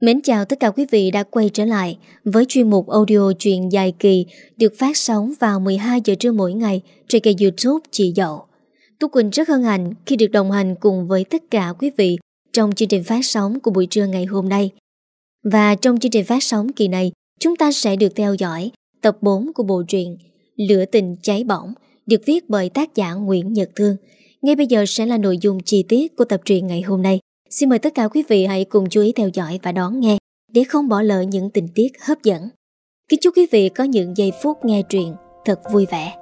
Mến chào tất cả quý vị đã quay trở lại với chuyên mục audio truyện dài kỳ được phát sóng vào 12 giờ trưa mỗi ngày trên kênh youtube Chị Dậu. Tú Quỳnh rất hân hạnh khi được đồng hành cùng với tất cả quý vị trong chương trình phát sóng của buổi trưa ngày hôm nay. Và trong chương trình phát sóng kỳ này, chúng ta sẽ được theo dõi tập 4 của bộ truyện Lửa tình cháy bỏng được viết bởi tác giả Nguyễn Nhật Thương. Ngay bây giờ sẽ là nội dung chi tiết của tập truyện ngày hôm nay. Xin mời tất cả quý vị hãy cùng chú ý theo dõi và đón nghe để không bỏ lỡ những tình tiết hấp dẫn. Kính chúc quý vị có những giây phút nghe truyện thật vui vẻ.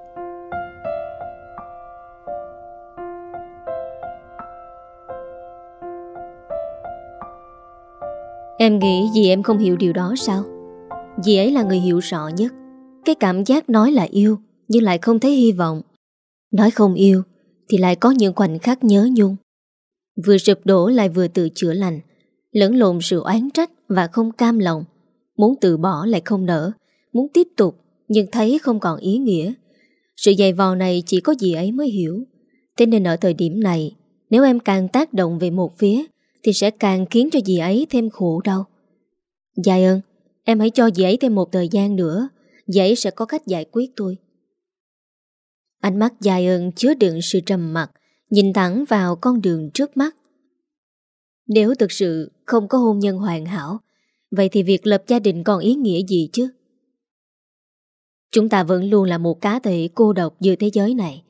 Em nghĩ gì em không hiểu điều đó sao? Dì ấy là người hiểu rõ nhất. Cái cảm giác nói là yêu, nhưng lại không thấy hy vọng. Nói không yêu thì lại có những khoảnh khắc nhớ nhung. Vừa sụp đổ lại vừa tự chữa lành. Lẫn lộn sự oán trách và không cam lòng. Muốn từ bỏ lại không nỡ. Muốn tiếp tục, nhưng thấy không còn ý nghĩa. Sự dày vò này chỉ có dì ấy mới hiểu. Thế nên ở thời điểm này, Nếu em càng tác động về một phía, Thì sẽ càng khiến cho dì ấy thêm khổ đau. Dài ơn, Em hãy cho dì ấy thêm một thời gian nữa. Dì ấy sẽ có cách giải quyết tôi. Ánh mắt dài ơn chứa đựng sự trầm mặc. Nhìn thẳng vào con đường trước mắt. Nếu thực sự không có hôn nhân hoàn hảo Vậy thì việc lập gia đình còn ý nghĩa gì chứ? Chúng ta vẫn luôn là một cá thể cô độc giữa thế giới này.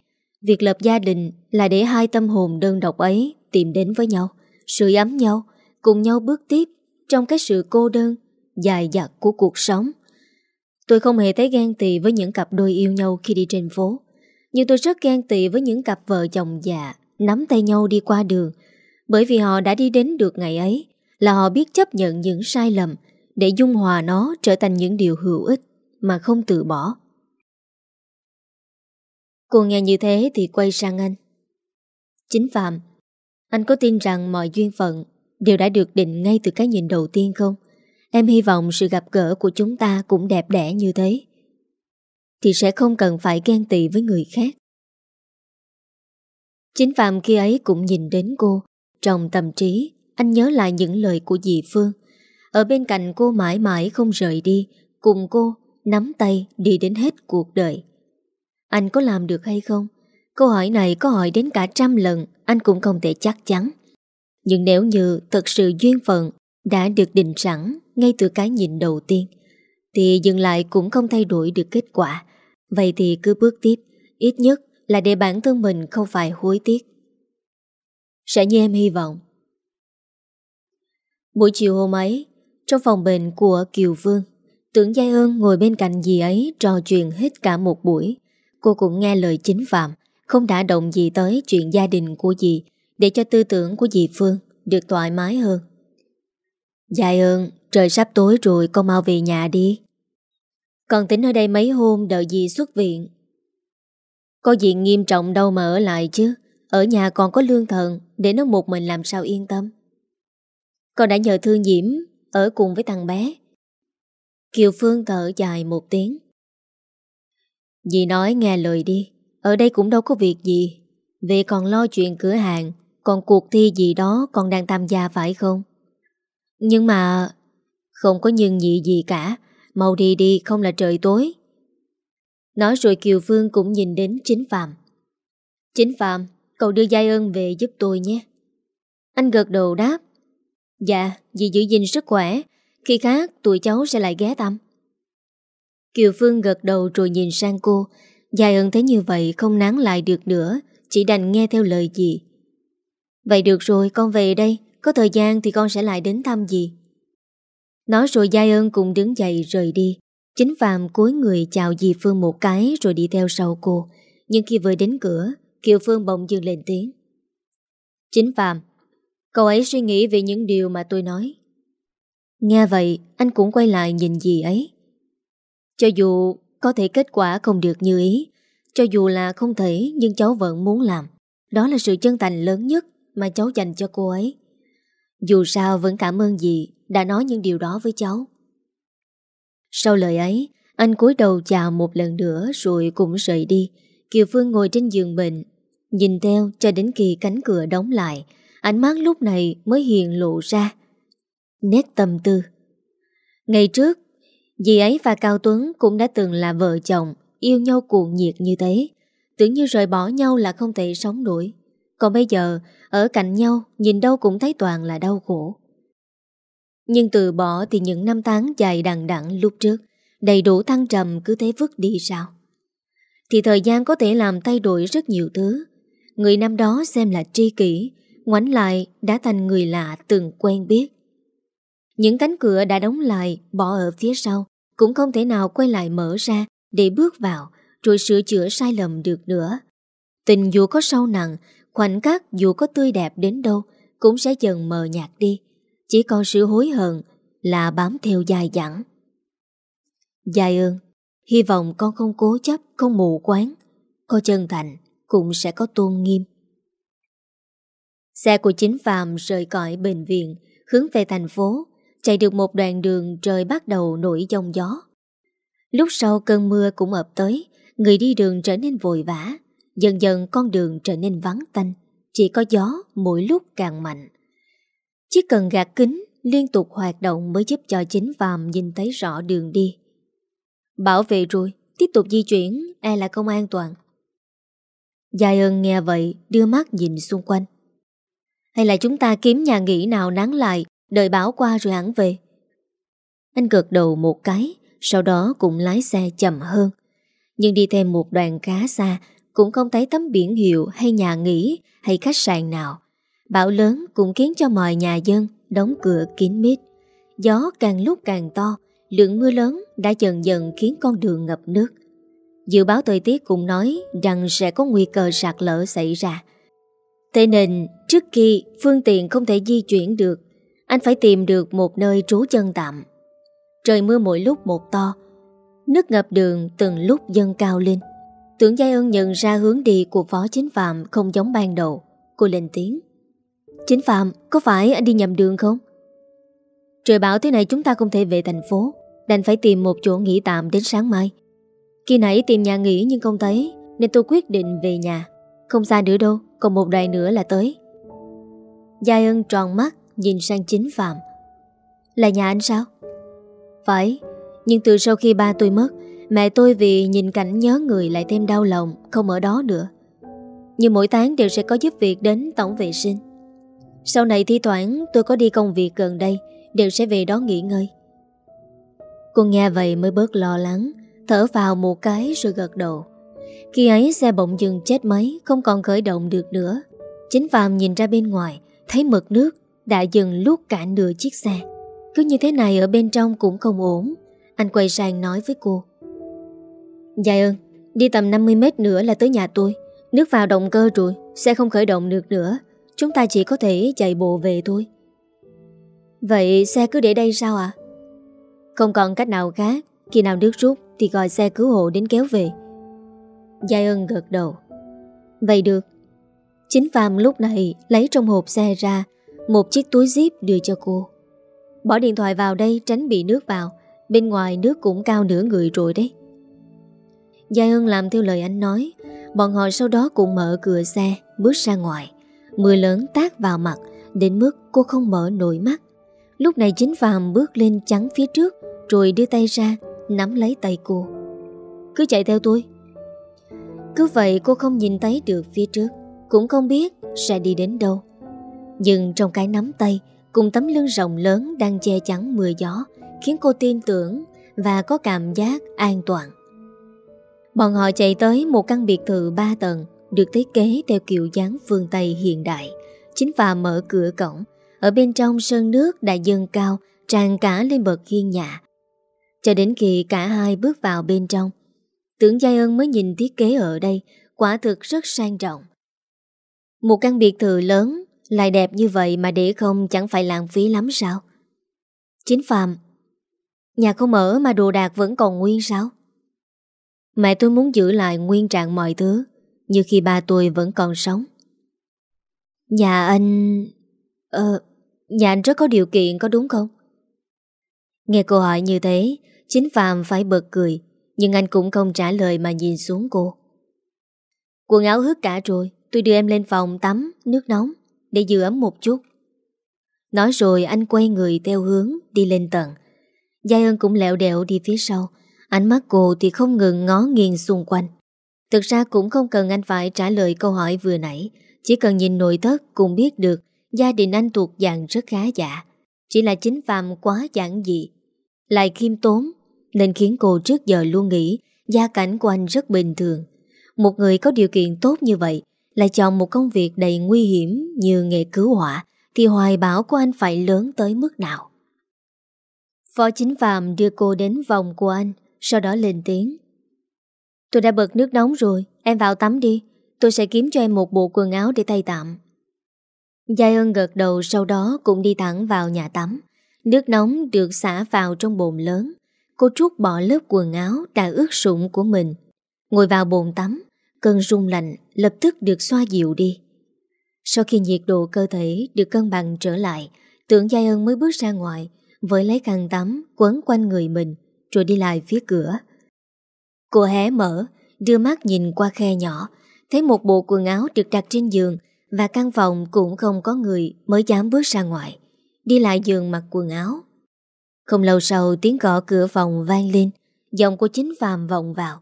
Việc lập gia đình là để hai tâm hồn đơn độc ấy tìm đến với nhau Sự ấm nhau, cùng nhau bước tiếp Trong cái sự cô đơn, dài dặt của cuộc sống. Tôi không hề thấy ghen tị với những cặp đôi yêu nhau khi đi trên phố nhưng tôi rất ghen tị với những cặp vợ chồng già nắm tay nhau đi qua đường bởi vì họ đã đi đến được ngày ấy là họ biết chấp nhận những sai lầm để dung hòa nó trở thành những điều hữu ích mà không từ bỏ. Cô nghe như thế thì quay sang anh. Chính Phạm, anh có tin rằng mọi duyên phận đều đã được định ngay từ cái nhìn đầu tiên không? Em hy vọng sự gặp gỡ của chúng ta cũng đẹp đẽ như thế thì sẽ không cần phải ghen tị với người khác. Chính Phạm khi ấy cũng nhìn đến cô, trong tâm trí, anh nhớ lại những lời của dì Phương. Ở bên cạnh cô mãi mãi không rời đi, cùng cô nắm tay đi đến hết cuộc đời. Anh có làm được hay không? Câu hỏi này có hỏi đến cả trăm lần, anh cũng không thể chắc chắn. Nhưng nếu như thật sự duyên phận đã được định sẵn ngay từ cái nhìn đầu tiên, thì dừng lại cũng không thay đổi được kết quả. Vậy thì cứ bước tiếp, ít nhất là để bản thân mình không phải hối tiếc. Sẽ như em hy vọng. Buổi chiều hôm ấy, trong phòng bệnh của Kiều Vương, tưởng Giai ơn ngồi bên cạnh dì ấy trò chuyện hết cả một buổi. Cô cũng nghe lời chính phạm, không đã động gì tới chuyện gia đình của dì để cho tư tưởng của dì Phương được thoải mái hơn. Giai ơn, trời sắp tối rồi, con mau về nhà đi. Còn tính ở đây mấy hôm, đợi dì xuất viện. Có gì nghiêm trọng đâu mà ở lại chứ. Ở nhà còn có lương thần, Để nó một mình làm sao yên tâm. Con đã nhờ Thương Diễm Ở cùng với thằng bé. Kiều Phương thở dài một tiếng. Dì nói nghe lời đi, Ở đây cũng đâu có việc gì. Về còn lo chuyện cửa hàng, Còn cuộc thi gì đó còn đang tham gia phải không? Nhưng mà không có nhưng gì gì cả. Mau đi đi, không là trời tối. Nói rồi Kiều Phương cũng nhìn đến chính Phạm Chính Phạm Cậu đưa Giai ơn về giúp tôi nhé. Anh gật đầu đáp. Dạ vì giữ gìn sức khỏe. Khi khác, tụi cháu sẽ lại ghé thăm. Kiều Phương gật đầu rồi nhìn sang cô. Giai ơn thấy như vậy không nán lại được nữa, Chỉ đành nghe theo lời dì. Vậy được rồi, con về đây. Có thời gian thì con sẽ lại đến thăm dì. Nói rồi Giai ơn cùng đứng dậy rời đi. Chính Phạm cúi người chào dì Phương một cái rồi đi theo sau cô. Nhưng khi vừa đến cửa, Kiều Phương bỗng dừng lên tiếng. Chính Phạm Cậu ấy suy nghĩ về những điều mà tôi nói. Nghe vậy, Anh cũng quay lại nhìn dì ấy. Cho dù có thể kết quả không được như ý, Cho dù là không thể, Nhưng cháu vẫn muốn làm. Đó là sự chân thành lớn nhất Mà cháu dành cho cô ấy. Dù sao vẫn cảm ơn dì đã nói những điều đó với cháu. Sau lời ấy, anh cúi đầu chào một lần nữa rồi cũng rời đi. Kiều Phương ngồi trên giường bệnh, nhìn theo cho đến khi cánh cửa đóng lại, ánh mắt lúc này mới hiện lộ ra. nét tâm tư. Ngày trước, dì ấy và Cao Tuấn cũng đã từng là vợ chồng, yêu nhau cuồng nhiệt như thế. Tưởng như rời bỏ nhau là không thể sống nổi. Còn bây giờ, ở cạnh nhau, nhìn đâu cũng thấy toàn là đau khổ. Nhưng từ bỏ thì những năm tháng dài đằng đẵng lúc trước, đầy đủ thăng trầm cứ thế vứt đi sao? Thì thời gian có thể làm thay đổi rất nhiều thứ. Người năm đó xem là tri kỷ, ngoảnh lại đã thành người lạ từng quen biết. Những cánh cửa đã đóng lại, bỏ ở phía sau, cũng không thể nào quay lại mở ra để bước vào, rồi sửa chữa sai lầm được nữa. Tình dù có sâu nặng, khoảnh khắc dù có tươi đẹp đến đâu, cũng sẽ dần mờ nhạt đi. Chỉ còn sự hối hận là bám theo dài dẳng. Dài ơn, hy vọng con không cố chấp, không mù quáng. Có chân thành, cũng sẽ có tôn nghiêm. Xe của chính Phạm rời cõi bệnh viện, hướng về thành phố, chạy được một đoạn đường trời bắt đầu nổi dòng gió. Lúc sau cơn mưa cũng ập tới, người đi đường trở nên vội vã, dần dần con đường trở nên vắng tanh, chỉ có gió mỗi lúc càng mạnh. Chỉ cần gạt kính liên tục hoạt động mới giúp cho chính Phạm nhìn thấy rõ đường đi. Bảo vệ rồi, tiếp tục di chuyển, e là không an toàn. Dài ơn nghe vậy, đưa mắt nhìn xung quanh. Hay là chúng ta kiếm nhà nghỉ nào nắng lại, đợi bão qua rồi hẳn về. Anh gật đầu một cái, sau đó cũng lái xe chậm hơn. Nhưng đi thêm một đoạn khá xa, cũng không thấy tấm biển hiệu hay nhà nghỉ hay khách sạn nào. Bão lớn cũng khiến cho mọi nhà dân đóng cửa kín mít. Gió càng lúc càng to, lượng mưa lớn đã dần dần khiến con đường ngập nước. Dự báo thời tiết cũng nói rằng sẽ có nguy cơ sạt lở xảy ra. Thế nên trước khi phương tiện không thể di chuyển được, anh phải tìm được một nơi trú chân tạm. Trời mưa mỗi lúc một to, nước ngập đường từng lúc dâng cao lên. Tưởng Giai ân nhận ra hướng đi của Phó Chính Phạm không giống ban đầu. Cô lên tiếng. Chính Phạm, có phải anh đi nhầm đường không? Trời bảo thế này chúng ta không thể về thành phố. Đành phải tìm một chỗ nghỉ tạm đến sáng mai. Khi nãy tìm nhà nghỉ nhưng không thấy, nên tôi quyết định về nhà. Không xa nữa đâu, còn một đoạn nữa là tới. Giai ân tròn mắt, nhìn sang chính Phạm. Là nhà anh sao? Phải, nhưng từ sau khi ba tôi mất, Mẹ tôi vì nhìn cảnh nhớ người lại thêm đau lòng, Không ở đó nữa. Nhưng mỗi tháng đều sẽ có giúp việc đến tổng vệ sinh. Sau này thi thoảng tôi có đi công việc gần đây, Đều sẽ về đó nghỉ ngơi. Cô nghe vậy mới bớt lo lắng, Thở vào một cái rồi gật đầu. Khi ấy xe bỗng dừng chết máy, Không còn khởi động được nữa. Chính Phạm nhìn ra bên ngoài, Thấy mực nước đã dừng lúc cả nửa chiếc xe. Cứ như thế này ở bên trong cũng không ổn. Anh quay sang nói với cô. Dạ ơn, Đi tầm 50 mét nữa là tới nhà tôi. Nước vào động cơ rồi, Sẽ không khởi động được nữa. Chúng ta chỉ có thể chạy bộ về thôi. Vậy xe cứ để đây sao ạ? Không còn cách nào khác, Khi nào nước rút thì gọi xe cứu hộ đến kéo về. Dạ Giai ân gật đầu. Vậy được. Chính Phạm lúc này lấy trong hộp xe ra, Một chiếc túi zip đưa cho cô. Bỏ điện thoại vào đây tránh bị nước vào, Bên ngoài nước cũng cao nửa người rồi đấy giai Ân làm theo lời anh nói. Bọn họ sau đó cũng mở cửa xe, Bước ra ngoài. Mưa lớn tác vào mặt, Đến mức cô không mở nổi mắt. Lúc này chính Phạm bước lên chắn phía trước, Rồi đưa tay ra, Nắm lấy tay cô. Cứ chạy theo tôi. Cứ vậy cô không nhìn thấy được phía trước, Cũng không biết sẽ đi đến đâu. Nhưng trong cái nắm tay, Cùng tấm lưng rộng lớn đang che chắn mưa gió, Khiến cô tin tưởng Và có cảm giác an toàn. Bọn họ chạy tới một căn biệt thự 3 tầng được thiết kế theo kiểu dáng phương Tây hiện đại. Chính phà mở cửa cổng. Ở bên trong sơn nước đã dâng cao, tràn cả lên bậc hiên nhà. Cho đến khi cả hai bước vào bên trong, tưởng Giai ơn mới nhìn thiết kế ở đây, quả thực rất sang trọng. Một căn biệt thự lớn, lại đẹp như vậy mà để không chẳng phải lãng phí lắm sao? Chính Phạm, nhà không ở mà đồ đạc vẫn còn nguyên sao? Mẹ tôi muốn giữ lại nguyên trạng mọi thứ, Như khi ba tôi vẫn còn sống Nhà anh... Ờ... nhà anh rất có điều kiện, có đúng không? Nghe câu hỏi như thế, Chính Phạm phải bật cười, Nhưng anh cũng không trả lời mà nhìn xuống cô Quần áo hứt cả rồi, Tôi đưa em lên phòng tắm, Nước nóng, Để giữ ấm một chút Nói rồi anh quay người theo hướng đi lên tầng. Giai ơn cũng lẹo đẹo đi phía sau. Ánh mắt cô thì không ngừng ngó nghiêng xung quanh. Thực ra cũng không cần anh phải trả lời câu hỏi vừa nãy. Chỉ cần nhìn nội thất cũng biết được gia đình anh thuộc dạng rất khá giả. Chỉ là chính phàm quá giản dị. Lại khiêm tốn nên khiến cô trước giờ luôn nghĩ gia cảnh của anh rất bình thường. Một người có điều kiện tốt như vậy lại chọn một công việc đầy nguy hiểm như nghề cứu hỏa thì hoài bão của anh phải lớn tới mức nào. Phó chính phạm đưa cô đến vòng của anh, sau đó lên tiếng. Tôi đã bật nước nóng rồi, em vào tắm đi. Tôi sẽ kiếm cho em một bộ quần áo để tay tạm. Giai ơn gật đầu sau đó cũng đi thẳng vào nhà tắm. Nước nóng được xả vào trong bồn lớn. Cô trút bỏ lớp quần áo đã ướt sũng của mình. Ngồi vào bồn tắm, cơn rung lạnh lập tức được xoa dịu đi. Sau khi nhiệt độ cơ thể được cân bằng trở lại, tưởng Giai ơn mới bước ra ngoài, với lấy khăn tắm quấn quanh người mình, rồi đi lại phía cửa. Cô hé mở, đưa mắt nhìn qua khe nhỏ, thấy một bộ quần áo được đặt trên giường và căn phòng cũng không có người mới dám bước ra ngoài. Đi lại giường mặc quần áo. Không lâu sau tiếng gõ cửa phòng vang lên, giọng của chính phàm vọng vào.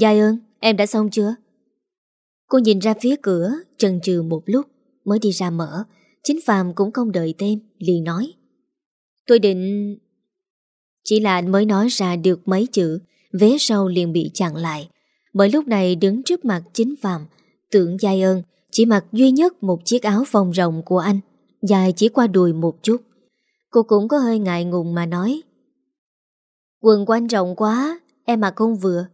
Giai ơn, em đã xong chưa? Cô nhìn ra phía cửa, chần chừ một lúc, mới đi ra mở. Chính phàm cũng không đợi thêm, liền nói. Tôi định... Chỉ là anh mới nói ra được mấy chữ, vé sau liền bị chặn lại. Bởi lúc này đứng trước mặt chính Phạm, tưởng Giai ơn chỉ mặc duy nhất một chiếc áo phòng rộng của anh, dài chỉ qua đùi một chút. Cô cũng có hơi ngại ngùng mà nói. Quần của anh rộng quá, em mặc không vừa.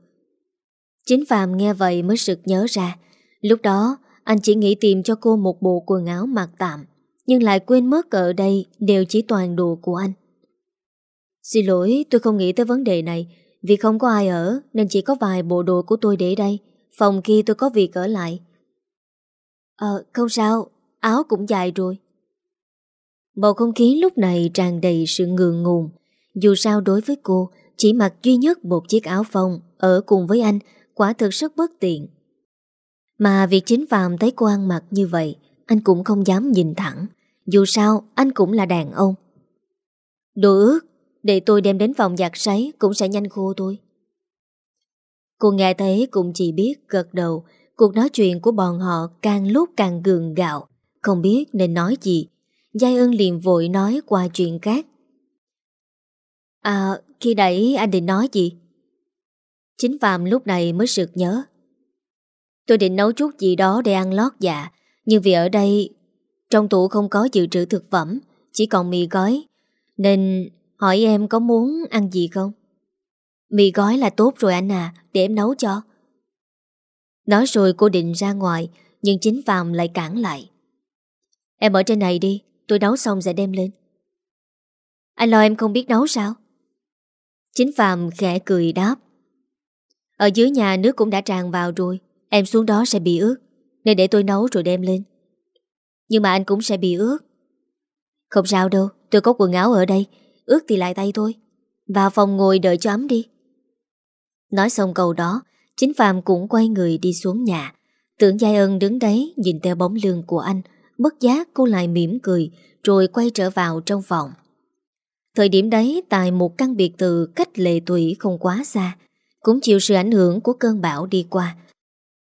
Chính Phạm nghe vậy mới sực nhớ ra. Lúc đó, anh chỉ nghĩ tìm cho cô một bộ quần áo mặc tạm, nhưng lại quên mất ở đây đều chỉ toàn đồ của anh. Xin lỗi, tôi không nghĩ tới vấn đề này, vì không có ai ở nên chỉ có vài bộ đồ của tôi để đây. Phòng kia tôi có việc ở lại. Ờ, không sao, áo cũng dài rồi. Bầu không khí lúc này tràn đầy sự ngượng ngùng. Dù sao đối với cô, chỉ mặc duy nhất một chiếc áo phông ở cùng với anh quả thực rất bất tiện. Mà việc chính phàm thấy cô ăn mặc như vậy, anh cũng không dám nhìn thẳng. Dù sao, anh cũng là đàn ông. Đồ ước, để tôi đem đến phòng giặt sấy cũng sẽ nhanh khô thôi. Cô nghe thấy cũng chỉ biết gật đầu, cuộc nói chuyện của bọn họ càng lúc càng gường gạo, không biết nên nói gì. Giai ơn liền vội nói qua chuyện khác. À, khi đẩy anh định nói gì? Chính Phạm lúc này mới sực nhớ. Tôi định nấu chút gì đó để ăn lót dạ, nhưng vì ở đây trong tủ không có dự trữ thực phẩm, chỉ còn mì gói, nên hỏi em có muốn ăn gì không? Mì gói là tốt rồi anh à, để em nấu cho. Nói rồi cô định ra ngoài, nhưng chính Phạm lại cản lại. Em ở trên này đi, tôi nấu xong sẽ đem lên. Anh lo em không biết nấu sao? Chính Phạm khẽ cười đáp. Ở dưới nhà nước cũng đã tràn vào rồi Em xuống đó sẽ bị ướt Nên để tôi nấu rồi đem lên Nhưng mà anh cũng sẽ bị ướt Không sao đâu Tôi có quần áo ở đây Ước thì lại tay thôi Vào phòng ngồi đợi cho ấm đi Nói xong câu đó Chính Phạm cũng quay người đi xuống nhà Tưởng Giai ân đứng đấy Nhìn theo bóng lưng của anh Bất giác cô lại mỉm cười Rồi quay trở vào trong phòng Thời điểm đấy tại một căn biệt thự cách lệ tủy không quá xa cũng chịu sự ảnh hưởng của cơn bão đi qua.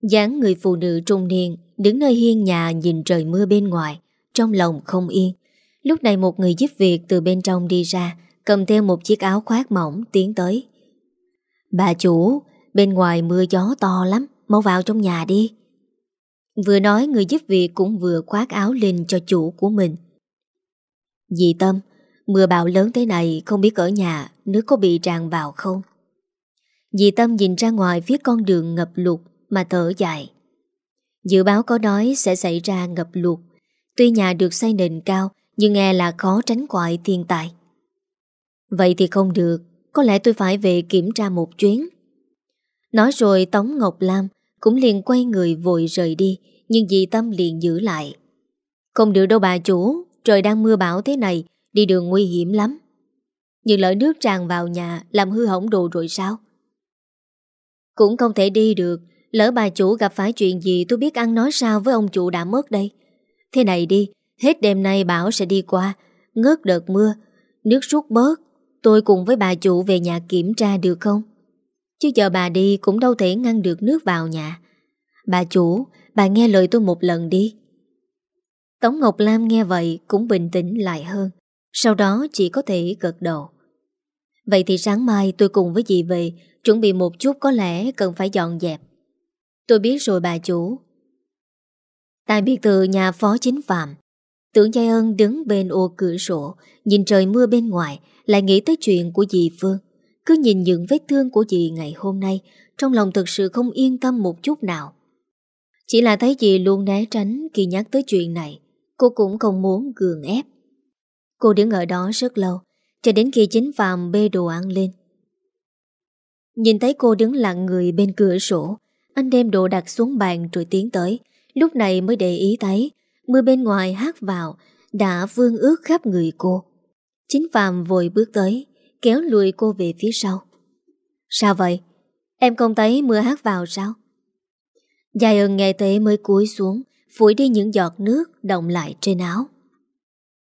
dáng người phụ nữ trung niên đứng nơi hiên nhà nhìn trời mưa bên ngoài, trong lòng không yên. Lúc này một người giúp việc từ bên trong đi ra, cầm theo một chiếc áo khoác mỏng tiến tới. Bà chủ, bên ngoài mưa gió to lắm, mau vào trong nhà đi. Vừa nói người giúp việc cũng vừa khoác áo lên cho chủ của mình. Dì Tâm, mưa bão lớn thế này không biết ở nhà nước có bị tràn vào không? Dì Tâm nhìn ra ngoài phía con đường ngập lụt mà thở dài. Dự báo có nói sẽ xảy ra ngập lụt. Tuy nhà được xây nền cao nhưng nghe là khó tránh khỏi thiên tài Vậy thì không được, có lẽ tôi phải về kiểm tra một chuyến. Nói rồi Tống Ngọc Lam cũng liền quay người vội rời đi, nhưng dì Tâm liền giữ lại. Không được đâu bà chủ, trời đang mưa bão thế này, đi đường nguy hiểm lắm. Nhưng lỡ nước tràn vào nhà làm hư hỏng đồ rồi sao? Cũng không thể đi được Lỡ bà chủ gặp phải chuyện gì tôi biết ăn nói sao với ông chủ đã mất đây Thế này đi Hết đêm nay bão sẽ đi qua, Ngớt đợt mưa, Nước rút bớt. Tôi cùng với bà chủ về nhà kiểm tra được không? Chứ giờ bà đi cũng đâu thể ngăn được nước vào nhà. Bà chủ, Bà nghe lời tôi một lần đi. Tống Ngọc Lam nghe vậy Cũng bình tĩnh lại hơn, Sau đó chỉ có thể gật đầu. Vậy thì sáng mai tôi cùng với dì về, Chuẩn bị một chút có lẽ cần phải dọn dẹp. Tôi biết rồi bà chủ. Tại biệt thự nhà phó chính phạm Tưởng Giai Ân đứng bên ô cửa sổ, Nhìn trời mưa bên ngoài, Lại nghĩ tới chuyện của dì Phương. Cứ nhìn những vết thương của dì ngày hôm nay, Trong lòng thực sự không yên tâm một chút nào. Chỉ là thấy dì luôn né tránh Khi nhắc tới chuyện này, Cô cũng không muốn gường ép. Cô đứng ở đó rất lâu, Cho đến khi chính Phạm bê đồ ăn lên. Nhìn thấy cô đứng lặng người bên cửa sổ, Anh đem đồ đặt xuống bàn rồi tiến tới, Lúc này mới để ý thấy Mưa bên ngoài hát vào, Đã vương ướt khắp người cô. Chính Phạm vội bước tới, Kéo lùi cô về phía sau. Sao vậy? Em không thấy mưa hát vào sao? Dài ơn nghe thế mới cúi xuống, Phủi đi những giọt nước Động lại trên áo.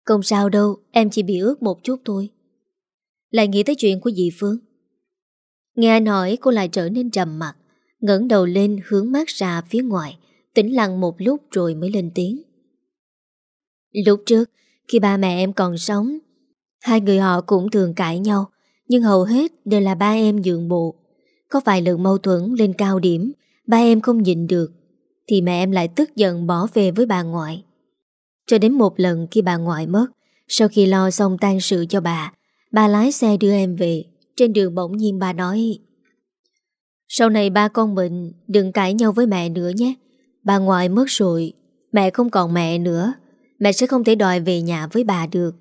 Không sao đâu, Em chỉ bị ướt một chút thôi. Lại nghĩ tới chuyện của dì Phương. Nghe anh hỏi, cô lại trở nên trầm mặt ngẩng đầu lên hướng mắt ra phía ngoài, Tĩnh lặng một lúc rồi mới lên tiếng. Lúc trước, Khi ba mẹ em còn sống, Hai người họ cũng thường cãi nhau, Nhưng hầu hết đều là ba em dượng bộ. Có vài lần mâu thuẫn lên cao điểm, Ba em không nhịn được, Thì mẹ em lại tức giận bỏ về với bà ngoại. Cho đến một lần khi bà ngoại mất, Sau khi lo xong tan sự cho bà Bà lái xe đưa em về. Trên đường bỗng nhiên bà nói, Sau này ba con mình Đừng cãi nhau với mẹ nữa nhé. Bà ngoại mất rồi, Mẹ không còn mẹ nữa. Mẹ sẽ không thể đòi về nhà với bà được.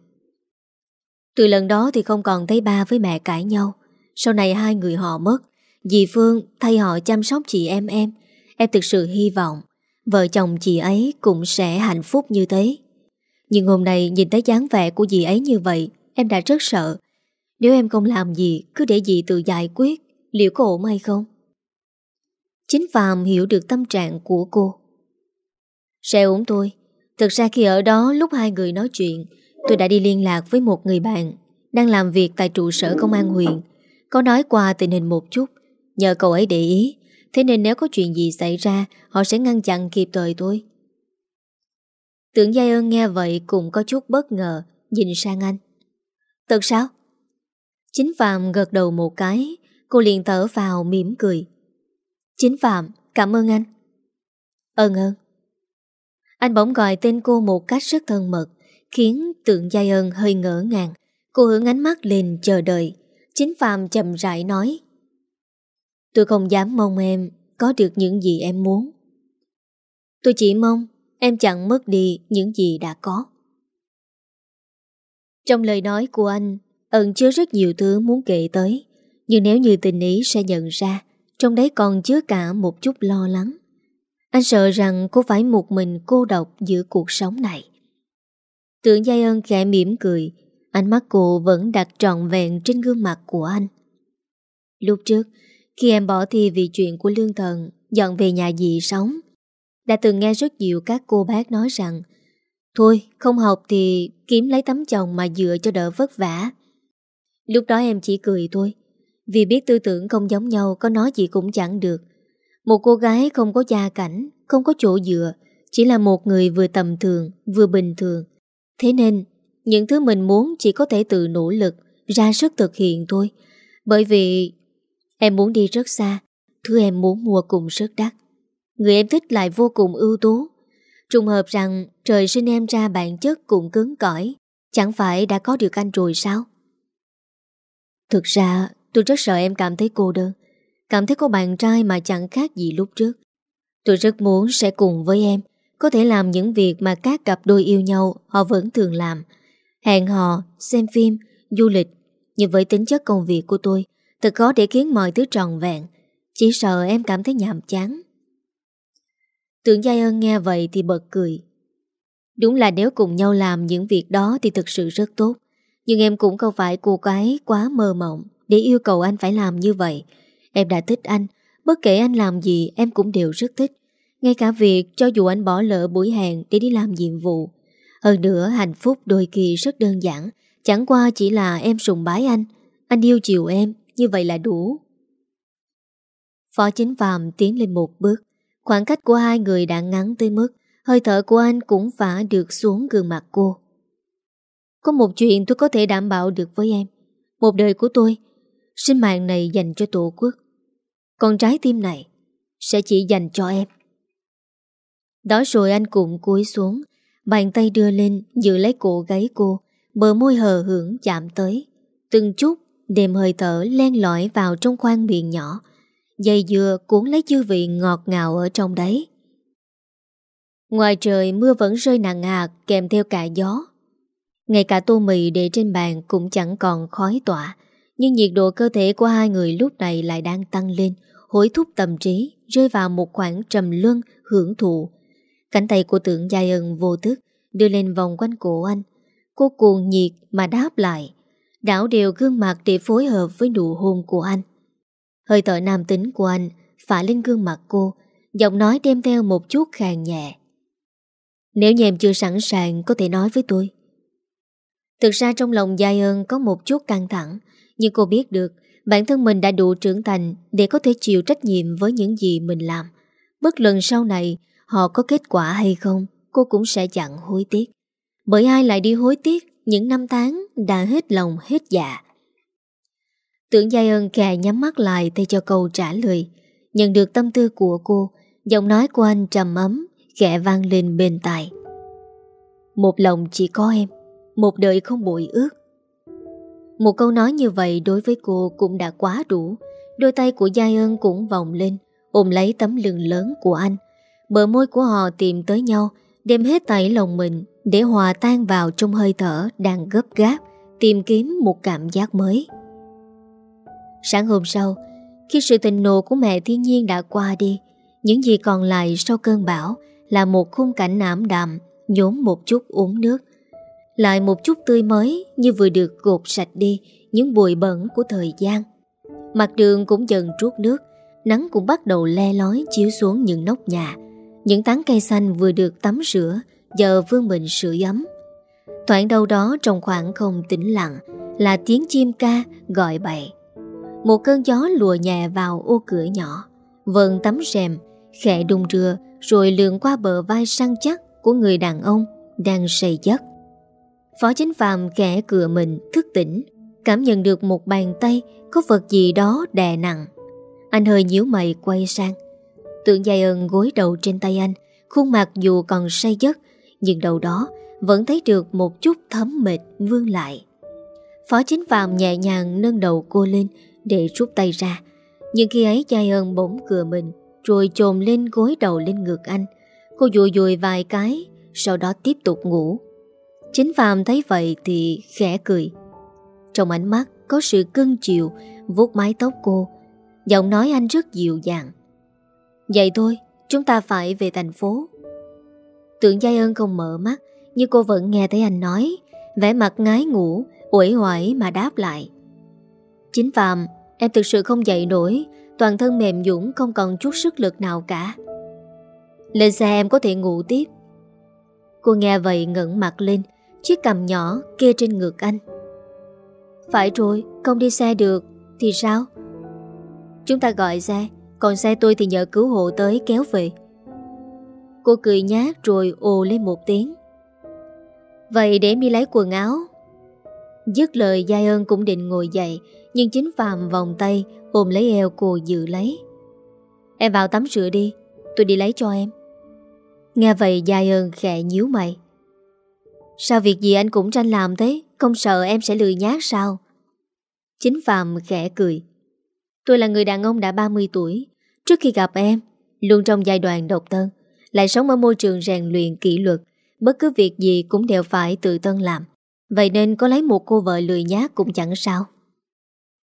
Từ lần đó thì không còn thấy ba với mẹ cãi nhau. Sau này hai người họ mất, Dì Phương thay họ chăm sóc chị em em. Em thực sự hy vọng Vợ chồng chị ấy cũng sẽ hạnh phúc như thế. Nhưng hôm nay nhìn thấy dáng vẻ của dì ấy như vậy, Em đã rất sợ. Nếu em không làm gì, Cứ để dì tự giải quyết, Liệu có ổn hay không? Chính Phạm hiểu được tâm trạng của cô. Sẽ ổn tôi Thực ra khi ở đó, lúc hai người nói chuyện, Tôi đã đi liên lạc với một người bạn Đang làm việc tại trụ sở công an huyện. Có nói qua tình hình một chút, Nhờ cậu ấy để ý, Thế nên nếu có chuyện gì xảy ra, Họ sẽ ngăn chặn kịp thời tôi. Tưởng Giai ơn nghe vậy Cũng có chút bất ngờ, Nhìn sang anh. Thật sao? Chính Phạm gật đầu một cái, Cô liền thở vào mỉm cười. Chính Phạm, cảm ơn anh. Ơn ơn anh bỗng gọi tên cô một cách rất thân mật, khiến tượng Giai ơn hơi ngỡ ngàng. Cô hướng ánh mắt lên chờ đợi. Chính Phạm chậm rãi nói. Tôi không dám mong em có được những gì em muốn. Tôi chỉ mong em chẳng mất đi những gì đã có. Trong lời nói của anh, ẩn chứa rất nhiều thứ muốn kể tới. Nhưng nếu như tình ý sẽ nhận ra, trong đấy còn chứa cả một chút lo lắng. Anh sợ rằng cô phải một mình cô độc giữa cuộc sống này. Tưởng Giai ơn khẽ mỉm cười, ánh mắt cô vẫn đặt trọn vẹn trên gương mặt của anh. Lúc trước, khi em bỏ thi vì chuyện của lương thần, dọn về nhà dì sống, đã từng nghe rất nhiều các cô bác nói rằng Thôi, không học thì kiếm lấy tấm chồng mà dựa cho đỡ vất vả. Lúc đó em chỉ cười thôi, vì biết tư tưởng không giống nhau có nói gì cũng chẳng được. Một cô gái không có gia cảnh, không có chỗ dựa, chỉ là một người vừa tầm thường, vừa bình thường. Thế nên, những thứ mình muốn chỉ có thể tự nỗ lực, ra sức thực hiện thôi. Bởi vì em muốn đi rất xa, thứ em muốn mua cùng rất đắt. Người em thích lại vô cùng ưu tú. Trùng hợp rằng trời sinh em ra bản chất cũng cứng cỏi, chẳng phải đã có được anh rồi sao? Thực ra, tôi rất sợ em cảm thấy cô đơn. Cảm thấy có bạn trai mà chẳng khác gì lúc trước. Tôi rất muốn sẽ cùng với em Có thể làm những việc mà các cặp đôi yêu nhau Họ vẫn thường làm. Hẹn hò, xem phim, du lịch Nhưng với tính chất công việc của tôi Thật khó để khiến mọi thứ tròn vẹn. Chỉ sợ em cảm thấy nhàm chán. Tưởng Giai ơn nghe vậy thì bật cười. Đúng là nếu cùng nhau làm những việc đó Thì thực sự rất tốt Nhưng em cũng không phải cô gái quá mơ mộng Để yêu cầu anh phải làm như vậy. Em đã thích anh. Bất kể anh làm gì, em cũng đều rất thích. Ngay cả việc cho dù anh bỏ lỡ buổi hẹn Để đi làm nhiệm vụ. Hơn nữa, hạnh phúc đôi khi rất đơn giản. Chẳng qua chỉ là em sùng bái anh. Anh yêu chiều em, Như vậy là đủ. Phó chính phàm tiến lên một bước. Khoảng cách của hai người đã ngắn tới mức Hơi thở của anh cũng phả được xuống gương mặt cô. Có một chuyện tôi có thể đảm bảo được với em. Một đời của tôi. Sinh mạng này dành cho tổ quốc. Còn trái tim này Sẽ chỉ dành cho em. Đó rồi anh cũng cúi xuống, Bàn tay đưa lên Giữ lấy cổ gáy cô, Bờ môi hờ hưởng chạm tới. Từng chút đêm hơi thở len lỏi vào trong khoang miệng nhỏ, Dây dừa cuốn lấy dư vị ngọt ngào ở trong đấy. Ngoài trời, mưa vẫn rơi nặng hạt kèm theo cả gió. Ngay cả tô mì để trên bàn cũng chẳng còn khói tỏa, Nhưng nhiệt độ cơ thể của hai người lúc này lại đang tăng lên. Hối thúc tâm trí, Rơi vào một khoảng trầm luân, hưởng thụ. Cánh tay của tượng giai ân vô thức Đưa lên vòng quanh cổ anh. Cô cuồng nhiệt mà đáp lại. Đảo đều gương mặt để phối hợp với nụ hôn của anh. Hơi thở nam tính của anh Phả lên gương mặt cô, Giọng nói đem theo một chút khàn nhẹ. Nếu như em chưa sẵn sàng, Có thể nói với tôi. Thực ra trong lòng Giai ơn có một chút căng thẳng, Nhưng cô biết được Bản thân mình đã đủ trưởng thành Để có thể chịu trách nhiệm với những gì mình làm. Bất lần sau này Họ có kết quả hay không, Cô cũng sẽ chẳng hối tiếc. Bởi ai lại đi hối tiếc Những năm tháng đã hết lòng, hết dạ? Tưởng Giai ơn kè nhắm mắt lại Thay cho câu trả lời. Nhận được tâm tư của cô, Giọng nói của anh trầm ấm, Khẽ vang lên bên tai. Một lòng chỉ có em, Một đời không bội ước. Một câu nói như vậy đối với cô cũng đã quá đủ. Đôi tay của Giai ơn cũng vòng lên, Ôm lấy tấm lưng lớn của anh. Bờ môi của họ tìm tới nhau, Đem hết tẩy lòng mình Để hòa tan vào trong hơi thở Đang gấp gáp, Tìm kiếm một cảm giác mới. Sáng hôm sau, Khi sự tình nộ của mẹ thiên nhiên đã qua đi, Những gì còn lại sau cơn bão Là một khung cảnh ảm đạm, Nhốn một chút uống nước. Lại một chút tươi mới Như vừa được gột sạch đi Những bụi bẩn của thời gian. Mặt đường cũng dần trút nước, Nắng cũng bắt đầu le lói chiếu xuống những nóc nhà. Những tán cây xanh vừa được tắm rửa, Giờ vương mình sưởi ấm. Thoảng đâu đó trong khoảng không tĩnh lặng Là tiếng chim ca gọi bậy. Một cơn gió lùa nhẹ vào ô cửa nhỏ. Vần tấm rèm, Khẽ đung đưa, Rồi lượn qua bờ vai săn chắc Của người đàn ông đang say giấc. Phó chính phàm kẻ cửa mình, thức tỉnh, Cảm nhận được một bàn tay Có vật gì đó đè nặng Anh hơi nhíu mày quay sang Tượng dài ơn gối đầu trên tay anh, Khuôn mặt dù còn say giấc, Nhưng đầu đó vẫn thấy được một chút thấm mệt vương lại Phó chính phàm nhẹ nhàng nâng đầu cô lên để rút tay ra. Nhưng khi ấy dài ơn bỗng cửa mình, rồi trồm lên gối đầu lên ngực anh. Cô dùi dùi vài cái, sau đó tiếp tục ngủ. Chính Phạm thấy vậy thì khẽ cười. Trong ánh mắt có sự cưng chiều vuốt mái tóc cô. Giọng nói anh rất dịu dàng. Vậy thôi, chúng ta phải về thành phố. Tưởng Giai ơn không mở mắt nhưng cô vẫn nghe thấy anh nói vẻ mặt ngái ngủ, uể oải mà đáp lại. Chính Phạm, Em thực sự không dậy nổi Toàn thân mềm dũng không còn chút sức lực nào cả Lên xe em có thể ngủ tiếp Cô nghe vậy ngẩn mặt lên Chiếc cầm nhỏ kê trên ngực anh. Phải rồi, Không đi xe được, Thì sao? Chúng ta gọi xe, Còn xe tôi thì nhờ cứu hộ tới kéo về. Cô cười nhát rồi ồ lên một tiếng. Vậy để em đi lấy quần áo. Dứt lời Giai ơn cũng định ngồi dậy, Nhưng chính Phạm vòng tay, Ôm lấy eo cô giữ lấy. Em vào tắm rửa đi, Tôi đi lấy cho em. Nghe vậy Giai ơn khẽ nhíu mày. Sao việc gì anh cũng tranh làm thế? Không sợ em sẽ lười nhát sao? Chính Phạm khẽ cười. Tôi là người đàn ông đã 30 tuổi. Trước khi gặp em, Luôn trong giai đoạn độc thân, Lại sống ở môi trường rèn luyện kỷ luật. Bất cứ việc gì cũng đều phải tự tân làm. Vậy nên có lấy một cô vợ lười nhát cũng chẳng sao.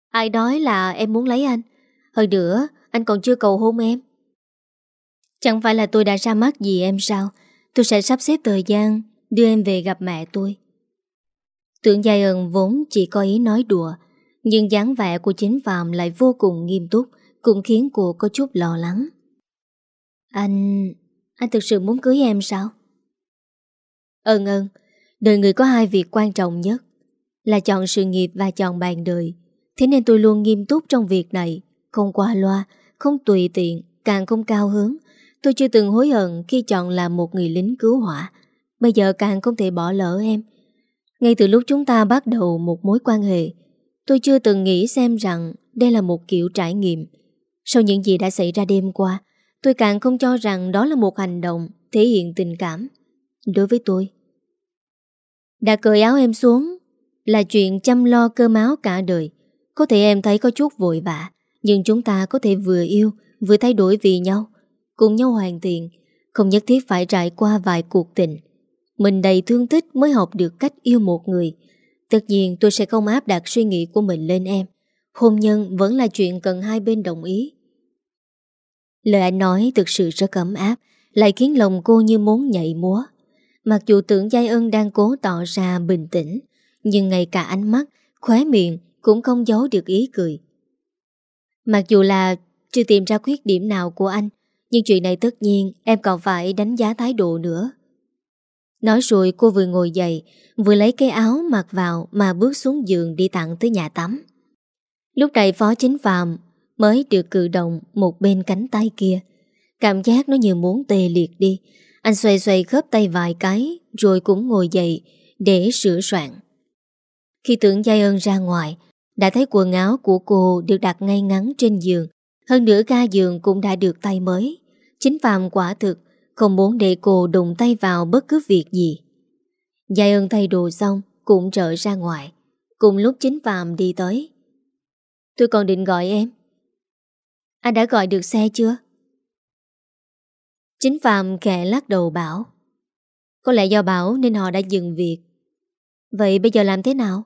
Ai nói là em muốn lấy anh? Hơn nữa, anh còn chưa cầu hôn em. Chẳng phải là tôi đã ra mắt gì em sao? Tôi sẽ sắp xếp thời gian Đưa em về gặp mẹ tôi. Tưởng Giai ơn vốn chỉ có ý nói đùa, Nhưng dáng vẻ của chính Phạm lại vô cùng nghiêm túc, Cũng khiến cô có chút lo lắng. Anh... Anh thực sự muốn cưới em sao? Ơn ơn Đời người có hai việc quan trọng nhất, Là chọn sự nghiệp và chọn bạn đời. Thế nên tôi luôn nghiêm túc trong việc này, Không qua loa, Không tùy tiện, Càng không cao hướng Tôi chưa từng hối hận khi chọn làm một người lính cứu hỏa. Bây giờ càng không thể bỏ lỡ em. Ngay từ lúc chúng ta bắt đầu một mối quan hệ, Tôi chưa từng nghĩ xem rằng Đây là một kiểu trải nghiệm. Sau những gì đã xảy ra đêm qua, Tôi càng không cho rằng đó là một hành động Thể hiện tình cảm. Đối với tôi, Đã cởi áo em xuống Là chuyện chăm lo cơm áo cả đời. Có thể em thấy có chút vội vã, Nhưng chúng ta có thể vừa yêu, Vừa thay đổi vì nhau, Cùng nhau hoàn thiện. Không nhất thiết phải trải qua vài cuộc tình mình đầy thương tích mới học được cách yêu một người. Tất nhiên tôi sẽ không áp đặt suy nghĩ của mình lên em. Hôn nhân vẫn là chuyện cần hai bên đồng ý. Lời anh nói thực sự rất ấm áp Lại khiến lòng cô như muốn nhảy múa. Mặc dù tưởng Giai Ân đang cố tỏ ra bình tĩnh Nhưng ngay cả ánh mắt, khóe miệng Cũng không giấu được ý cười. Mặc dù là chưa tìm ra khuyết điểm nào của anh Nhưng chuyện này tất nhiên Em còn phải đánh giá thái độ nữa. Nói rồi cô vừa ngồi dậy, Vừa lấy cái áo mặc vào Mà bước xuống giường đi tặng tới nhà tắm. Lúc này phó chính phạm Mới được cử động một bên cánh tay kia. Cảm giác nó như muốn tê liệt đi. Anh xoay xoay khớp tay vài cái, Rồi cũng ngồi dậy Để sửa soạn. Khi tưởng Giai ơn ra ngoài, Đã thấy quần áo của cô được đặt ngay ngắn trên giường. Hơn nữa ga giường cũng đã được tay mới. Chính Phạm quả thực không muốn để cô đụng tay vào bất cứ việc gì. Giai ơn thay đồ xong, Cũng trở ra ngoài. Cùng lúc chính Phạm đi tới. Tôi còn định gọi em. Anh đã gọi được xe chưa? Chính Phạm khẽ lắc đầu bảo. Có lẽ do bảo nên họ đã dừng việc. Vậy bây giờ làm thế nào?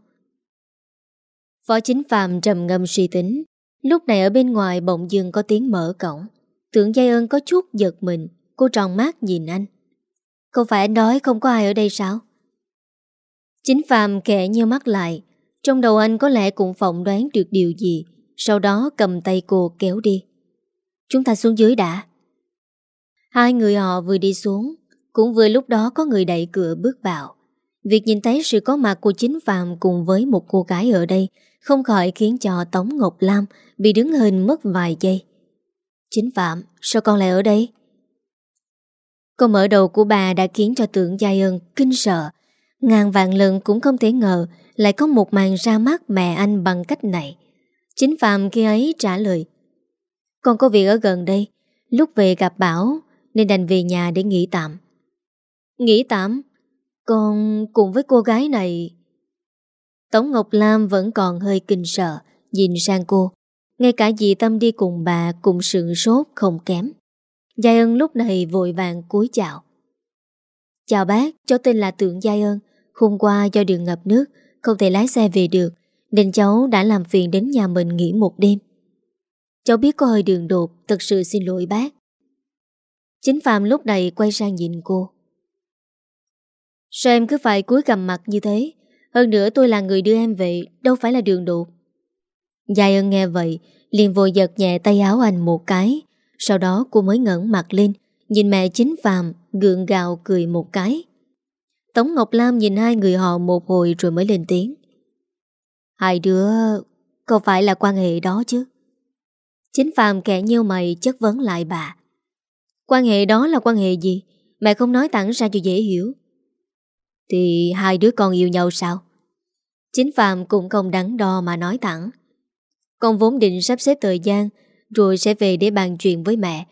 Phó chính Phạm trầm ngâm suy tính. Lúc này ở bên ngoài bỗng dưng có tiếng mở cổng. Tưởng Giai ơn có chút giật mình. Cô tròn mắt nhìn anh. Không phải anh đói không có ai ở đây sao? Chính Phạm kẻ nheo mắt lại. Trong đầu anh có lẽ cũng phỏng đoán được điều gì. Sau đó cầm tay cô kéo đi. Chúng ta xuống dưới đã. Hai người họ vừa đi xuống. Cũng vừa lúc đó có người đẩy cửa bước vào. Việc nhìn thấy sự có mặt của chính Phạm Cùng với một cô gái ở đây Không khỏi khiến cho Tống Ngọc Lam Bị đứng hình mất vài giây. Chính Phạm, Sao con lại ở đây? Câu mở đầu của bà đã khiến cho tượng Giai ơn kinh sợ. Ngàn vạn lần cũng không thể ngờ Lại có một màn ra mắt mẹ anh bằng cách này. Chính Phạm khi ấy trả lời, Con có việc ở gần đây. Lúc về gặp Bảo, Nên đành về nhà để nghỉ tạm. Nghỉ tạm? Con cùng với cô gái này? Tống Ngọc Lam vẫn còn hơi kinh sợ, Nhìn sang cô. Ngay cả dì Tâm đi cùng bà Cũng sượng sốt không kém. Giai ân lúc này vội vàng cúi chào. Chào bác, Cháu tên là Tượng Giai ân. Hôm qua do đường ngập nước, Không thể lái xe về được, Nên cháu đã làm phiền đến nhà mình nghỉ một đêm. Cháu biết có hơi đường đột, Thật sự xin lỗi bác. Chính Phạm lúc này quay sang nhìn cô. Sao em cứ phải cúi gầm mặt như thế? Hơn nữa tôi là người đưa em về, Đâu phải là đường đột. Giai ân nghe vậy, liền vội giật nhẹ tay áo anh một cái sau đó cô mới ngẩn mặt lên, Nhìn mẹ chính Phạm gượng gạo cười một cái Tống Ngọc Lam nhìn hai người họ một hồi rồi mới lên tiếng. Hai đứa, có phải là quan hệ đó chứ? Chính Phạm kẻ nhiêu mày chất vấn lại bà. Quan hệ đó là quan hệ gì? Mẹ không nói thẳng ra cho dễ hiểu. Thì hai đứa con yêu nhau sao? Chính Phạm cũng không đắn đo mà nói thẳng. Con vốn định sắp xếp thời gian rồi sẽ về để bàn chuyện với mẹ.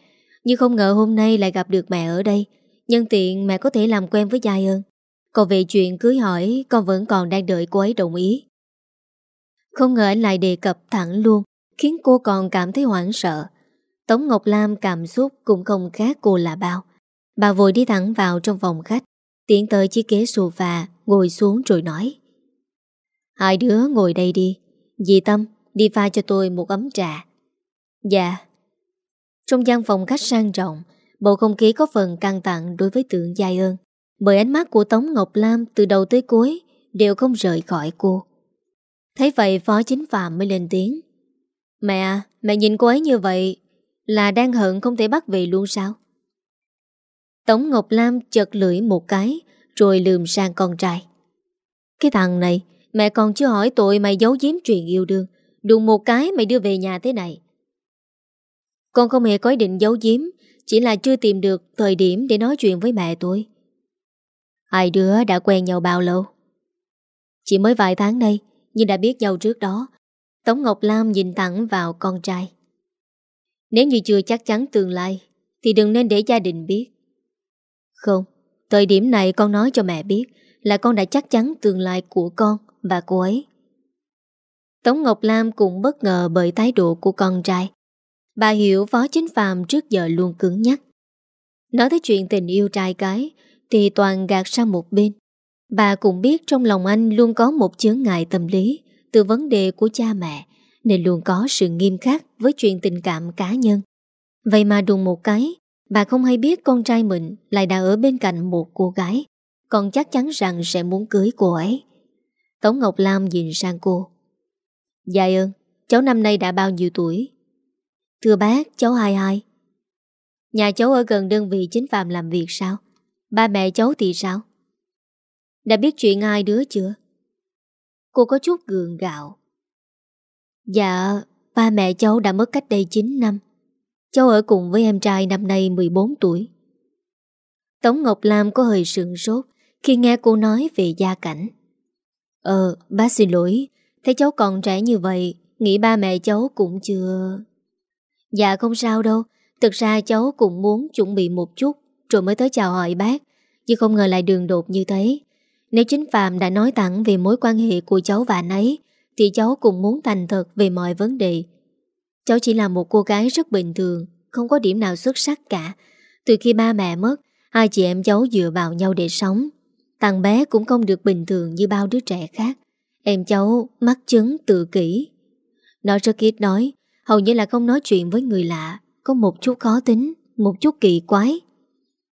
Nhưng không ngờ hôm nay lại gặp được mẹ ở đây. Nhân tiện mẹ có thể làm quen với Giai ơn. Còn về chuyện cưới hỏi, Con vẫn còn đang đợi cô ấy đồng ý Không ngờ anh lại đề cập thẳng luôn, Khiến cô còn cảm thấy hoảng sợ Tống Ngọc Lam cảm xúc Cũng không khác cô là bao Bà vội đi thẳng vào trong phòng khách, Tiến tới chiếc ghế sofa, Ngồi xuống rồi nói Hai đứa ngồi đây đi Dì Tâm, đi pha cho tôi một ấm trà Dạ Trong gian phòng khách sang trọng Bầu không khí có phần căng thẳng đối với tượng Giai ơn bởi ánh mắt của Tống Ngọc Lam từ đầu tới cuối đều không rời khỏi cô. Thấy vậy Phó Chính Phạm mới lên tiếng. Mẹ, mẹ nhìn cô ấy như vậy là đang hận không thể bắt về luôn sao? Tống Ngọc Lam chật lưỡi một cái rồi lườm sang con trai. Cái thằng này Mẹ còn chưa hỏi tội mày giấu giếm chuyện yêu đương Đùng một cái mày đưa về nhà thế này con không hề có ý định giấu giếm Chỉ là chưa tìm được thời điểm để nói chuyện với mẹ tôi. Hai đứa đã quen nhau bao lâu? Chỉ mới vài tháng nay, Nhưng đã biết nhau trước đó. Tống Ngọc Lam nhìn thẳng vào con trai. Nếu như chưa chắc chắn tương lai Thì đừng nên để gia đình biết. Không Thời điểm này con nói cho mẹ biết Là con đã chắc chắn tương lai của con Và cô ấy. Tống Ngọc Lam cũng bất ngờ bởi thái độ của con trai. Bà hiểu phó chính phàm trước giờ luôn cứng nhắc Nói tới chuyện tình yêu trai cái Thì toàn gạt sang một bên Bà cũng biết trong lòng anh luôn có một chướng ngại tâm lý từ vấn đề của cha mẹ nên luôn có sự nghiêm khắc với chuyện tình cảm cá nhân. Vậy mà đùng một cái, bà không hay biết con trai mình lại đã ở bên cạnh một cô gái, còn chắc chắn rằng sẽ muốn cưới cô ấy. Tống Ngọc Lam nhìn sang cô. Dạ ơn, cháu năm nay đã bao nhiêu tuổi? Thưa bác, cháu 22. Nhà cháu ở gần đơn vị chính phạm làm việc sao? Ba mẹ cháu thì sao? Đã biết chuyện hai đứa chưa? Cô có chút gượng gạo. Dạ, ba mẹ cháu đã mất cách đây 9 năm. Cháu ở cùng với em trai năm nay 14 tuổi. Tống Ngọc Lam có hơi sượng sốt khi nghe cô nói về gia cảnh. Ờ, bác xin lỗi, thấy cháu còn trẻ như vậy, nghĩ ba mẹ cháu cũng chưa... Dạ không sao đâu, thực ra cháu cũng muốn chuẩn bị một chút rồi mới tới chào hỏi bác, nhưng không ngờ lại đường đột như thế. Nếu chính Phạm đã nói thẳng về mối quan hệ của cháu và anh ấy, thì cháu cũng muốn thành thật về mọi vấn đề. Cháu chỉ là một cô gái rất bình thường, không có điểm nào xuất sắc cả. Từ khi ba mẹ mất, hai chị em cháu dựa vào nhau để sống. Thằng bé cũng không được bình thường như bao đứa trẻ khác. Em cháu mắc chứng tự kỷ. Nó rất ít nói, hầu như là không nói chuyện với người lạ, có một chút khó tính, một chút kỳ quái.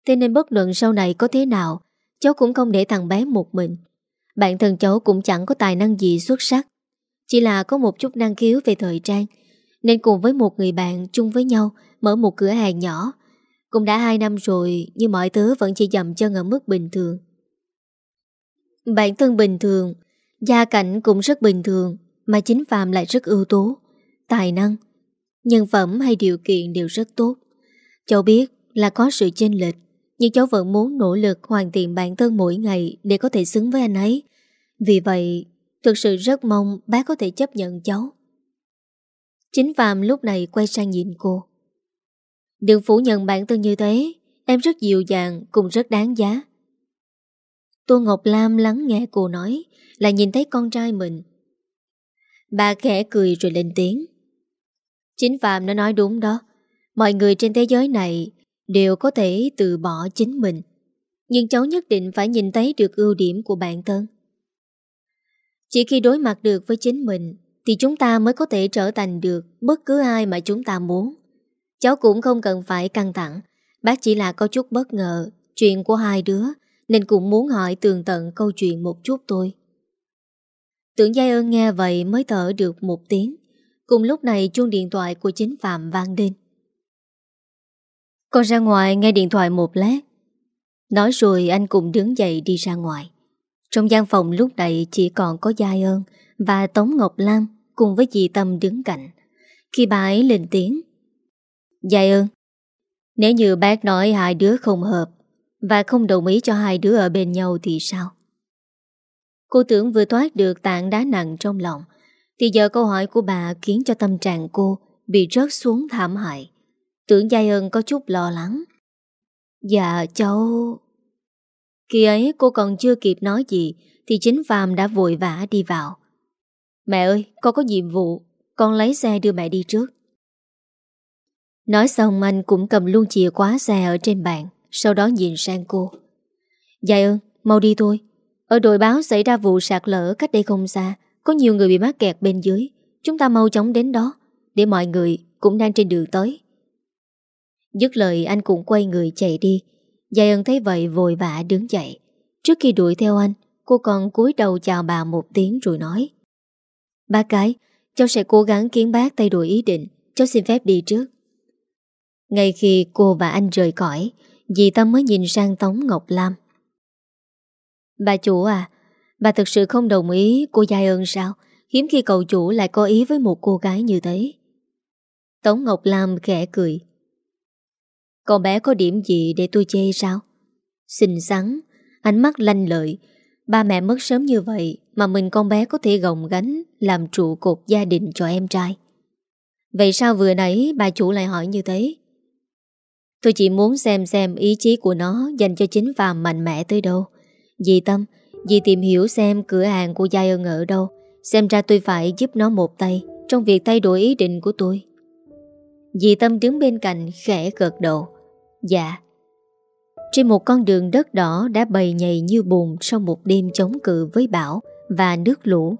Thế nên bất luận sau này có thế nào, cháu cũng không để thằng bé một mình. bạn thân cháu cũng chẳng có tài năng gì xuất sắc. Chỉ là có một chút năng khiếu về thời trang, nên cùng với một người bạn chung với nhau mở một cửa hàng nhỏ. Cũng đã 2 năm rồi nhưng mọi thứ vẫn chỉ dầm chân ở mức bình thường. Bản thân bình thường, gia cảnh cũng rất bình thường mà chính Phạm lại rất ưu tố, tài năng, nhân phẩm hay điều kiện đều rất tốt. Cháu biết là có sự chênh lệch nhưng cháu vẫn muốn nỗ lực hoàn thiện bản thân mỗi ngày để có thể xứng với anh ấy. Vì vậy, thực sự rất mong bác có thể chấp nhận cháu. Chính Phạm lúc này quay sang nhìn cô. Đừng phủ nhận bản thân như thế, em rất dịu dàng cũng rất đáng giá. Tô Ngọc Lam lắng nghe cô nói, là nhìn thấy con trai mình. Bà khẽ cười rồi lên tiếng. Chính Phạm nó nói đúng đó, mọi người trên thế giới này đều có thể từ bỏ chính mình. Nhưng cháu nhất định phải nhìn thấy được ưu điểm của bản thân. Chỉ khi đối mặt được với chính mình thì chúng ta mới có thể trở thành được bất cứ ai mà chúng ta muốn. Cháu cũng không cần phải căng thẳng, bác chỉ là có chút bất ngờ chuyện của hai đứa nên cũng muốn hỏi tường tận câu chuyện một chút thôi. Tưởng Giai ơn nghe vậy mới thở được một tiếng. Cùng lúc này chuông điện thoại của chính Phạm vang lên. Con ra ngoài nghe điện thoại một lát. Nói rồi anh cũng đứng dậy đi ra ngoài. Trong gian phòng lúc này chỉ còn có Giai ơn Và Tống Ngọc Lam Cùng với dì Tâm đứng cạnh. Khi bà ấy lên tiếng Giai ơn, Nếu như bác nói hai đứa không hợp Và không đồng ý cho hai đứa ở bên nhau thì sao? Cô tưởng vừa thoát được tạng đá nặng trong lòng thì giờ câu hỏi của bà khiến cho tâm trạng cô Bị rớt xuống thảm hại. Tưởng Giai ơn có chút lo lắng. Dạ cháu Khi ấy cô còn chưa kịp nói gì, Thì chính Phạm đã vội vã đi vào. Mẹ ơi, con có nhiệm vụ, Con lấy xe đưa mẹ đi trước. Nói xong, anh cũng cầm luôn chìa khóa xe ở trên bàn, Sau đó nhìn sang cô. Dạ ơn mau đi thôi. Ở đội báo xảy ra vụ sạt lở cách đây không xa có nhiều người bị mắc kẹt bên dưới. Chúng ta mau chóng đến đó, Để mọi người cũng đang trên đường tới. Dứt lời, anh cũng quay người chạy đi. Giai ân thấy vậy vội vã đứng dậy. Trước khi đuổi theo anh, Cô còn cúi đầu chào bà một tiếng rồi nói Bác cái, Cháu sẽ cố gắng khiến bác thay đổi ý định. Cháu xin phép đi trước. Ngay khi cô và anh rời cõi Dì Tâm mới nhìn sang Tống Ngọc Lam. Bà chủ à Bà thực sự không đồng ý cô Giai ơn sao? Hiếm khi cậu chủ lại có ý với một cô gái như thế. Tống Ngọc Lam khẽ cười. Con bé có điểm gì để tôi chê sao? Xinh xắn, ánh mắt lanh lợi. Ba mẹ mất sớm như vậy mà mình con bé có thể gồng gánh làm trụ cột gia đình cho em trai. Vậy sao vừa nãy bà chủ lại hỏi như thế? Tôi chỉ muốn xem xem ý chí của nó dành cho chính phàm mạnh mẽ tới đâu. Dì Tâm, dì tìm hiểu xem cửa hàng của Giai ơn ở đâu. Xem ra tôi phải giúp nó một tay trong việc thay đổi ý định của tôi. Dì Tâm đứng bên cạnh khẽ gật đầu. Dạ. Trên một con đường đất đỏ đã bầy nhầy như bùn sau một đêm chống cự với bão và nước lũ.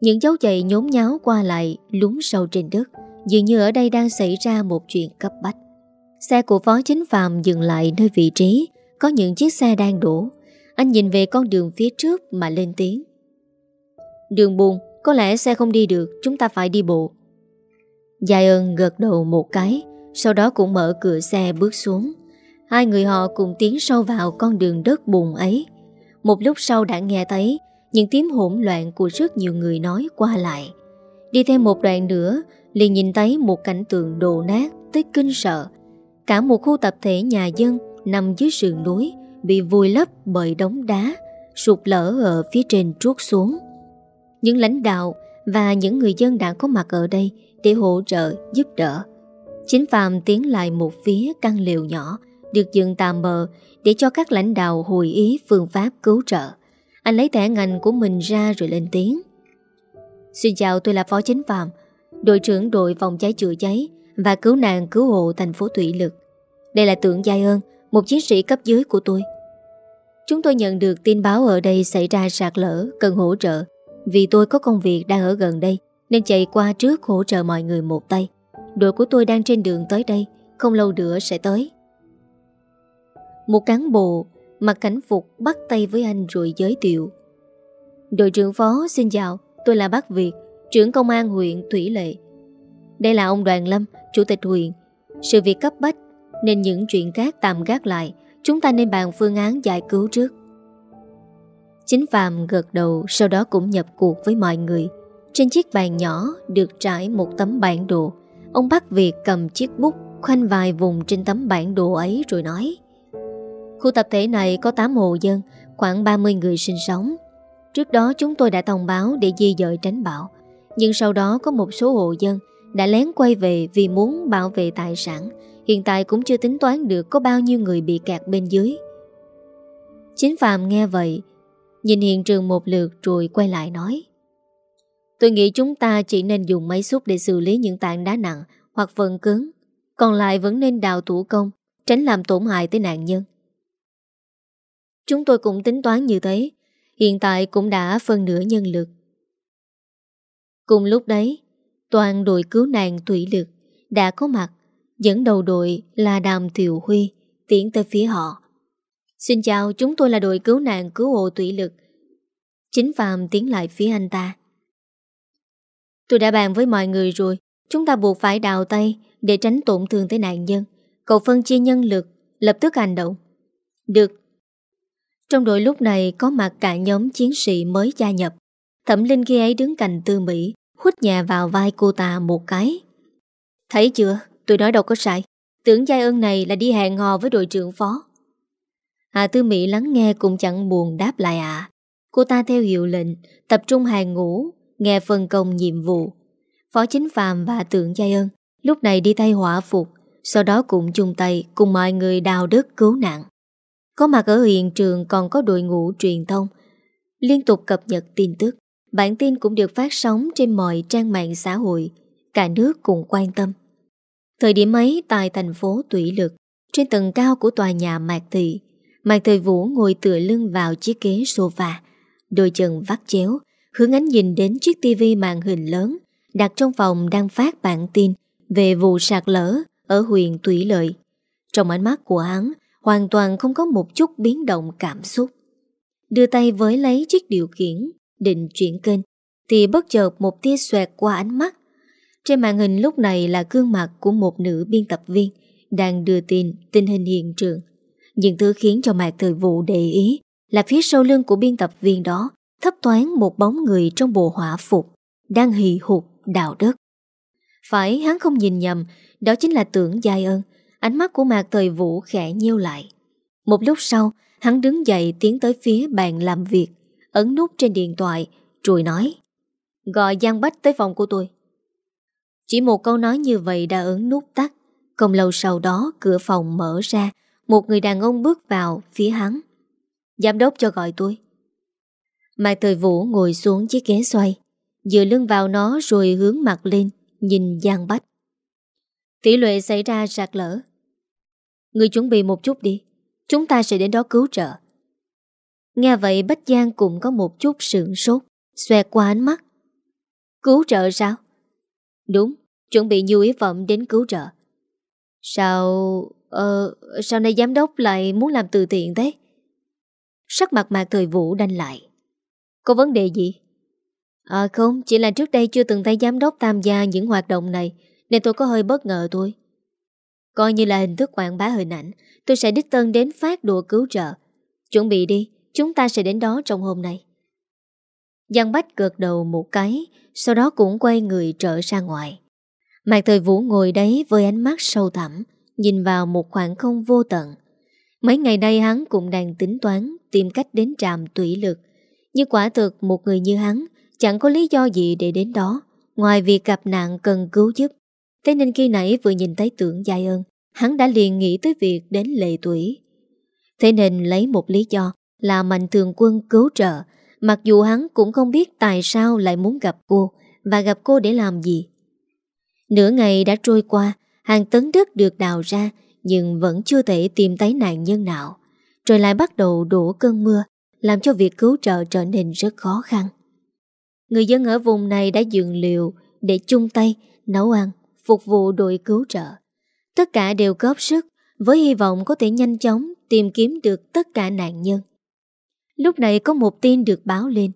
Những dấu chạy nhốn nháo qua lại lún sâu trên đất, dường như ở đây đang xảy ra một chuyện cấp bách. Xe của phó chính phàm dừng lại nơi vị trí, có những chiếc xe đang đổ. Anh nhìn về con đường phía trước mà lên tiếng. Đường buồn, có lẽ xe không đi được, chúng ta phải đi bộ. Giai ơn gật đầu một cái, sau đó cũng mở cửa xe bước xuống. Hai người họ cùng tiến sâu vào con đường đất bùn ấy. Một lúc sau đã nghe thấy những tiếng hỗn loạn của rất nhiều người nói qua lại. Đi thêm một đoạn nữa, liền nhìn thấy một cảnh tượng đồ nát tới kinh sợ. Cả một khu tập thể nhà dân nằm dưới sườn núi bị vùi lấp bởi đống đá, sụp lở ở phía trên trút xuống. Những lãnh đạo và những người dân đã có mặt ở đây để hỗ trợ, giúp đỡ. Chính Phạm tiến lại một phía căn liều nhỏ được dựng tạm bờ để cho các lãnh đạo hồi ý phương pháp cứu trợ. Anh lấy thẻ ngành của mình ra rồi lên tiếng. Xin chào tôi là Phó Chính Phạm, đội trưởng đội phòng cháy chữa cháy và cứu nạn cứu hộ thành phố Thủy Lực. Đây là tượng Giai ơn, một chiến sĩ cấp dưới của tôi. Chúng tôi nhận được tin báo ở đây xảy ra sạt lở, cần hỗ trợ. Vì tôi có công việc đang ở gần đây, nên chạy qua trước hỗ trợ mọi người một tay. Đội của tôi đang trên đường tới đây, không lâu nữa sẽ tới. Một cán bộ mặc cảnh phục bắt tay với anh rồi giới thiệu. Đội trưởng phó xin chào, tôi là bác Việt, trưởng công an huyện Thủy Lệ. Đây là ông Đoàn Lâm, chủ tịch huyện. Sự việc cấp bách nên những chuyện khác tạm gác lại, chúng ta nên bàn phương án giải cứu trước. Chính Phạm gật đầu sau đó cũng nhập cuộc với mọi người. Trên chiếc bàn nhỏ được trải một tấm bản đồ. Ông Bắc Việt cầm chiếc bút khoanh vài vùng trên tấm bản đồ ấy rồi nói Khu tập thể này có 8 hộ dân, khoảng 30 người sinh sống. Trước đó chúng tôi đã thông báo để di dời tránh bão. Nhưng sau đó có một số hộ dân đã lén quay về vì muốn bảo vệ tài sản. Hiện tại cũng chưa tính toán được có bao nhiêu người bị kẹt bên dưới. Chính Phạm nghe vậy, nhìn hiện trường một lượt rồi quay lại nói. Tôi nghĩ chúng ta chỉ nên dùng máy xúc để xử lý những tảng đá nặng hoặc phần cứng. Còn lại vẫn nên đào thủ công, tránh làm tổn hại tới nạn nhân. Chúng tôi cũng tính toán như thế, hiện tại cũng đã phân nửa nhân lực. Cùng lúc đấy, toàn đội cứu nạn thủy lực đã có mặt, dẫn đầu đội là Đàm Thiều Huy tiến tới phía họ. Xin chào, chúng tôi là đội cứu nạn cứu hộ thủy lực. Chính Phạm tiến lại phía anh ta. Tôi đã bàn với mọi người rồi, chúng ta buộc phải đào tay để tránh tổn thương tới nạn nhân. Cậu phân chia nhân lực, lập tức hành động. Được, trong đội lúc này có mặt cả nhóm chiến sĩ mới gia nhập. Thẩm Linh khi ấy đứng cạnh Tư Mỹ, hút nhà vào vai cô ta một cái. Thấy chưa, tôi nói đâu có sai. Tưởng giai ơn này là đi hẹn hò với đội trưởng phó. Hà Tư Mỹ lắng nghe cũng chẳng buồn đáp lại ạ. Cô ta theo hiệu lệnh, tập trung hàng ngũ, nghe phân công nhiệm vụ. Phó Chính Phạm và Tượng Giai ơn lúc này đi tay hỏa phục, sau đó cũng chung tay cùng mọi người đào đất cứu nạn. Có mặt ở hiện trường còn có đội ngũ truyền thông Liên tục cập nhật tin tức Bản tin cũng được phát sóng trên mọi trang mạng xã hội Cả nước cùng quan tâm Thời điểm ấy tại thành phố Tủy Lực Trên tầng cao của tòa nhà Mạc Thị Mạc Thời Vũ ngồi tựa lưng vào chiếc ghế sofa Đôi chân vắt chéo Hướng ánh nhìn đến chiếc tivi màn hình lớn Đặt trong phòng đang phát bản tin Về vụ sạt lở Ở huyện Tủy Lợi Trong ánh mắt của hắn hoàn toàn không có một chút biến động cảm xúc. Đưa tay với lấy chiếc điều khiển, định chuyển kênh, thì bất chợt một tia xoẹt qua ánh mắt. Trên màn hình lúc này là gương mặt của một nữ biên tập viên đang đưa tin tình hình hiện trường. những thứ khiến cho mạc thời vụ để ý là phía sau lưng của biên tập viên đó thấp thoáng một bóng người trong bộ hỏa phục, đang hì hụt đào đất. Phải hắn không nhìn nhầm, đó chính là tưởng giai ơn, ánh mắt của mạc thời vũ khẽ nhiêu lại. Một lúc sau, hắn đứng dậy tiến tới phía bàn làm việc, ấn nút trên điện thoại, rồi nói Gọi Giang Bách tới phòng của tôi. Chỉ một câu nói như vậy đã ấn nút tắt. Không lâu sau đó cửa phòng mở ra, một người đàn ông bước vào phía hắn. Giám đốc cho gọi tôi. Mạc Thời Vũ ngồi xuống chiếc ghế xoay, dựa lưng vào nó rồi hướng mặt lên, nhìn Giang Bách. Tỷ lệ xảy ra sạc lỡ. Người chuẩn bị một chút đi, chúng ta sẽ đến đó cứu trợ. Nghe vậy Bách Giang cũng có một chút sượng sốt, xoẹt qua ánh mắt. Cứu trợ sao? Đúng, chuẩn bị nhu yếu phẩm đến cứu trợ. Sao... Ờ... Sao nay giám đốc lại muốn làm từ thiện thế? Sắc mặt mạc thời vũ đanh lại. Có vấn đề gì? À không, chỉ là trước đây chưa từng thấy giám đốc tham gia những hoạt động này nên tôi có hơi bất ngờ thôi. Coi như là hình thức quảng bá hình ảnh, tôi sẽ đích tân đến phát đồ cứu trợ. Chuẩn bị đi, chúng ta sẽ đến đó trong hôm nay. Giang Bách gật đầu một cái, sau đó cũng quay người trở ra ngoài. Mạc Thời Vũ ngồi đấy với ánh mắt sâu thẳm, nhìn vào một khoảng không vô tận. Mấy ngày nay hắn cũng đang tính toán tìm cách đến trạm tủy lực. Nhưng quả thực một người như hắn chẳng có lý do gì để đến đó, ngoài việc gặp nạn cần cứu giúp. Thế nên khi nãy vừa nhìn thấy tưởng giai ơn, hắn đã liền nghĩ tới việc đến lệ tuổi. Thế nên lấy một lý do là mạnh thường quân cứu trợ, mặc dù hắn cũng không biết tại sao lại muốn gặp cô và gặp cô để làm gì. Nửa ngày đã trôi qua, hàng tấn đất được đào ra nhưng vẫn chưa thể tìm thấy nạn nhân nào. Trời lại bắt đầu đổ cơn mưa, làm cho việc cứu trợ trở nên rất khó khăn. Người dân ở vùng này đã dựng liều để chung tay nấu ăn, phục vụ đội cứu trợ. Tất cả đều góp sức với hy vọng có thể nhanh chóng tìm kiếm được tất cả nạn nhân. Lúc này có một tin được báo lên.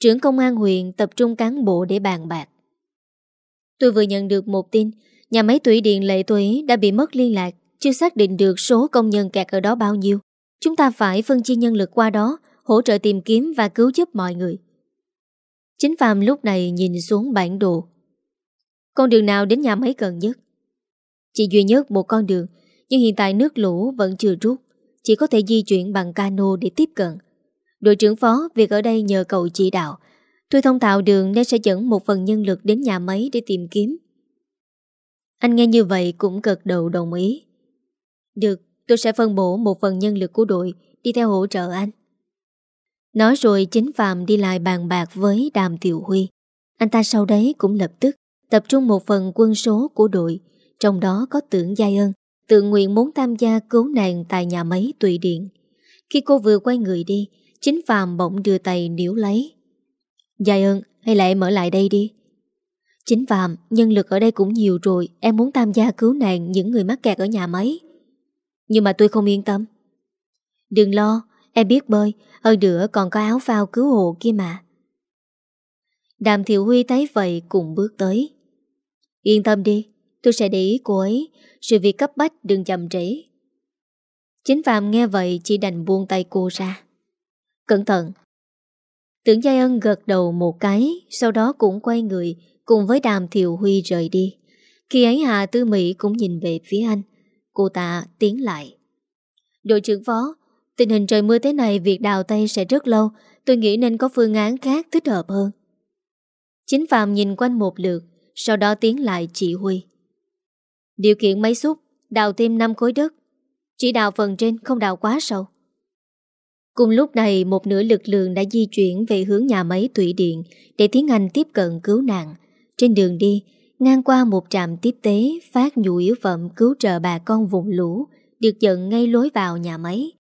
Trưởng công an huyện tập trung cán bộ để bàn bạc. Tôi vừa nhận được một tin, nhà máy thủy điện Lệ Thủy đã bị mất liên lạc, chưa xác định được số công nhân kẹt ở đó bao nhiêu. Chúng ta phải phân chia nhân lực qua đó, hỗ trợ tìm kiếm và cứu giúp mọi người. Chính Phạm lúc này nhìn xuống bản đồ. Con đường nào đến nhà máy gần nhất? Chỉ duy nhất một con đường, nhưng hiện tại nước lũ vẫn chưa rút, chỉ có thể di chuyển bằng cano để tiếp cận. Đội trưởng phó việc ở đây nhờ cậu chỉ đạo, Tôi thông tạo đường nên sẽ dẫn một phần nhân lực đến nhà máy để tìm kiếm. Anh nghe như vậy cũng cực đầu đồng ý. Được, tôi sẽ phân bổ một phần nhân lực của đội đi theo hỗ trợ anh. Nói rồi chính Phạm đi lại bàn bạc với Đàm Tiểu Huy. Anh ta sau đấy cũng lập tức tập trung một phần quân số của đội, trong đó có tưởng Giai Ân, tự nguyện muốn tham gia cứu nạn tại nhà máy tùy điện. Khi cô vừa quay người đi, chính Phạm bỗng đưa tay níu lấy. Dài ơn, hay là em ở lại đây đi. Chính Phạm, nhân lực ở đây cũng nhiều rồi, em muốn tham gia cứu nạn những người mắc kẹt ở nhà máy. Nhưng mà tôi không yên tâm. Đừng lo, em biết bơi, hơn nữa còn có áo phao cứu hộ kia mà. Đàm Thiệu Huy thấy vậy cùng bước tới. Yên tâm đi, tôi sẽ để ý cô ấy, sự việc cấp bách đừng chậm trễ. Chính Phạm nghe vậy chỉ đành buông tay cô ra. Cẩn thận, Tưởng Giai Ân gật đầu một cái, sau đó cũng quay người, cùng với đàm thiều Huy rời đi. Khi ấy Hà Tư Mỹ cũng nhìn về phía anh. Cô ta tiến lại. Đội trưởng phó, tình hình trời mưa thế này việc đào tay sẽ rất lâu, tôi nghĩ nên có phương án khác thích hợp hơn. Chính Phạm nhìn quanh một lượt, sau đó tiến lại chỉ Huy. Điều kiện máy xúc, đào thêm 5 khối đất. Chỉ đào phần trên không đào quá sâu. Cùng lúc này một nửa lực lượng đã di chuyển về hướng nhà máy thủy điện để tiến hành tiếp cận cứu nạn. Trên đường đi, ngang qua một trạm tiếp tế phát nhu yếu phẩm cứu trợ bà con vùng lũ, được dẫn ngay lối vào nhà máy.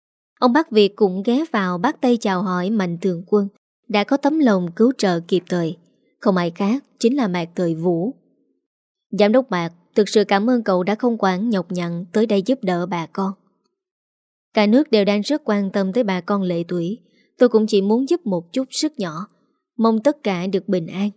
Ông bác Việt cũng ghé vào bắt tay chào hỏi Mạnh Thường Quân, đã có tấm lòng cứu trợ kịp thời. Không ai khác, chính là Mạc Thời Vũ. Giám đốc Mạc, thực sự cảm ơn cậu đã không quản nhọc nhằn tới đây giúp đỡ bà con. Cả nước đều đang rất quan tâm tới bà con lệ tuổi Tôi cũng chỉ muốn giúp một chút sức nhỏ Mong tất cả được bình an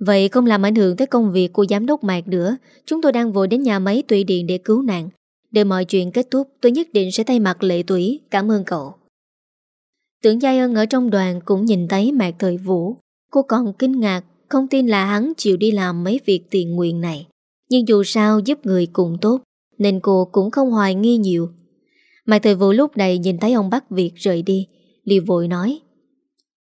Vậy không làm ảnh hưởng tới công việc của giám đốc Mạc nữa Chúng tôi đang vội đến nhà máy tùy điện để cứu nạn Để mọi chuyện kết thúc Tôi nhất định sẽ thay mặt lệ tuổi Cảm ơn cậu Tưởng Giai Ân ở trong đoàn cũng nhìn thấy Mạc Thời Vũ. Cô còn kinh ngạc, không tin là hắn chịu đi làm mấy việc tiền nguyện này. Nhưng dù sao giúp người cũng tốt, nên cô cũng không hoài nghi nhiều. Mạc Thời Vũ lúc này nhìn thấy ông bắt việc rời đi, liền vội nói.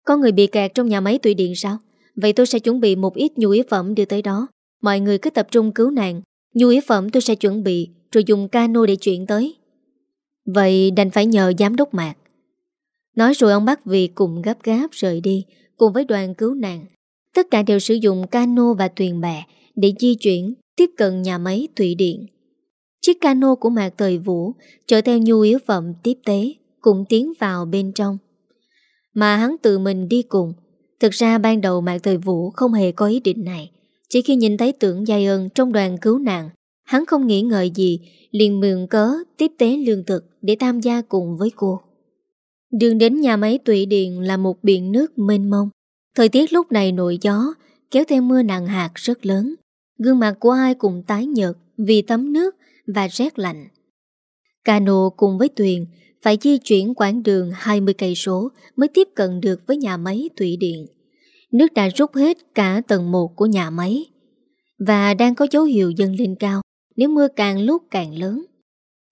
Có người bị kẹt trong nhà máy tùy điện sao? Vậy tôi sẽ chuẩn bị một ít nhu yếu phẩm đưa tới đó. Mọi người cứ tập trung cứu nạn. Nhu yếu phẩm tôi sẽ chuẩn bị, rồi dùng cano để chuyển tới. Vậy đành phải nhờ giám đốc Mạc. Nói rồi ông bác Việt cùng gấp gáp rời đi, cùng với đoàn cứu nạn. Tất cả đều sử dụng cano và thuyền bè để di chuyển, tiếp cận nhà máy thủy điện. Chiếc cano của Mạc Thời Vũ chở theo nhu yếu phẩm tiếp tế, cũng tiến vào bên trong. Mà hắn tự mình đi cùng. Thực ra ban đầu Mạc Thời Vũ không hề có ý định này. Chỉ khi nhìn thấy tưởng giai ơn trong đoàn cứu nạn, hắn không nghĩ ngợi gì, liền mượn cớ tiếp tế lương thực để tham gia cùng với cô. Đường đến nhà máy tụy điện là một biển nước mênh mông. Thời tiết lúc này nổi gió, kéo theo mưa nặng hạt rất lớn. Gương mặt của ai cũng tái nhợt vì tấm nước và rét lạnh. Cano cùng với thuyền phải di chuyển quãng đường 20 cây số mới tiếp cận được với nhà máy thủy điện. Nước đã rút hết cả tầng 1 của nhà máy và đang có dấu hiệu dâng lên cao, nếu mưa càng lúc càng lớn.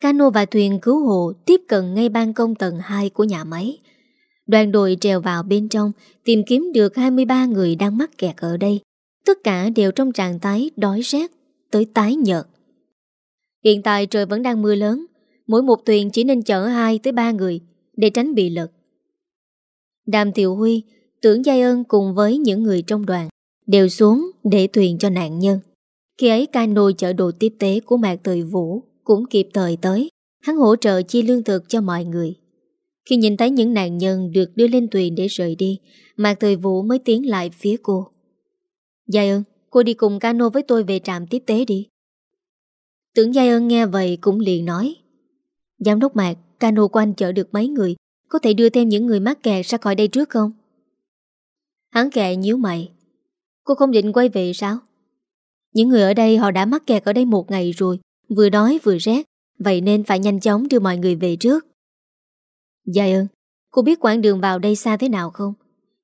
Cano và thuyền cứu hộ tiếp cận ngay ban công tầng 2 của nhà máy. Đoàn đội trèo vào bên trong tìm kiếm được 23 người đang mắc kẹt ở đây. Tất cả đều trong trạng thái đói rét tới tái nhợt. Hiện tại trời vẫn đang mưa lớn, mỗi một thuyền chỉ nên chở 2 tới 3 người để tránh bị lật. Đàm Tiểu Huy, tưởng Giai ơn cùng với những người trong đoàn đều xuống để thuyền cho nạn nhân. Khi ấy cano chở đồ tiếp tế của Mạc Thời Vũ cũng kịp thời tới, hắn hỗ trợ chi lương thực cho mọi người. Khi nhìn thấy những nạn nhân được đưa lên thuyền để rời đi, Mạc Thời Vũ mới tiến lại phía cô. Giai ơn, cô đi cùng cano với tôi về trạm tiếp tế đi. Tưởng Giai ơn nghe vậy cũng liền nói. Giám đốc Mạc, cano của anh chở được mấy người, có thể đưa thêm những người mắc kẹt ra khỏi đây trước không? Hắn kệ nhíu mày. Cô không định quay về sao? Những người ở đây họ đã mắc kẹt ở đây một ngày rồi, vừa đói vừa rét, vậy nên phải nhanh chóng đưa mọi người về trước. Dài ơn, cô biết quãng đường vào đây xa thế nào không?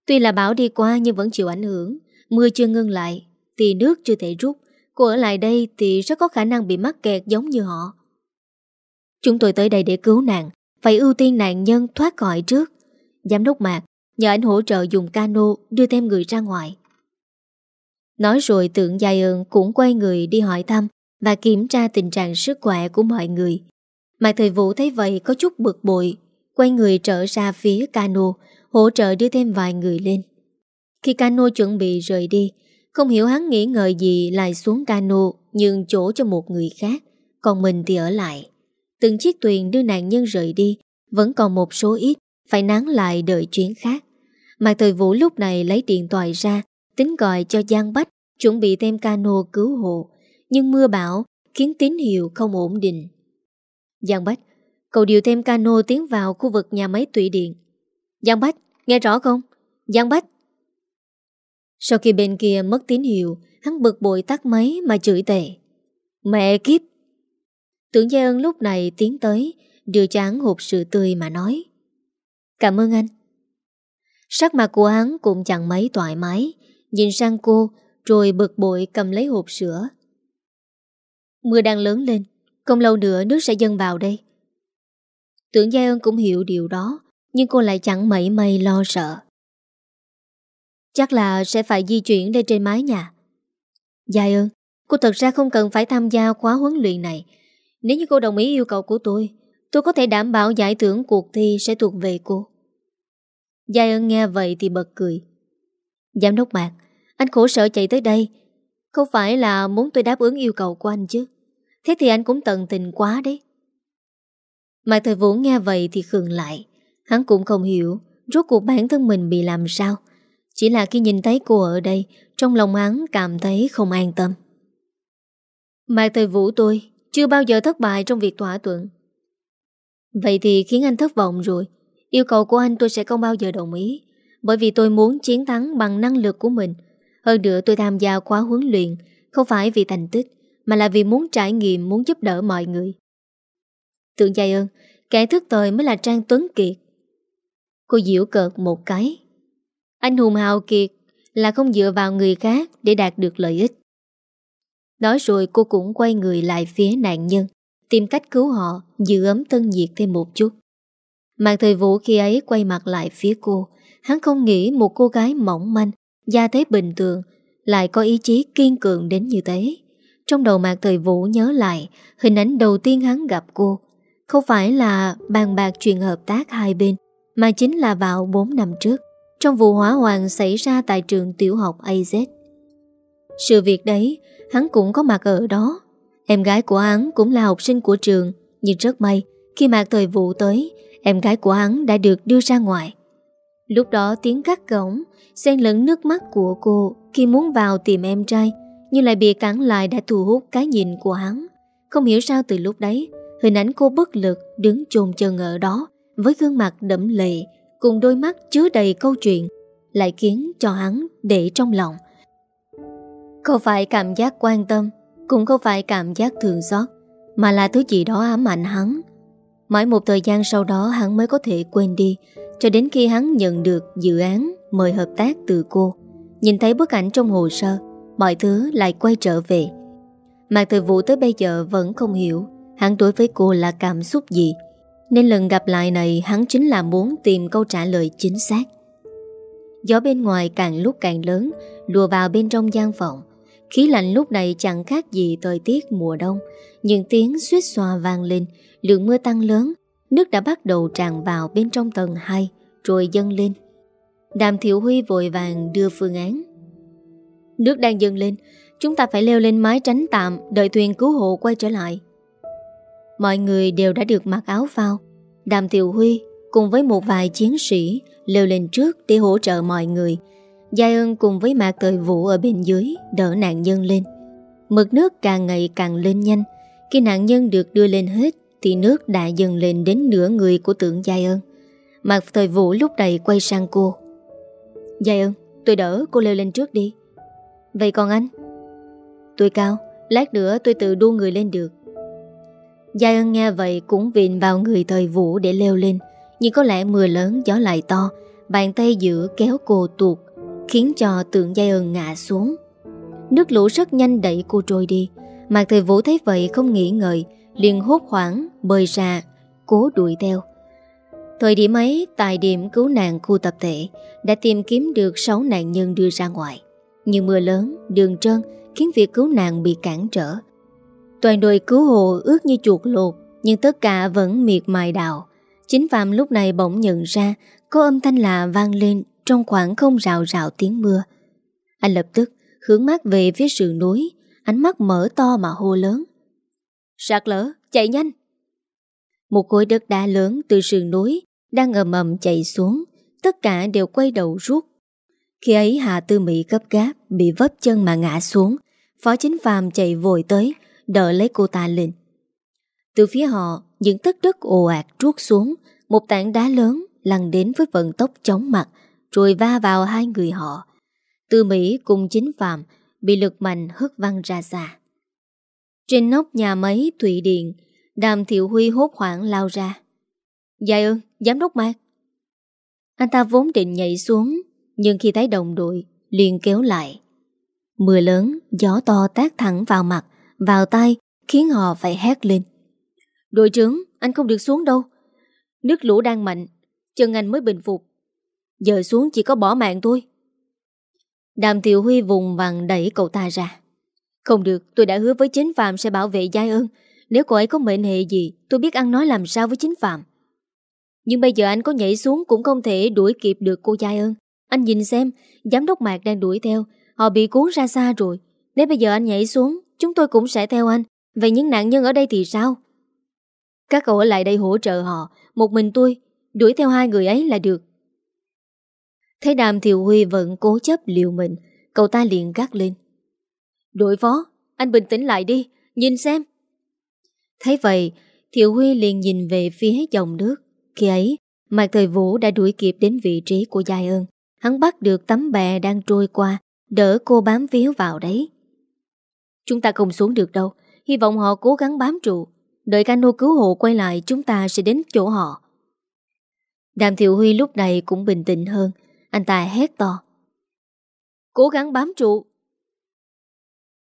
Tuy là bão đi qua nhưng vẫn chịu ảnh hưởng, mưa chưa ngưng lại, thì nước chưa thể rút. Cô ở lại đây thì rất có khả năng bị mắc kẹt giống như họ. Chúng tôi tới đây để cứu nạn, phải ưu tiên nạn nhân thoát khỏi trước. Giám đốc Mạc, nhờ anh hỗ trợ dùng cano đưa thêm người ra ngoài. Nói rồi tượng dài ơn cũng quay người đi hỏi thăm và kiểm tra tình trạng sức khỏe của mọi người. Mạc Thời Vũ thấy vậy có chút bực bội, quay người trở ra phía cano, hỗ trợ đưa thêm vài người lên. Khi cano chuẩn bị rời đi, không hiểu hắn nghĩ ngợi gì lại xuống cano nhường chỗ cho một người khác, còn mình thì ở lại. Từng chiếc thuyền đưa nạn nhân rời đi, vẫn còn một số ít, phải nán lại đợi chuyến khác. Mạc Thời Vũ lúc này lấy điện thoại ra, tính gọi cho Giang Bách, chuẩn bị thêm cano cứu hộ, nhưng mưa bão khiến tín hiệu không ổn định. Giang Bách, cậu điều thêm cano tiến vào khu vực nhà máy thủy điện. Giang Bách, nghe rõ không? Giang Bách. Sau khi bên kia mất tín hiệu, hắn bực bội tắt máy mà chửi tệ. Mẹ kiếp! Tưởng Gia Ân lúc này tiến tới, đưa cho hắn hộp sự tươi mà nói. Cảm ơn anh. Sắc mặt của hắn cũng chẳng mấy thoải mái, nhìn sang cô rồi bực bội cầm lấy hộp sữa. Mưa đang lớn lên, không lâu nữa nước sẽ dâng vào đây. Tưởng Gia Ân cũng hiểu điều đó, nhưng cô lại chẳng mảy may lo sợ. Chắc là sẽ phải di chuyển lên trên mái nhà. Dài ơn, cô thật ra không cần phải tham gia khóa huấn luyện này. Nếu như cô đồng ý yêu cầu của tôi, tôi có thể đảm bảo giải thưởng cuộc thi sẽ thuộc về cô. giai ơn nghe vậy thì bật cười. Giám đốc Mạc, anh khổ sở chạy tới đây Không phải là muốn tôi đáp ứng yêu cầu của anh chứ Thế thì anh cũng tận tình quá đấy Mạc Thời Vũ nghe vậy thì khừng lại Hắn cũng không hiểu Rốt cuộc bản thân mình bị làm sao chỉ là khi nhìn thấy cô ở đây, Trong lòng hắn cảm thấy không an tâm. Mạc Thời Vũ tôi Chưa bao giờ thất bại trong việc thỏa thuận. Vậy thì khiến anh thất vọng rồi. Yêu cầu của anh tôi sẽ không bao giờ đồng ý, Bởi vì tôi muốn chiến thắng bằng năng lực của mình. Hơn nữa tôi tham gia khóa huấn luyện, Không phải vì thành tích, Mà là vì muốn trải nghiệm, Muốn giúp đỡ mọi người. Tượng dài ơn, Kẻ thức thời mới là Trang Tuấn Kiệt. Cô diễu cợt một cái. Anh hùng hào kiệt Là không dựa vào người khác Để đạt được lợi ích. Nói rồi cô cũng quay người lại phía nạn nhân, Tìm cách cứu họ, Giữ ấm tân nhiệt thêm một chút. Mạc thời vũ khi ấy quay mặt lại phía cô, Hắn không nghĩ một cô gái mỏng manh Gia thế bình thường, Lại có ý chí kiên cường đến như thế. Trong đầu mạc thời vũ nhớ lại Hình ảnh đầu tiên hắn gặp cô, Không phải là bàn bạc chuyện hợp tác hai bên, Mà chính là vào 4 năm trước. Trong vụ hỏa hoạn xảy ra tại trường tiểu học AZ Sự việc đấy, Hắn cũng có mặt ở đó. Em gái của hắn cũng là học sinh của trường, Nhưng rất may, Khi mạc thời vụ tới, Em gái của hắn đã được đưa ra ngoài. Lúc đó tiếng cắt cổng Xen lẫn nước mắt của cô Khi muốn vào tìm em trai, Nhưng lại bị cản lại đã thu hút cái nhìn của hắn. Không hiểu sao từ lúc đấy, Hình ảnh cô bất lực đứng chôn chân ở đó, Với gương mặt đẫm lệ Cùng đôi mắt chứa đầy câu chuyện Lại khiến cho hắn để trong lòng. Không phải cảm giác quan tâm, Cũng không phải cảm giác thường xót, Mà là thứ gì đó ám ảnh hắn. Mãi một thời gian sau đó hắn mới có thể quên đi, Cho đến khi hắn nhận được dự án mời hợp tác từ cô. Nhìn thấy bức ảnh trong hồ sơ, Mọi thứ lại quay trở về. Mạc thời vụ tới bây giờ vẫn không hiểu Hắn đối với cô là cảm xúc gì. Nên lần gặp lại này, Hắn chính là muốn tìm câu trả lời chính xác. Gió bên ngoài càng lúc càng lớn, Lùa vào bên trong gian phòng. Khí lạnh lúc này chẳng khác gì thời tiết mùa đông Những tiếng suýt xoa vang lên, Lượng mưa tăng lớn, Nước đã bắt đầu tràn vào bên trong tầng 2 Rồi dâng lên. Đàm Thiệu Huy vội vàng đưa phương án. Nước đang dâng lên, Chúng ta phải leo lên mái tránh tạm, Đợi thuyền cứu hộ quay trở lại. Mọi người đều đã được mặc áo phao Đàm Tiểu Huy cùng với một vài chiến sĩ leo lên trước để hỗ trợ mọi người. Gia ơn cùng với Mạc Thời Vũ ở bên dưới đỡ nạn nhân lên. Mực nước càng ngày càng lên nhanh. Khi nạn nhân được đưa lên hết thì nước đã dần lên đến nửa người của tượng Giai ơn. Mạc Thời Vũ lúc này quay sang cô. Giai ơn, tôi đỡ cô leo lên trước đi. Vậy còn anh? Tôi cao, lát nữa tôi tự đua người lên được. Giai ơn nghe vậy cũng viện vào người thời Vũ để leo lên. Nhưng có lẽ mưa lớn gió lại to, bàn tay giữ kéo cô tuột, khiến cho tượng Giai ơn ngã xuống. Nước lũ rất nhanh đẩy cô trôi đi. Mạc thời Vũ thấy vậy không nghĩ ngợi, liền hốt hoảng bơi ra, cố đuổi theo. Thời điểm ấy, tại điểm cứu nạn khu tập thể, đã tìm kiếm được 6 nạn nhân đưa ra ngoài. Nhưng mưa lớn, đường trơn khiến việc cứu nạn bị cản trở. Toàn đội cứu hộ ướt như chuột lột, nhưng tất cả vẫn miệt mài đạo. Chính Phạm lúc này bỗng nhận ra có âm thanh lạ vang lên trong khoảng không rào rào tiếng mưa. Anh lập tức hướng mắt về phía sườn núi, ánh mắt mở to mà hô lớn. Sạt lỡ, chạy nhanh! Một khối đất đá lớn từ sườn núi đang ầm ầm chạy xuống, tất cả đều quay đầu rút. Khi ấy Hà Tư Mỹ gấp gáp, bị vấp chân mà ngã xuống, Phó Chính Phạm chạy vội tới, đỡ lấy cô ta lên. Từ phía họ, những tất đất ồ ạt trút xuống, một tảng đá lớn lăn đến với vận tốc chóng mặt, rồi va vào hai người họ. Từ Mỹ cùng chính Phạm bị lực mạnh hất văng ra xa. Trên nóc nhà máy Thụy Điện, Đàm Thiệu Huy hốt hoảng lao ra. Dài ơn, giám đốc Mạc. Anh ta vốn định nhảy xuống, nhưng khi thấy đồng đội, liền kéo lại. Mưa lớn, gió to tác thẳng vào mặt, vào tay, khiến họ phải hét lên. Đội trưởng, anh không được xuống đâu. Nước lũ đang mạnh, chân anh mới bình phục. Giờ xuống chỉ có bỏ mạng thôi. Đàm tiểu Huy vùng vằng đẩy cậu ta ra. Không được, tôi đã hứa với chính Phạm sẽ bảo vệ Giai ơn. Nếu cô ấy có mệnh hệ gì, tôi biết ăn nói làm sao với chính Phạm. Nhưng bây giờ anh có nhảy xuống cũng không thể đuổi kịp được cô Giai ơn. Anh nhìn xem, giám đốc Mạc đang đuổi theo, họ bị cuốn ra xa rồi. Nếu bây giờ anh nhảy xuống, chúng tôi cũng sẽ theo anh. Vậy những nạn nhân ở đây thì sao? Các cậu ở lại đây hỗ trợ họ, một mình tôi, đuổi theo hai người ấy là được. Thấy đàm Thiều Huy vẫn cố chấp liều mình, cậu ta liền gắt lên. Đội phó, anh bình tĩnh lại đi, nhìn xem. Thấy vậy, Thiệu Huy liền nhìn về phía dòng nước. Khi ấy, Mạc Thời Vũ đã đuổi kịp đến vị trí của Giai ơn. Hắn bắt được tấm bè đang trôi qua, đỡ cô bám víu vào đấy. Chúng ta không xuống được đâu, hy vọng họ cố gắng bám trụ. Đợi cano cứu hộ quay lại chúng ta sẽ đến chỗ họ. Đàm Thiệu Huy lúc này cũng bình tĩnh hơn. Anh ta hét to. Cố gắng bám trụ.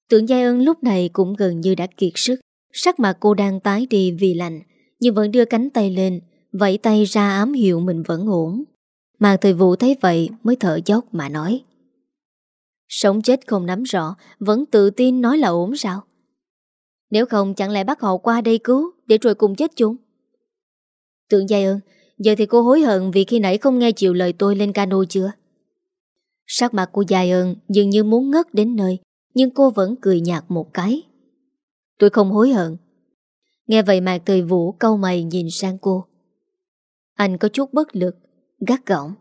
Tưởng Giai ơn lúc này cũng gần như đã kiệt sức. Sắc mặt cô đang tái đi vì lạnh Nhưng vẫn đưa cánh tay lên Vẫy tay ra ám hiệu mình vẫn ổn. Mà thời vụ thấy vậy Mới thở dốc mà nói. Sống chết không nắm rõ, Vẫn tự tin nói là ổn sao? Nếu không, chẳng lẽ bắt họ qua đây cứu, Để rồi cùng chết chung? Tượng Giai ơn Giờ thì cô hối hận vì khi nãy không nghe chịu lời tôi lên cano chưa? Sắc mặt của Giai ơn Dường như muốn ngất đến nơi, Nhưng cô vẫn cười nhạt một cái. Tôi không hối hận. Nghe vậy Mạc Thời Vũ câu mày nhìn sang cô. Anh có chút bất lực, Gắt gỏng.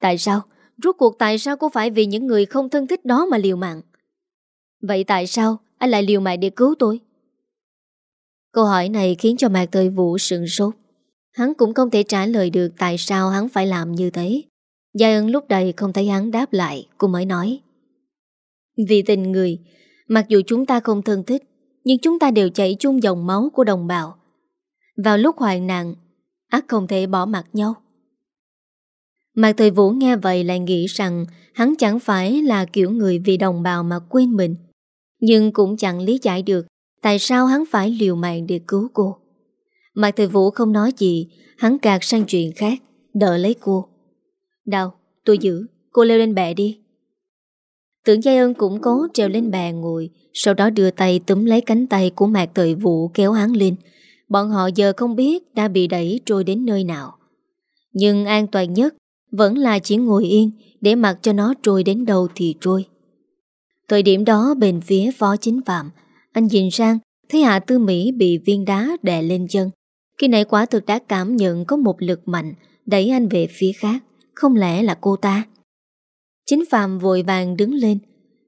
Tại sao? Rốt cuộc tại sao cô phải vì những người không thân thích đó mà liều mạng? Vậy tại sao anh lại liều mạng để cứu tôi? Câu hỏi này khiến cho Mạc Thời Vũ sừng sốt. Hắn cũng không thể trả lời được tại sao hắn phải làm như thế. Gia ân lúc đây không thấy hắn đáp lại, cô mới nói. Vì tình người, mặc dù chúng ta không thân thích, nhưng chúng ta đều chảy chung dòng máu của đồng bào. Vào lúc hoạn nạn, ác không thể bỏ mặt nhau. Mạc Thời Vũ nghe vậy lại nghĩ rằng hắn chẳng phải là kiểu người vì đồng bào mà quên mình. Nhưng cũng chẳng lý giải được tại sao hắn phải liều mạng để cứu cô. Mạc Thời Vũ không nói gì, hắn cạt sang chuyện khác, đợi lấy cô. Đâu, tôi giữ, cô leo lên bè đi. Tưởng Giai ơn cũng cố treo lên bè ngồi, sau đó đưa tay túm lấy cánh tay của Mạc Thời Vũ kéo hắn lên. Bọn họ giờ không biết đã bị đẩy trôi đến nơi nào. Nhưng an toàn nhất vẫn là chỉ ngồi yên để mặc cho nó trôi đến đâu thì trôi. Thời điểm đó bên phía phó chính phạm, anh nhìn sang thấy Hạ Tư Mỹ bị viên đá đè lên chân. Khi nãy quả thực đã cảm nhận có một lực mạnh đẩy anh về phía khác, không lẽ là cô ta? Chính Phạm vội vàng đứng lên,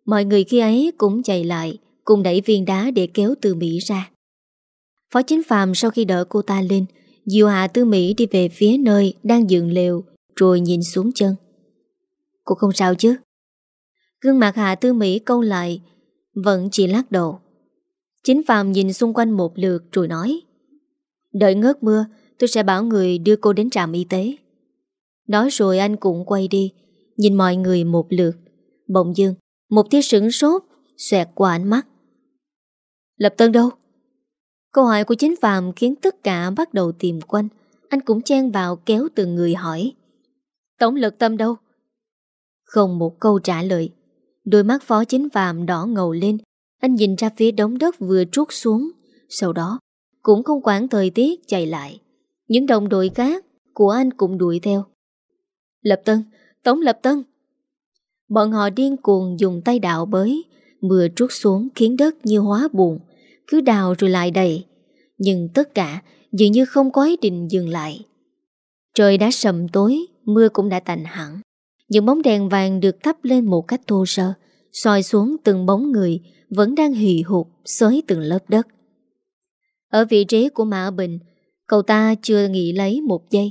mọi người khi ấy cũng chạy lại, cùng đẩy viên đá để kéo Tư Mỹ ra. Phó Chính Phạm sau khi đỡ cô ta lên, dìu Hạ Tư Mỹ đi về phía nơi đang dựng lều rồi nhìn xuống chân. Cô không sao chứ? Gương mặt Hạ Tư Mỹ câu lại, vẫn chỉ lắc đầu. Chính Phạm nhìn xung quanh một lượt rồi nói Đợi ngớt mưa Tôi sẽ bảo người đưa cô đến trạm y tế Nói rồi anh cũng quay đi Nhìn mọi người một lượt Bỗng dưng Một tia sửng sốt Xoẹt qua ánh mắt Lập Tân đâu? Câu hỏi của chính Phạm khiến tất cả bắt đầu tìm quanh Anh cũng chen vào kéo từng người hỏi Tổng lực tâm đâu? Không một câu trả lời. Đôi mắt phó chính Phạm đỏ ngầu lên. Anh nhìn ra phía đống đất vừa trút xuống. Sau đó Cũng không quản thời tiết chạy lại. Những đồng đội khác Của anh cũng đuổi theo. Lập Tân, Tống Lập Tân. Bọn họ điên cuồng dùng tay đạo bới. Mưa trút xuống khiến đất như hóa buồn Cứ đào rồi lại đầy. Nhưng tất cả dường như không có ý định dừng lại. Trời đã sầm tối. Mưa cũng đã tạnh hẳn. Những bóng đèn vàng được thắp lên một cách thô sơ, soi xuống từng bóng người Vẫn đang hì hụt Xới từng lớp đất. Ở vị trí của Mã Bình, Cậu ta chưa nghĩ lấy một giây.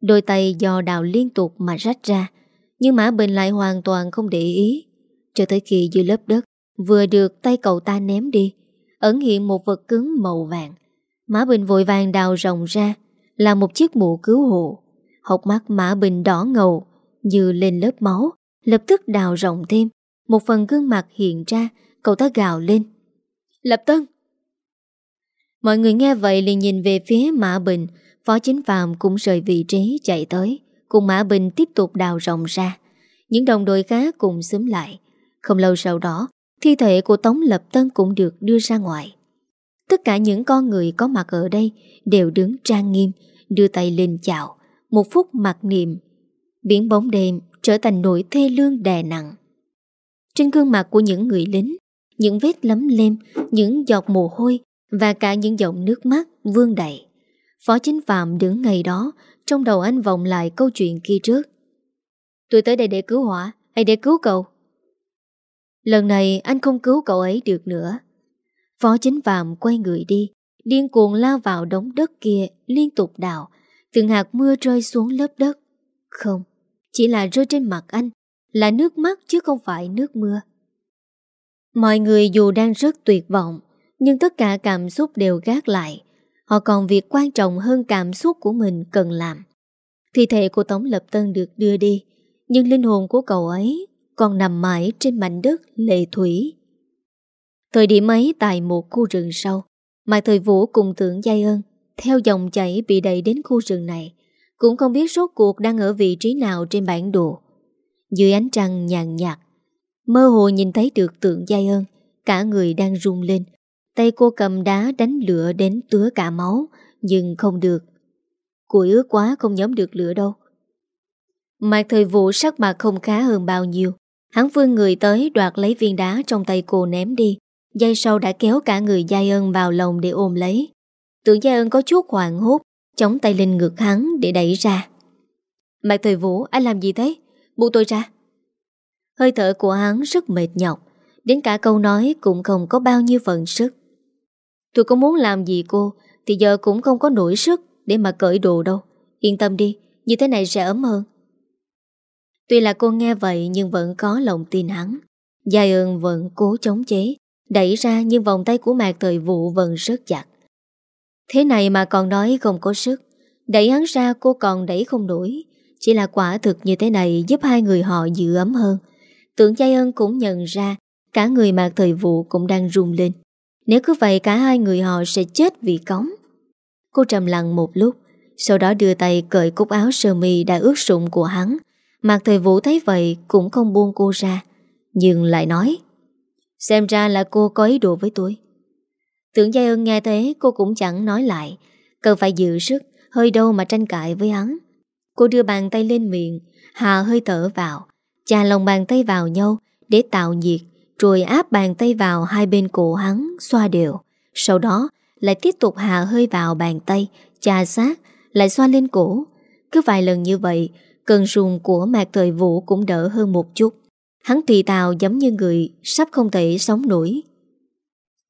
Đôi tay do đào liên tục mà rách ra, Nhưng Mã Bình lại hoàn toàn không để ý. Cho tới khi dưới lớp đất Vừa được tay cậu ta ném đi, Ẩn hiện một vật cứng màu vàng. Mã Bình vội vàng đào rồng ra, Là một chiếc mũ cứu hộ hốc mắt Mã Bình đỏ ngầu, Như lên lớp máu, Lập tức đào rộng thêm. Một phần gương mặt hiện ra, Cậu ta gào lên. Lập Tân! Mọi người nghe vậy liền nhìn về phía Mã Bình. Phó Chính Phạm cũng rời vị trí chạy tới. Cùng Mã Bình tiếp tục đào rộng ra. Những đồng đội khác cùng xúm lại. Không lâu sau đó, Thi thể của Tống Lập Tân cũng được đưa ra ngoài. Tất cả những con người có mặt ở đây Đều đứng trang nghiêm, Đưa tay lên chào. Một phút mặc niệm, Biển bóng đêm trở thành nỗi thê lương đè nặng. Trên gương mặt của những người lính, Những vết lấm lem, Những giọt mồ hôi Và cả những giọng nước mắt vương đầy Phó chính phạm đứng ngày đó, Trong đầu anh vọng lại câu chuyện kia trước. Tôi tới đây để cứu hỏa, Hay để cứu cậu? Lần này anh không cứu cậu ấy được nữa. Phó chính phạm quay người đi, Điên cuồng lao vào đống đất kia Liên tục đào Từng hạt mưa rơi xuống lớp đất. Không, chỉ là rơi trên mặt anh Là nước mắt chứ không phải nước mưa. Mọi người dù đang rất tuyệt vọng Nhưng tất cả cảm xúc đều gác lại. Họ còn việc quan trọng hơn cảm xúc của mình cần làm. Thi thể của Tống Lập Tân được đưa đi, nhưng linh hồn của cậu ấy còn nằm mãi trên mảnh đất lệ thủy. Thời điểm ấy tại một khu rừng sâu, Mà Thời Vũ cùng tưởng Giai ơn theo dòng chảy bị đẩy đến khu rừng này, cũng không biết rốt cuộc đang ở vị trí nào trên bản đồ. Dưới ánh trăng nhàn nhạt, mơ hồ nhìn thấy được tượng Giai ơn, cả người đang rung lên. Tay cô cầm đá đánh lửa đến tứa cả máu, nhưng không được. Củi ướt quá không nhóm được lửa đâu. Mạc thời vụ sắc mặt không khá hơn bao nhiêu. Hắn vương người tới đoạt lấy viên đá trong tay cô ném đi. Dây sau đã kéo cả người Giai ơn vào lòng để ôm lấy. Tưởng gia ân có chút hoảng hốt, chống tay lên ngực hắn để đẩy ra. Mạc thời vũ, anh làm gì thế? Buông tôi ra. Hơi thở của hắn rất mệt nhọc. Đến cả câu nói cũng không có bao nhiêu phần sức. Tôi có muốn làm gì cô thì giờ cũng không có nổi sức để mà cởi đồ đâu. Yên tâm đi, như thế này sẽ ấm hơn. Tuy là cô nghe vậy nhưng vẫn có lòng tin hắn. Giai ơn vẫn cố chống chế, đẩy ra nhưng vòng tay của mạc thời vụ vẫn rất chặt. Thế này mà còn nói không có sức. Đẩy hắn ra cô còn đẩy không nổi. Chỉ là quả thực như thế này giúp hai người họ giữ ấm hơn. Tưởng Giai Ân cũng nhận ra cả người mạc thời vụ cũng đang rung lên. Nếu cứ vậy cả hai người họ sẽ chết vì cống. Cô trầm lặng một lúc, sau đó đưa tay cởi cúc áo sơ mi đã ướt sụng của hắn. Mạc thời vũ thấy vậy cũng không buông cô ra, nhưng lại nói Xem ra là cô có ý đồ với tôi. Tưởng Giai ơn nghe thế cô cũng chẳng nói lại, cần phải giữ sức, hơi đâu mà tranh cãi với hắn. Cô đưa bàn tay lên miệng, Hà hơi thở vào, chà lòng bàn tay vào nhau để tạo nhiệt, rồi áp bàn tay vào hai bên cổ hắn, xoa đều. Sau đó lại tiếp tục hạ hơi vào bàn tay, chà sát, lại xoa lên cổ. Cứ vài lần như vậy, cơn rùng của mạc thời vũ cũng đỡ hơn một chút. Hắn tùy tào giống như người sắp không thể sống nổi.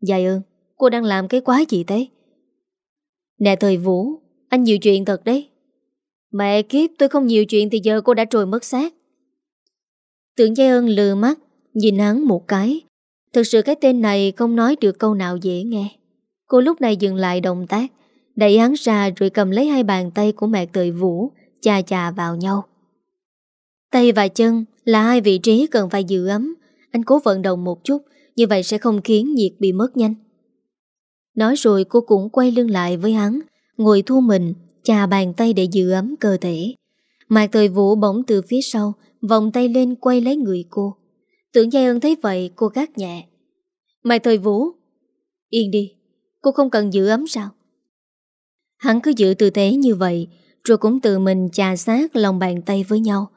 Dài ơn, cô đang làm cái quái gì thế? Nè thời vũ, anh nhiều chuyện thật đấy. Mẹ kiếp tôi không nhiều chuyện thì giờ cô đã trồi mất xác. Tưởng Giai ơn lừa mắt, nhìn hắn một cái. Thực sự cái tên này không nói được câu nào dễ nghe. Cô lúc này dừng lại động tác Đẩy hắn ra rồi cầm lấy hai bàn tay của mẹ tời vũ Chà chà vào nhau Tay và chân là hai vị trí cần phải giữ ấm Anh cố vận động một chút Như vậy sẽ không khiến nhiệt bị mất nhanh Nói rồi cô cũng quay lưng lại với hắn, Ngồi thu mình, Chà bàn tay để giữ ấm cơ thể. Mạc thời vũ bỗng từ phía sau, Vòng tay lên quay lấy người cô. Tưởng Giai ơn thấy vậy, cô gác nhẹ. Mạc thời vũ, Yên đi, Cô không cần giữ ấm sao? Hắn cứ giữ tư thế như vậy, Rồi cũng tự mình chà sát lòng bàn tay với nhau.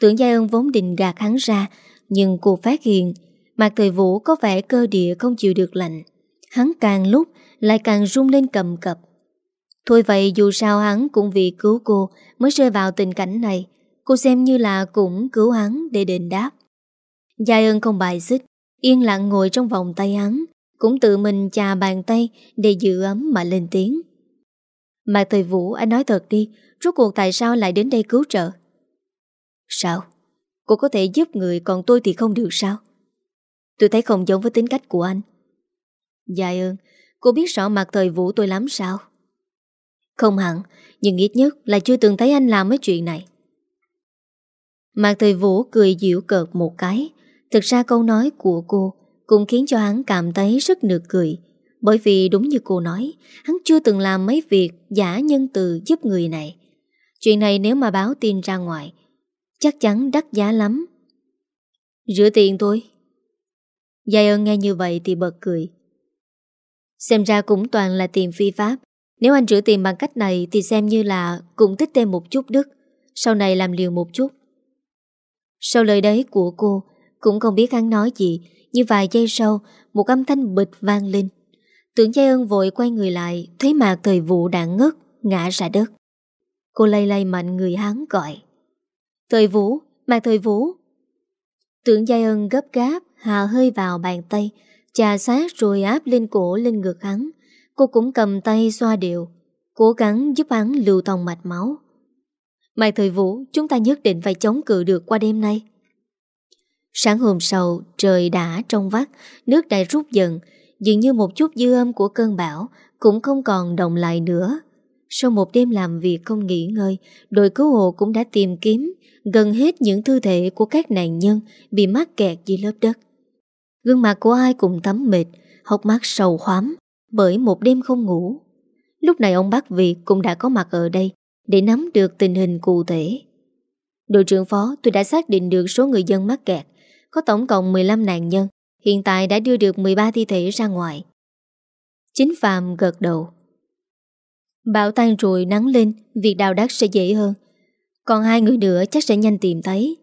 Tưởng Gia ơn vốn định gạt hắn ra, Nhưng cô phát hiện Mạc Thời Vũ có vẻ cơ địa không chịu được lạnh. Hắn càng lúc lại càng rung lên cầm cập. Thôi vậy dù sao hắn cũng vì cứu cô Mới rơi vào tình cảnh này, Cô xem như là cũng cứu hắn để đền đáp. Gia ơn không bài xích, Yên lặng ngồi trong vòng tay hắn, cũng tự mình chà bàn tay Để giữ ấm mà lên tiếng. Mạc Thời Vũ, anh nói thật đi, Rốt cuộc tại sao lại đến đây cứu trợ? Sao? Cô có thể giúp người, còn tôi thì không được sao? Tôi thấy không giống với tính cách của anh. Dạ ơn Cô biết rõ mặt thời Vũ tôi lắm sao Không hẳn Nhưng ít nhất là chưa từng thấy anh làm mấy chuyện này Mạc thời Vũ cười dịu cợt một cái Thực ra câu nói của cô cũng khiến cho hắn cảm thấy rất nực cười. Bởi vì đúng như cô nói, hắn chưa từng làm mấy việc giả nhân từ giúp người này. Chuyện này nếu mà báo tin ra ngoài, chắc chắn đắt giá lắm. Rửa tiền tôi. Giai ơn nghe như vậy thì bật cười. Xem ra cũng toàn là tiền phi pháp. Nếu anh rửa tiền bằng cách này thì xem như là cũng tích thêm một chút đức. Sau này làm liều một chút. Sau lời đấy của cô, cũng không biết hắn nói gì, như vài giây sau Một âm thanh bịch vang lên Tưởng Giai ơn vội quay người lại Thấy mạc thời vụ đạn ngất Ngã ra đất Cô lay lay mạnh người hắn gọi Thời vũ, mạc thời vũ Tưởng Giai ân gấp gáp Hà hơi vào bàn tay Chà sát rồi áp lên cổ lên ngực hắn Cô cũng cầm tay xoa đều Cố gắng giúp hắn lưu thông mạch máu Mạc thời vũ Chúng ta nhất định phải chống cự được qua đêm nay Sáng hôm sau, trời đã trong vắt, nước đã rút dần, dường như một chút dư âm của cơn bão cũng không còn động lại nữa. Sau một đêm làm việc không nghỉ ngơi, đội cứu hộ cũng đã tìm kiếm gần hết những thư thể của các nạn nhân bị mắc kẹt dưới lớp đất. Gương mặt của ai cũng tắm mệt, hốc mắt sầu khoám bởi một đêm không ngủ. Lúc này ông bác Việt cũng đã có mặt ở đây để nắm được tình hình cụ thể. Đội trưởng phó tôi đã xác định được số người dân mắc kẹt, có tổng cộng 15 nạn nhân, hiện tại đã đưa được 13 thi thể ra ngoài. Chính Phạm gật đầu. Bão tan rồi nắng lên, việc đào đắt sẽ dễ hơn. Còn hai người nữa chắc sẽ nhanh tìm thấy.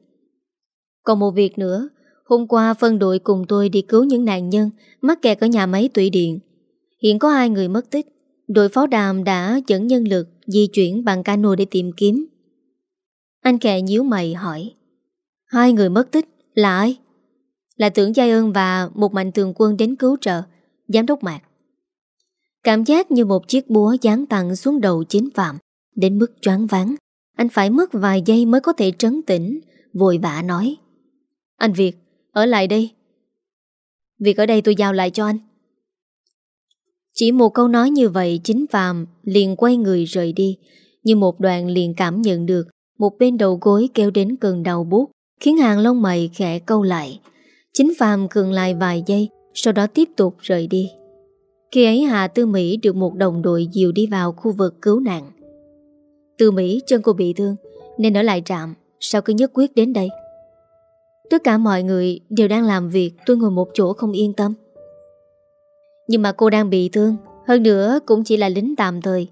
Còn một việc nữa, hôm qua phân đội cùng tôi đi cứu những nạn nhân mắc kẹt ở nhà máy tủy điện. Hiện có hai người mất tích. Đội pháo đàm đã dẫn nhân lực di chuyển bằng cano để tìm kiếm. Anh kẹ nhíu mày hỏi. Hai người mất tích là ai? Là tưởng Giai ơn và một mạnh thường quân đến cứu trợ, giám đốc mạc. Cảm giác như một chiếc búa giáng tặng xuống đầu chính phạm, đến mức choáng váng. Anh phải mất vài giây mới có thể trấn tĩnh, vội vã nói. Anh Việt, ở lại đây. Việc ở đây tôi giao lại cho anh. Chỉ một câu nói như vậy chính Phạm liền quay người rời đi, nhưng một đoàn liền cảm nhận được một bên đầu gối kéo đến cơn đau bút, khiến hàng lông mày khẽ câu lại. Chính Phạm cường lại vài giây, sau đó tiếp tục rời đi. Khi ấy Hà Tư Mỹ được một đồng đội dìu đi vào khu vực cứu nạn. Tư Mỹ chân cô bị thương, nên ở lại trạm, sao cứ nhất quyết đến đây? Tất cả mọi người đều đang làm việc Tôi ngồi một chỗ không yên tâm. Nhưng mà cô đang bị thương Hơn nữa cũng chỉ là lính tạm thời.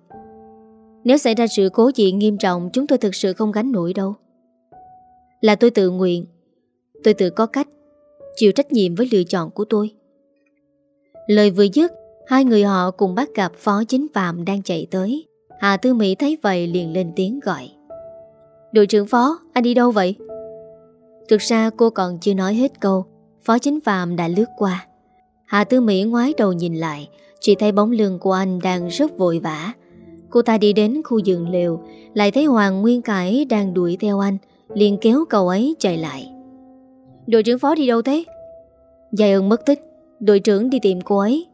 Nếu xảy ra sự cố gì nghiêm trọng Chúng tôi thực sự không gánh nổi đâu. Là tôi tự nguyện Tôi tự có cách Chịu trách nhiệm với lựa chọn của tôi. Lời vừa dứt Hai người họ cùng bắt gặp phó chính phạm đang chạy tới. Hà Tư Mỹ thấy vậy liền lên tiếng gọi. Đội trưởng phó, anh đi đâu vậy? Thực ra cô còn chưa nói hết câu, Phó chính phạm đã lướt qua. Hà Tư Mỹ ngoái đầu nhìn lại, Chỉ thấy bóng lưng của anh đang rất vội vã. Cô ta đi đến khu giường lều, Lại thấy Hoàng Nguyên Cải đang đuổi theo anh, liền kéo cậu ấy chạy lại. Đội trưởng phó đi đâu thế? giai ơn mất tích, Đội trưởng đi tìm cô ấy.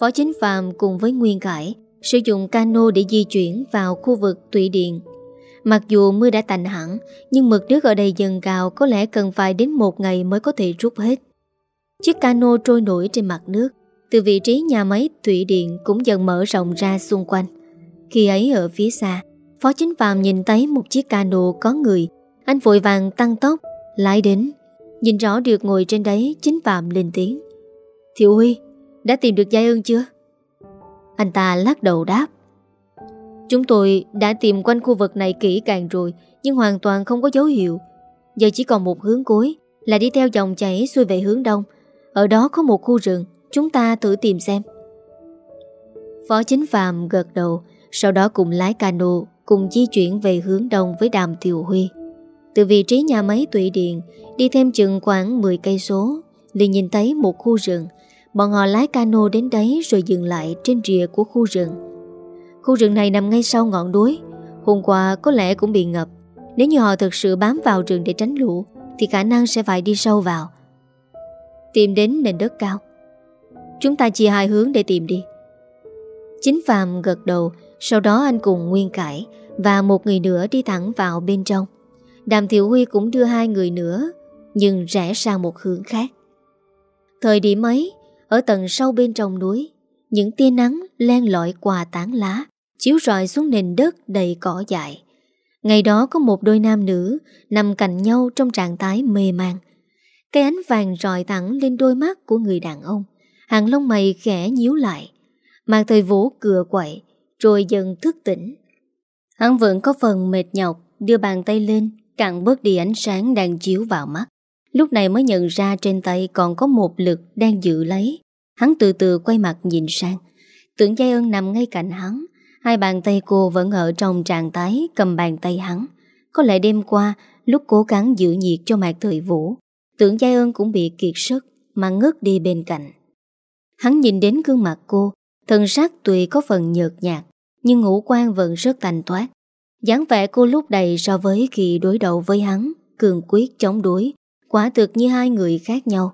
Phó chính phạm cùng với Nguyên Cải Sử dụng cano để di chuyển vào khu vực Tụy Điện Mặc dù mưa đã tạnh hẳn, nhưng mực nước ở đây dần cao có lẽ cần phải đến một ngày mới có thể rút hết. Chiếc cano trôi nổi trên mặt nước, từ vị trí nhà máy thủy điện cũng dần mở rộng ra xung quanh. Khi ấy ở phía xa, Phó Chính Phạm nhìn thấy một chiếc cano có người, anh vội vàng tăng tốc, lái đến. Nhìn rõ được ngồi trên đấy, Chính Phạm lên tiếng. Thiệu Huy, đã tìm được Giai ương chưa? Anh ta lắc đầu đáp. Chúng tôi đã tìm quanh khu vực này kỹ càng rồi, Nhưng hoàn toàn không có dấu hiệu. Giờ chỉ còn một hướng cuối, Là đi theo dòng chảy xuôi về hướng đông. Ở đó có một khu rừng, Chúng ta thử tìm xem. Phó chính phàm gật đầu, Sau đó cùng lái cano, Cùng di chuyển về hướng đông với đàm Tiều Huy. Từ vị trí nhà máy tụy điện, Đi thêm chừng khoảng 10 cây số, liền nhìn thấy một khu rừng. Bọn họ lái cano đến đấy Rồi dừng lại trên rìa của khu rừng. Khu rừng này nằm ngay sau ngọn núi. Hôm qua có lẽ cũng bị ngập. Nếu như họ thực sự bám vào rừng để tránh lũ Thì khả năng sẽ phải đi sâu vào. Tìm đến nền đất cao. Chúng ta chia hai hướng để tìm đi. Chính Phạm gật đầu Sau đó anh cùng Nguyên Cải Và một người nữa đi thẳng vào bên trong. Đàm Thiệu Huy cũng đưa hai người nữa Nhưng rẽ sang một hướng khác. Thời điểm ấy Ở tầng sâu bên trong núi những tia nắng len lỏi qua tán lá, chiếu rọi xuống nền đất đầy cỏ dại. Ngày đó có một đôi nam nữ nằm cạnh nhau trong trạng thái mê man. Cái ánh vàng rọi thẳng lên đôi mắt của người đàn ông. Hàng lông mày khẽ nhíu lại. Mạc thời vũ cựa quậy, rồi dần thức tỉnh. Hắn vẫn có phần mệt nhọc, đưa bàn tay lên, cạn bớt đi ánh sáng đang chiếu vào mắt. Lúc này mới nhận ra trên tay còn có một lực đang giữ lấy. Hắn từ từ quay mặt nhìn sang Tưởng Giai ơn nằm ngay cạnh hắn Hai bàn tay cô vẫn ở trong trạng thái Cầm bàn tay hắn. Có lẽ đêm qua lúc cố gắng giữ nhiệt cho mạc thời vũ Tưởng Giai ơn cũng bị kiệt sức Mà ngất đi bên cạnh. Hắn nhìn đến gương mặt cô Thần sắc tùy có phần nhợt nhạt Nhưng ngũ quan vẫn rất tành toát dáng vẻ cô lúc đầy so với khi đối đầu với hắn Cường quyết chống đối Quả thực như hai người khác nhau.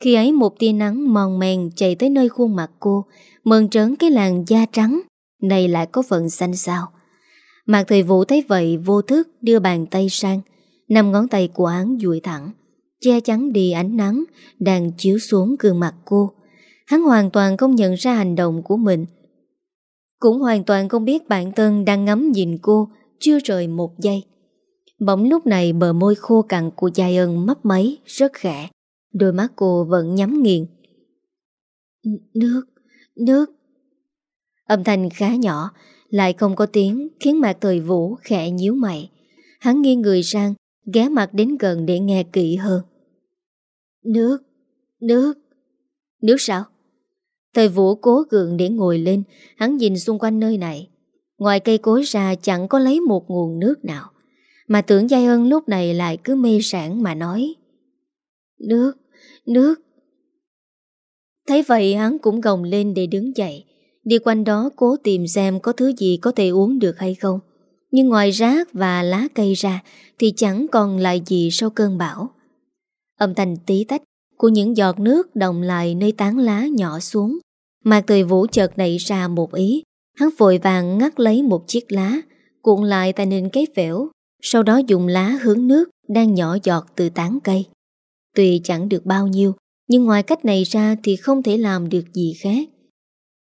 Khi ấy một tia nắng mòn mèn chạy tới nơi khuôn mặt cô, mờn trớn cái làn da trắng, này lại có phần xanh sao Mạc Thời Vũ thấy vậy vô thức đưa bàn tay sang Năm ngón tay của hắn duỗi thẳng Che chắn đi ánh nắng Đang chiếu xuống gương mặt cô. Hắn hoàn toàn không nhận ra hành động của mình. Cũng hoàn toàn không biết bản thân đang ngắm nhìn cô Chưa rời một giây. Bỗng lúc này bờ môi khô cằn của Giai ân mấp máy Rất khẽ. Đôi mắt cô vẫn nhắm nghiền. Nước, nước Âm thanh khá nhỏ Lại không có tiếng Khiến Mạc Thời Vũ khẽ nhíu mày. Hắn nghiêng người sang Ghé mặt đến gần để nghe kỹ hơn. Nước, nước. Nước sao? Thời Vũ cố gượng để ngồi lên Hắn nhìn xung quanh nơi này. Ngoài cây cối ra chẳng có lấy một nguồn nước nào. Mà tưởng Giai Ân lúc này lại cứ mê sản mà nói Nước, nước. Thấy vậy hắn cũng gồng lên để đứng dậy. Đi quanh đó cố tìm xem có thứ gì có thể uống được hay không. Nhưng ngoài rác và lá cây ra, Thì chẳng còn lại gì sau cơn bão. Âm thanh tí tách của những giọt nước đồng lại nơi tán lá nhỏ xuống. Mạc Thời Vũ chợt nảy ra một ý. Hắn vội vàng ngắt lấy một chiếc lá, Cuộn lại tại nền cái phễu, Sau đó dùng lá hướng nước Đang nhỏ giọt từ tán cây. Tuy chẳng được bao nhiêu, Nhưng ngoài cách này ra thì không thể làm được gì khác.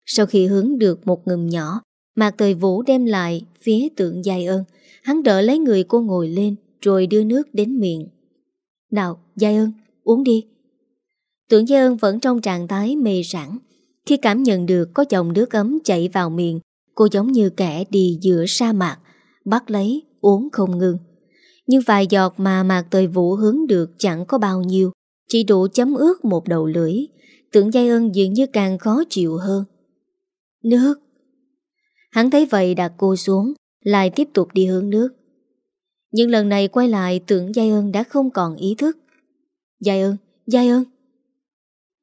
Sau khi hướng được một ngừng nhỏ Mạc Thời Vũ đem lại phía tượng dài ơn Hắn đỡ lấy người cô ngồi lên Rồi đưa nước đến miệng. Nào, Giai ơn, uống đi. Tưởng Giai ơn vẫn trong trạng thái mê sẵn Khi cảm nhận được có dòng nước ấm chảy vào miệng Cô giống như kẻ đi giữa sa mạc Bắt lấy, uống không ngừng. Nhưng vài giọt mà Mạc thời Vũ hướng được chẳng có bao nhiêu Chỉ đủ chấm ướt một đầu lưỡi. Tưởng Giai ơn dường như càng khó chịu hơn. Nước. Hắn thấy vậy đặt cô xuống Lại tiếp tục đi hướng nước. Nhưng lần này quay lại tưởng Giai ơn đã không còn ý thức. Giai ơn, Giai ơn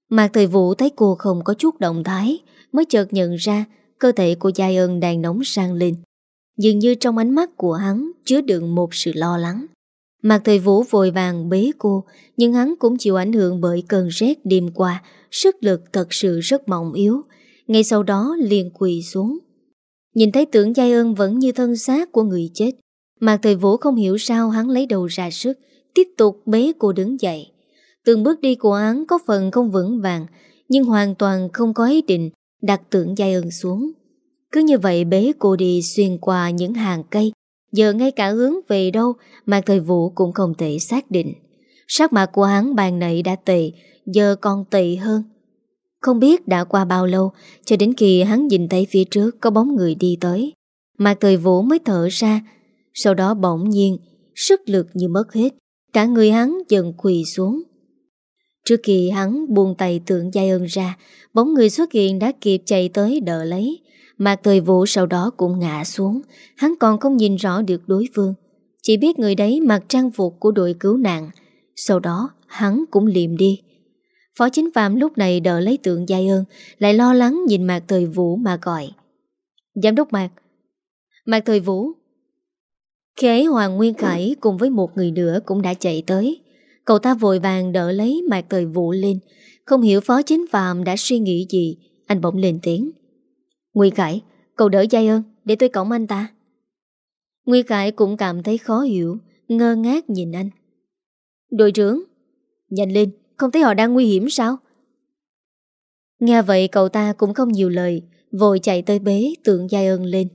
Mạc Thời Vũ thấy cô không có chút động thái Mới chợt nhận ra Cơ thể của Giai ơn đang nóng sang lên. Dường như trong ánh mắt của hắn Chứa đựng một sự lo lắng. Mạc Thời Vũ vội vàng bế cô Nhưng hắn cũng chịu ảnh hưởng bởi cơn rét đêm qua Sức lực thật sự rất mỏng yếu ngay sau đó liền quỳ xuống. Nhìn thấy tưởng Giai ơn vẫn như thân xác của người chết Mạc Thời Vũ không hiểu sao hắn lấy đầu ra sức, Tiếp tục bế cô đứng dậy. Từng bước đi của hắn có phần không vững vàng, Nhưng hoàn toàn không có ý định Đặt tưởng Giai ơn xuống. Cứ như vậy bế cô đi xuyên qua những hàng cây, Giờ ngay cả hướng về đâu Mà thời vũ cũng không thể xác định. Sắc mặt của hắn bàn nãy đã tệ, Giờ còn tệ hơn. Không biết đã qua bao lâu, Cho đến khi hắn nhìn thấy phía trước Có bóng người đi tới. Mạc thời vũ mới thở ra, Sau đó bỗng nhiên, Sức lực như mất hết, Cả người hắn dần quỳ xuống. Trước khi hắn buông tay tượng giai ơn ra, Bóng người xuất hiện đã kịp chạy tới đỡ lấy. Mạc thời vũ sau đó cũng ngã xuống, Hắn còn không nhìn rõ được đối phương. Chỉ biết người đấy mặc trang phục của đội cứu nạn. Sau đó, hắn cũng liệm đi. Phó chính phạm lúc này đỡ lấy tượng giai ơn Lại lo lắng nhìn Mạc thời vũ mà gọi. Giám đốc Mạc. Mạc thời vũ. Khi ấy Hoàng Nguyên Khải cùng với một người nữa cũng đã chạy tới. Cậu ta vội vàng đỡ lấy Mạc thời vũ lên. Không hiểu phó chính phạm đã suy nghĩ gì Anh bỗng lên tiếng. Nguy Khải, cậu đỡ giai ơn Để tôi cổng anh ta. Nguy Khải cũng cảm thấy khó hiểu Ngơ ngác nhìn anh. Đội trưởng Nhanh lên, không thấy họ đang nguy hiểm sao? Nghe vậy cậu ta cũng không nhiều lời, Vội chạy tới bế tượng Giai ơn lên.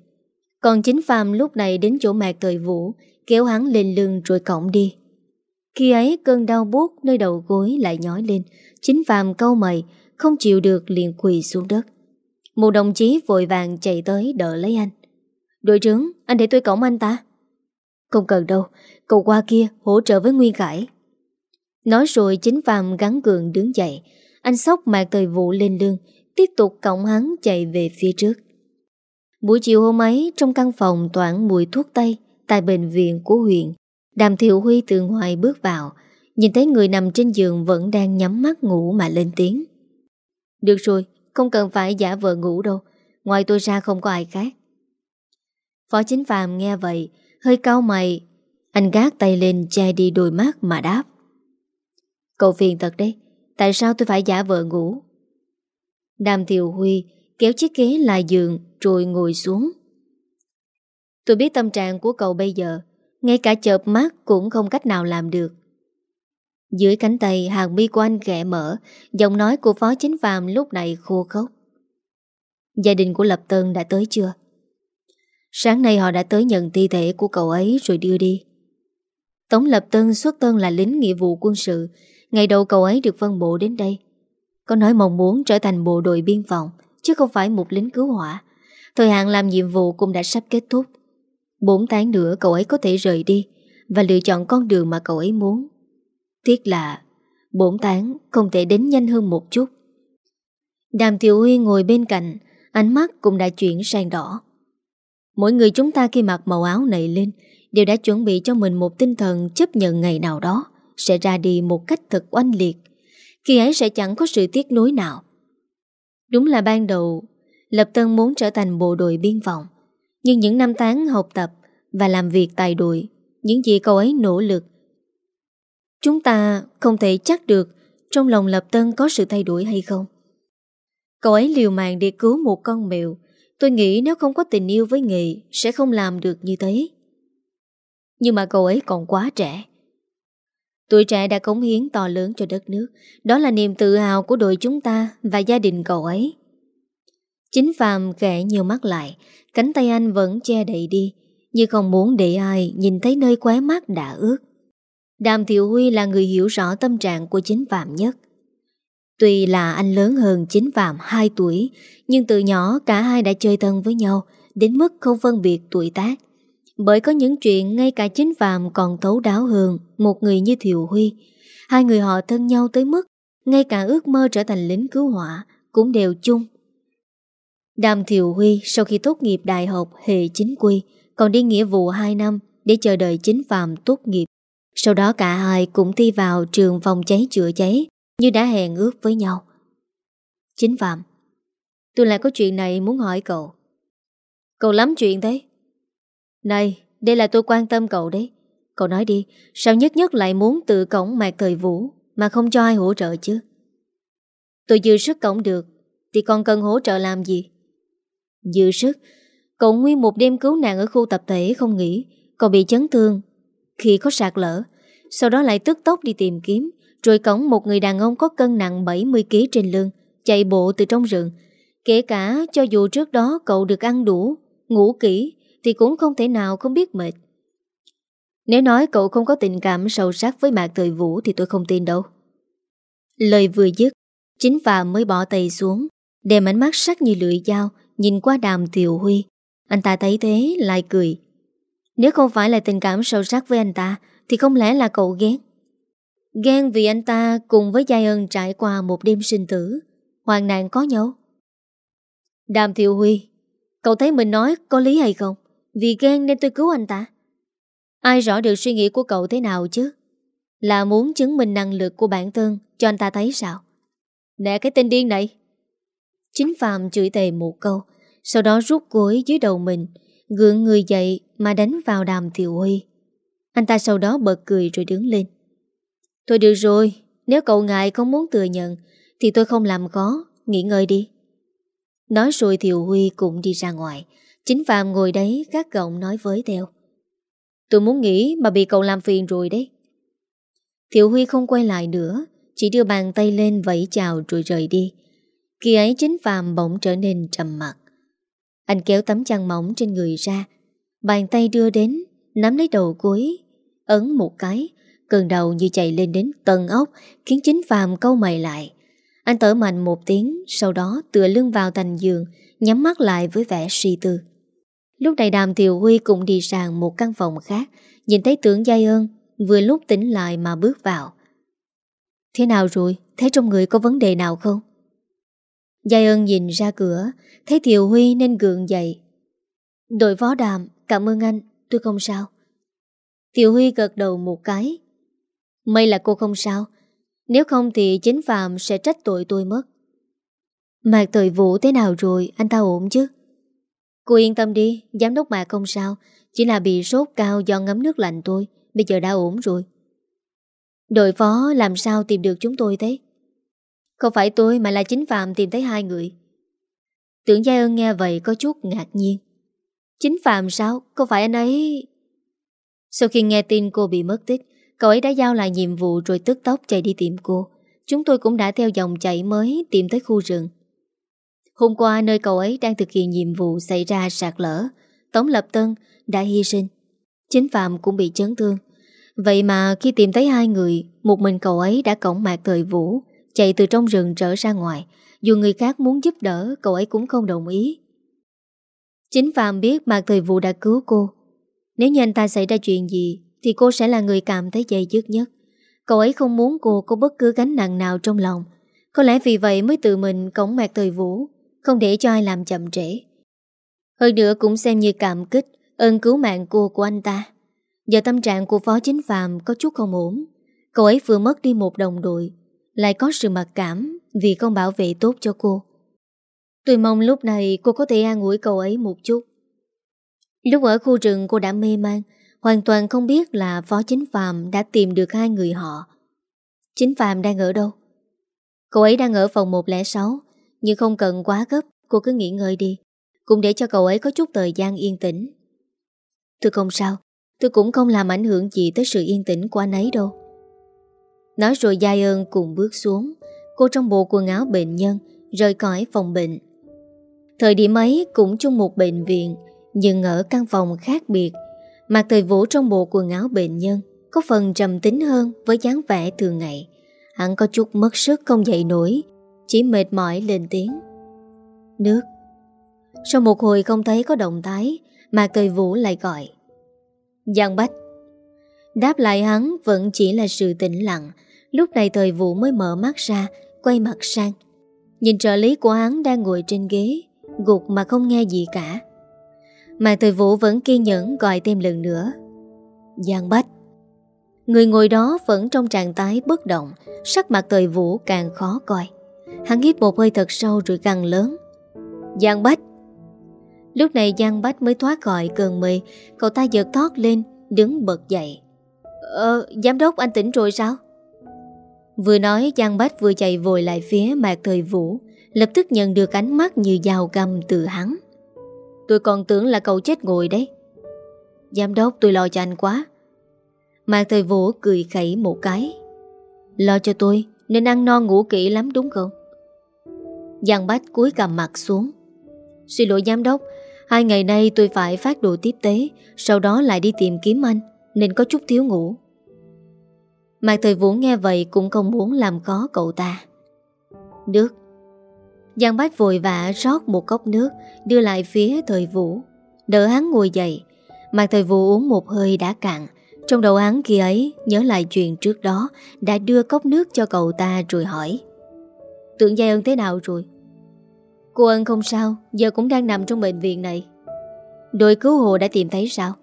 Còn chính Phạm lúc này đến chỗ mạc thời vũ, Kéo hắn lên lưng rồi cổng đi. Khi ấy cơn đau buốt nơi đầu gối lại nhói lên, Chính Phạm câu mày, Không chịu được liền quỳ xuống đất. Một đồng chí vội vàng chạy tới đỡ lấy anh. Đội trưởng, Anh để tôi cổng anh ta. Không cần đâu, Cậu qua kia hỗ trợ với Nguyên Khải. Nói rồi chính Phạm gắn cường đứng dậy. Anh sóc mạc thời vụ lên lưng, Tiếp tục cổng hắn chạy về phía trước. Buổi chiều hôm ấy, Trong căn phòng toảng mùi thuốc tây Tại bệnh viện của huyện, Đàm Thiệu Huy từ ngoài bước vào, Nhìn thấy người nằm trên giường Vẫn đang nhắm mắt ngủ mà lên tiếng. Được rồi, không cần phải giả vờ ngủ đâu, Ngoài tôi ra không có ai khác. Phó chính phàm nghe vậy, Hơi cao mày, Anh gác tay lên che đi đôi mắt mà đáp. Cậu phiền thật đấy Tại sao tôi phải giả vợ ngủ Đàm Thiều Huy kéo chiếc ghế lại giường rồi ngồi xuống. Tôi biết tâm trạng của cậu bây giờ, ngay cả chợp mắt cũng không cách nào làm được. Dưới cánh tay hàng mi của anh ghẹ mở, giọng nói của phó chính phàm lúc này khô khốc. Gia đình của Lập Tân đã tới chưa? Sáng nay họ đã tới nhận thi thể của cậu ấy rồi đưa đi. Tống Lập Tân xuất tân là lính nghĩa vụ quân sự. Ngày đầu cậu ấy được phân bộ đến đây. Có nói mong muốn trở thành bộ đội biên phòng, chứ không phải một lính cứu hỏa. Thời hạn làm nhiệm vụ cũng đã sắp kết thúc. 4 tháng nữa cậu ấy có thể rời đi và lựa chọn con đường mà cậu ấy muốn. Tiếc là 4 tháng không thể đến nhanh hơn một chút. Đàm Tiểu Huy ngồi bên cạnh, ánh mắt cũng đã chuyển sang đỏ. Mỗi người chúng ta khi mặc màu áo này lên đều đã chuẩn bị cho mình một tinh thần chấp nhận ngày nào đó sẽ ra đi một cách thật oanh liệt. Khi ấy sẽ chẳng có sự tiếc nối nào. Đúng là ban đầu, Lập Tân muốn trở thành bộ đội biên phòng. Nhưng những năm tháng học tập và làm việc tại đội, những gì cậu ấy nỗ lực, chúng ta không thể chắc được trong lòng Lập Tân có sự thay đổi hay không. Cậu ấy liều mạng để cứu một con mèo. Tôi nghĩ nếu không có tình yêu với nghề sẽ không làm được như thế. Nhưng mà cậu ấy còn quá trẻ. Tuổi trẻ đã cống hiến to lớn cho đất nước. Đó là niềm tự hào của đội chúng ta và gia đình cậu ấy. Chính Phạm kẻ nhiều mắt lại, cánh tay anh vẫn che đậy đi, như không muốn để ai nhìn thấy nơi khóe mắt đã ướt. Đàm Thiệu Huy là người hiểu rõ tâm trạng của chính Phạm nhất. Tuy là anh lớn hơn chính Phạm 2 tuổi, nhưng từ nhỏ cả hai đã chơi thân với nhau, đến mức không phân biệt tuổi tác. Bởi có những chuyện ngay cả chính Phạm còn thấu đáo hơn một người như Thiệu Huy. Hai người họ thân nhau tới mức ngay cả ước mơ trở thành lính cứu hỏa cũng đều chung. Đàm Thiệu Huy sau khi tốt nghiệp đại học hệ chính quy còn đi nghĩa vụ 2 năm để chờ đợi chính Phạm tốt nghiệp. Sau đó cả hai cũng thi vào trường phòng cháy chữa cháy như đã hẹn ước với nhau. Chính Phạm, tôi lại có chuyện này muốn hỏi cậu. Cậu lắm chuyện thế. Này, đây là tôi quan tâm cậu đấy. Cậu nói đi, sao nhất nhất lại muốn tự cổng mạc thời vũ mà không cho ai hỗ trợ chứ? Tôi dư sức cổng được, thì còn cần hỗ trợ làm gì? Dư sức, cậu nguyên một đêm cứu nạn ở khu tập thể không nghỉ, còn bị chấn thương khi có sạt lở, sau đó lại tức tốc đi tìm kiếm, rồi cổng một người đàn ông có cân nặng 70kg trên lưng, chạy bộ từ trong rừng. Kể cả cho dù trước đó cậu được ăn đủ, ngủ kỹ, thì cũng không thể nào không biết mệt. Nếu nói cậu không có tình cảm sâu sắc với Mạc Thời Vũ thì tôi không tin đâu. Lời vừa dứt, chính Phạm mới bỏ tay xuống, đem ánh mắt sắc như lưỡi dao, nhìn qua đàm Tiều Huy. Anh ta thấy thế lại cười. Nếu không phải là tình cảm sâu sắc với anh ta, thì không lẽ là cậu ghét? Ghen vì anh ta cùng với Giai ân trải qua một đêm sinh tử, hoàn nạn có nhau. Đàm Thiệu Huy, cậu thấy mình nói có lý hay không? Vì ghen nên tôi cứu anh ta. Ai rõ được suy nghĩ của cậu thế nào chứ? Là muốn chứng minh năng lực của bản thân cho anh ta thấy sao? Nè cái tên điên này! Chính Phạm chửi tề một câu, sau đó rút gối dưới đầu mình, gượng người dậy mà đánh vào đàm Thiệu Huy. Anh ta sau đó bật cười rồi đứng lên. Thôi được rồi, nếu cậu ngại không muốn thừa nhận thì tôi không làm khó, nghỉ ngơi đi. Nói rồi Thiệu Huy cũng đi ra ngoài. Chính Phạm ngồi đấy gác gọng nói với tèo Tôi muốn nghỉ mà bị cậu làm phiền rồi đấy. Thiệu Huy không quay lại nữa, chỉ đưa bàn tay lên vẫy chào rồi rời đi. Khi ấy chính Phạm bỗng trở nên trầm mặt. Anh kéo tấm chăn mỏng trên người ra, bàn tay đưa đến, nắm lấy đầu cuối, ấn một cái, cơn đầu như chạy lên đến tầng ốc, khiến chính Phạm câu mày lại. Anh tở mạnh một tiếng, sau đó tựa lưng vào thành giường, nhắm mắt lại với vẻ suy tư. Lúc này đàm Thiều Huy cũng đi sang một căn phòng khác, nhìn thấy tưởng Giai ơn, vừa lúc tỉnh lại mà bước vào. Thế nào rồi? Thấy trong người có vấn đề nào không? Giai ơn nhìn ra cửa, thấy Thiều Huy nên gượng dậy. Đội phó đàm, cảm ơn anh, tôi không sao. Thiều Huy gật đầu một cái. May là cô không sao, nếu không thì chính Phạm sẽ trách tội tôi mất. Mạc tội vụ thế nào rồi, anh ta ổn chứ? Cô yên tâm đi, giám đốc mà không sao, chỉ là bị sốt cao do ngấm nước lạnh tôi, bây giờ đã ổn rồi. Đội phó làm sao tìm được chúng tôi thế? Không phải tôi mà là chính Phạm tìm thấy hai người. Tưởng Gia ơn nghe vậy có chút ngạc nhiên. Chính Phạm sao? Có phải anh ấy... Sau khi nghe tin cô bị mất tích, cậu ấy đã giao lại nhiệm vụ rồi tức tốc chạy đi tìm cô. Chúng tôi cũng đã theo dòng chạy mới tìm tới khu rừng. Hôm qua nơi cậu ấy đang thực hiện nhiệm vụ xảy ra sạt lở, Tống Lập Tân đã hy sinh. Chính Phạm cũng bị chấn thương. Vậy mà khi tìm thấy hai người, một mình cậu ấy đã cổng mạc thời vũ, chạy từ trong rừng trở ra ngoài. Dù người khác muốn giúp đỡ, cậu ấy cũng không đồng ý. Chính Phạm biết Mạc Thời Vũ đã cứu cô. Nếu như anh ta xảy ra chuyện gì, thì cô sẽ là người cảm thấy dây dứt nhất. Cậu ấy không muốn cô có bất cứ gánh nặng nào trong lòng. Có lẽ vì vậy mới tự mình cổng Mạc Thời Vũ, không để cho ai làm chậm trễ. Hơn nữa cũng xem như cảm kích ơn cứu mạng cô của anh ta. Giờ tâm trạng của Phó Chính Phạm có chút không ổn. Cậu ấy vừa mất đi một đồng đội, lại có sự mặc cảm vì không bảo vệ tốt cho cô. Tôi mong lúc này cô có thể an ủi cậu ấy một chút. Lúc ở khu rừng cô đã mê man, hoàn toàn không biết là Phó Chính Phạm đã tìm được hai người họ. Chính Phạm đang ở đâu? Cậu ấy đang ở phòng 106, nhưng không cần quá gấp, cô cứ nghỉ ngơi đi. Cũng để cho cậu ấy có chút thời gian yên tĩnh. Tôi không sao, tôi cũng không làm ảnh hưởng gì tới sự yên tĩnh của anh ấy đâu. Nói rồi Giai ơn cùng bước xuống, cô trong bộ quần áo bệnh nhân, rời khỏi phòng bệnh. Thời điểm ấy cũng chung một bệnh viện Nhưng ở căn phòng khác biệt Mặt thời vũ trong bộ quần áo bệnh nhân Có phần trầm tính hơn với dáng vẻ thường ngày Hắn có chút mất sức không dậy nổi chỉ mệt mỏi lên tiếng. Nước. Sau một hồi không thấy có động thái Mạc Thời Vũ lại gọi. Giang Bách. Đáp lại hắn vẫn chỉ là sự tĩnh lặng. Lúc này Thời Vũ mới mở mắt ra, Quay mặt sang. Nhìn trợ lý của hắn đang ngồi trên ghế, Gục mà không nghe gì cả. Mà thời vũ vẫn kiên nhẫn gọi thêm lần nữa. Giang Bách. Người ngồi đó vẫn trong trạng thái bất động, Sắc mặt thời vũ càng khó coi. Hắn hít một hơi thật sâu rồi gằn lớn. Giang Bách. Lúc này Giang Bách mới thoát khỏi cơn mê Cậu ta giật thoát lên Đứng bật dậy. Ờ, giám đốc anh tỉnh rồi sao? Vừa nói Giang Bách vừa chạy vội lại phía Mạc Thời Vũ Lập tức nhận được ánh mắt như dao găm từ hắn. Tôi còn tưởng là cậu chết ngồi đấy. Giám đốc tôi lo cho anh quá. Mạc Thời Vũ cười khẩy một cái. Lo cho tôi Nên ăn no ngủ kỹ lắm đúng không? Giang Bách cúi cầm mặt xuống. Xin lỗi giám đốc, Hai ngày nay tôi phải phát đồ tiếp tế, Sau đó lại đi tìm kiếm anh, Nên có chút thiếu ngủ. Mạc Thời Vũ nghe vậy cũng không muốn làm khó cậu ta. Nước Giang Bách vội vã rót một cốc nước, Đưa lại phía Thời Vũ. Đỡ hắn ngồi dậy, Mạc Thời Vũ uống một hơi đã cạn. Trong đầu hắn khi ấy Nhớ lại chuyện trước đó, Đã đưa cốc nước cho cậu ta rồi hỏi Tưởng Giai ơn thế nào rồi? Cô ân không sao, Giờ cũng đang nằm trong bệnh viện này. Đội cứu hộ đã tìm thấy sao?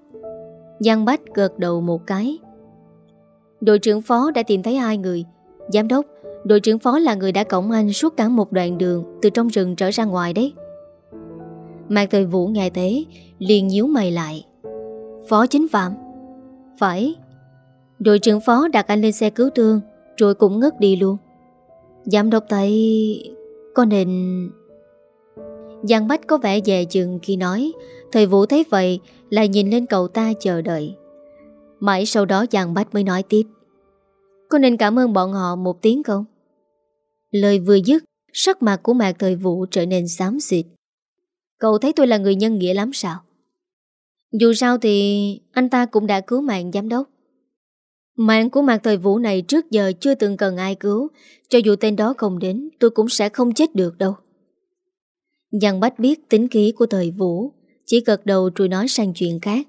Giang Bách gật đầu một cái. Đội trưởng phó đã tìm thấy hai người. Giám đốc, Đội trưởng phó là người đã cổng anh suốt cả một đoạn đường Từ trong rừng trở ra ngoài đấy. Mạc Thời Vũ nghe thế, liền nhíu mày lại. Phó chính phạm. Phải. Đội trưởng phó đặt anh lên xe cứu thương, Rồi cũng ngất đi luôn. Giám đốc thấy Có nên Giang Bách có vẻ dè chừng khi nói Thời Vũ thấy vậy, Lại nhìn lên cậu ta chờ đợi Mãi sau đó Giang Bách mới nói tiếp, Có nên cảm ơn bọn họ một tiếng không? Lời vừa dứt, Sắc mặt của Mạc Thời Vũ trở nên xám xịt Cậu thấy tôi là người nhân nghĩa lắm sao? Dù sao thì anh ta cũng đã cứu mạng giám đốc Mạng của Mạc Thời Vũ này trước giờ chưa từng cần ai cứu, Cho dù tên đó không đến, Tôi cũng sẽ không chết được đâu Giang Bách biết tính khí của Thời Vũ, Chỉ gật đầu rồi nói sang chuyện khác.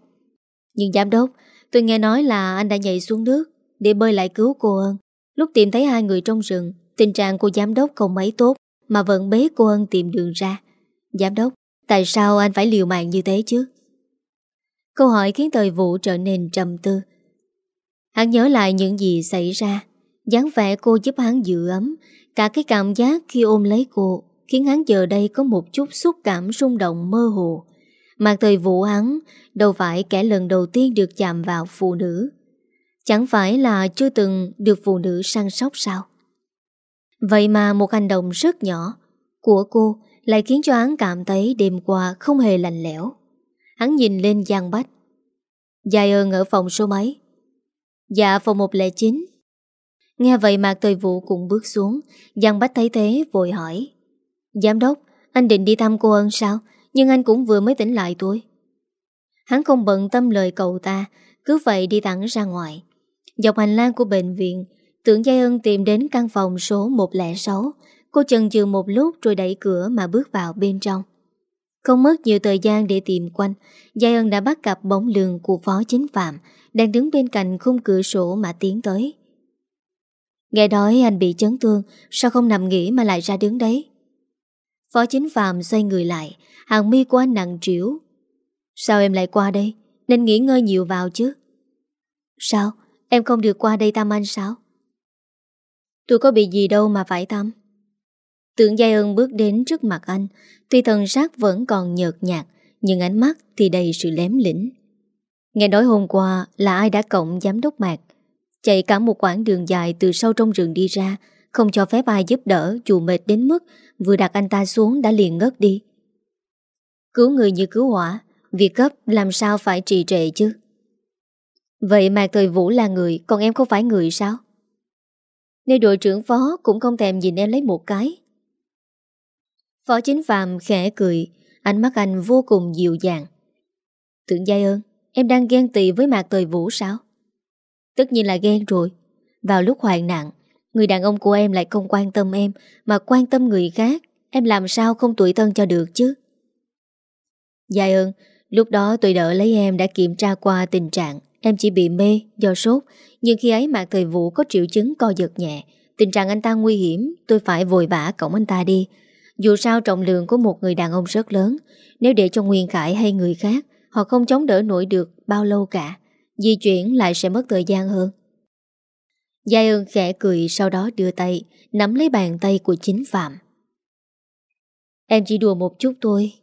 Nhưng giám đốc, Tôi nghe nói là anh đã nhảy xuống nước Để bơi lại cứu cô ân. Lúc tìm thấy hai người trong rừng, Tình trạng của giám đốc không mấy tốt Mà vẫn bế cô ân tìm đường ra. Giám đốc, Tại sao anh phải liều mạng như thế chứ? Câu hỏi khiến thời vụ trở nên trầm tư. Hắn nhớ lại những gì xảy ra. dáng vẻ cô giúp hắn giữ ấm, Cả cái cảm giác khi ôm lấy cô. Khiến hắn giờ đây có một chút xúc cảm rung động mơ hồ. Mà thời vụ hắn, Đâu phải kẻ lần đầu tiên được chạm vào phụ nữ. Chẳng phải là chưa từng được phụ nữ săn sóc sao? Vậy mà một hành động rất nhỏ Của cô Lại khiến cho hắn cảm thấy đêm qua không hề lạnh lẽo. Hắn nhìn lên Giang Bách. Dài ơn ở phòng số mấy? Dạ phòng 109 Nghe vậy Mạc Thời Vũ cũng bước xuống. Giang Bách thấy thế, vội hỏi. Giám đốc, Anh định đi thăm cô ơn sao? Nhưng anh cũng vừa mới tỉnh lại tôi Hắn không bận tâm lời cầu ta, Cứ vậy đi thẳng ra ngoài. Dọc hành lang của bệnh viện, Tưởng Giai Ân tìm đến căn phòng số 106 Cô chần chừ một lúc rồi đẩy cửa mà bước vào bên trong. Không mất nhiều thời gian để tìm quanh, Giai Ân đã bắt gặp bóng lường của phó chính phạm Đang đứng bên cạnh khung cửa sổ mà tiến tới. Nghe nói anh bị chấn thương, Sao không nằm nghỉ mà lại ra đứng đấy? Phó chính phạm xoay người lại, Hàng mi của anh nặng trĩu. Sao em lại qua đây? Nên nghỉ ngơi nhiều vào chứ. Sao? Em không được qua đây thăm anh sao? Tôi có bị gì đâu mà phải thăm. Tưởng Giai ơn bước đến trước mặt anh, Tuy thần sát vẫn còn nhợt nhạt, Nhưng ánh mắt thì đầy sự lém lĩnh. Nghe nói hôm qua là ai đã cộng giám đốc mạc? Chạy cả một quãng đường dài từ sâu trong rừng đi ra không cho phép ai giúp đỡ, dù mệt đến mức Vừa đặt anh ta xuống đã liền ngất đi. Cứu người như cứu hỏa, Việc cấp làm sao phải trì trệ chứ? Vậy Mạc Thời Vũ là người, Còn em không phải người sao? Nên đội trưởng phó cũng không thèm nhìn em lấy một cái. Phó chính phàm khẽ cười, Ánh mắt anh vô cùng dịu dàng. Tưởng Giai ơn, Em đang ghen tị với Mạc Thời Vũ sao? Tất nhiên là ghen rồi. Vào lúc hoạn nạn Người đàn ông của em lại không quan tâm em, Mà quan tâm người khác. Em làm sao không tuổi thân cho được chứ? Dài ơn, Lúc đó tôi đỡ lấy em đã kiểm tra qua tình trạng. Em chỉ bị mê, do sốt, Nhưng khi ấy Mạc Thời Vũ có triệu chứng co giật nhẹ. Tình trạng anh ta nguy hiểm, Tôi phải vội vã cổng anh ta đi. Dù sao trọng lượng của một người đàn ông rất lớn, Nếu để cho Nguyên Khải hay người khác, Họ không chống đỡ nổi được bao lâu cả. Di chuyển lại sẽ mất thời gian hơn. Giai ơn khẽ cười, Sau đó đưa tay Nắm lấy bàn tay của chính Phạm. Em chỉ đùa một chút thôi.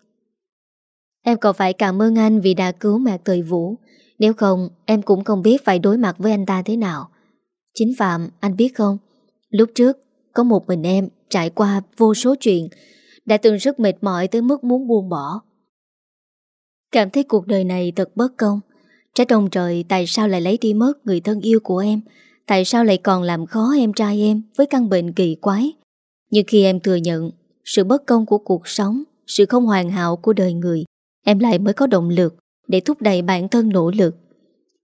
Em còn phải cảm ơn anh Vì đã cứu Mạc Thời Vũ. Nếu không, em cũng không biết phải đối mặt với anh ta thế nào. Chính Phạm, anh biết không? Lúc trước, có một mình em Trải qua vô số chuyện, Đã từng rất mệt mỏi tới mức muốn buông bỏ. Cảm thấy cuộc đời này thật bất công. Trái đồng trời, tại sao lại lấy đi mất người thân yêu của em? Tại sao lại còn làm khó em trai em với căn bệnh kỳ quái? Nhưng khi em thừa nhận sự bất công của cuộc sống, Sự không hoàn hảo của đời người, Em lại mới có động lực để thúc đẩy bản thân nỗ lực.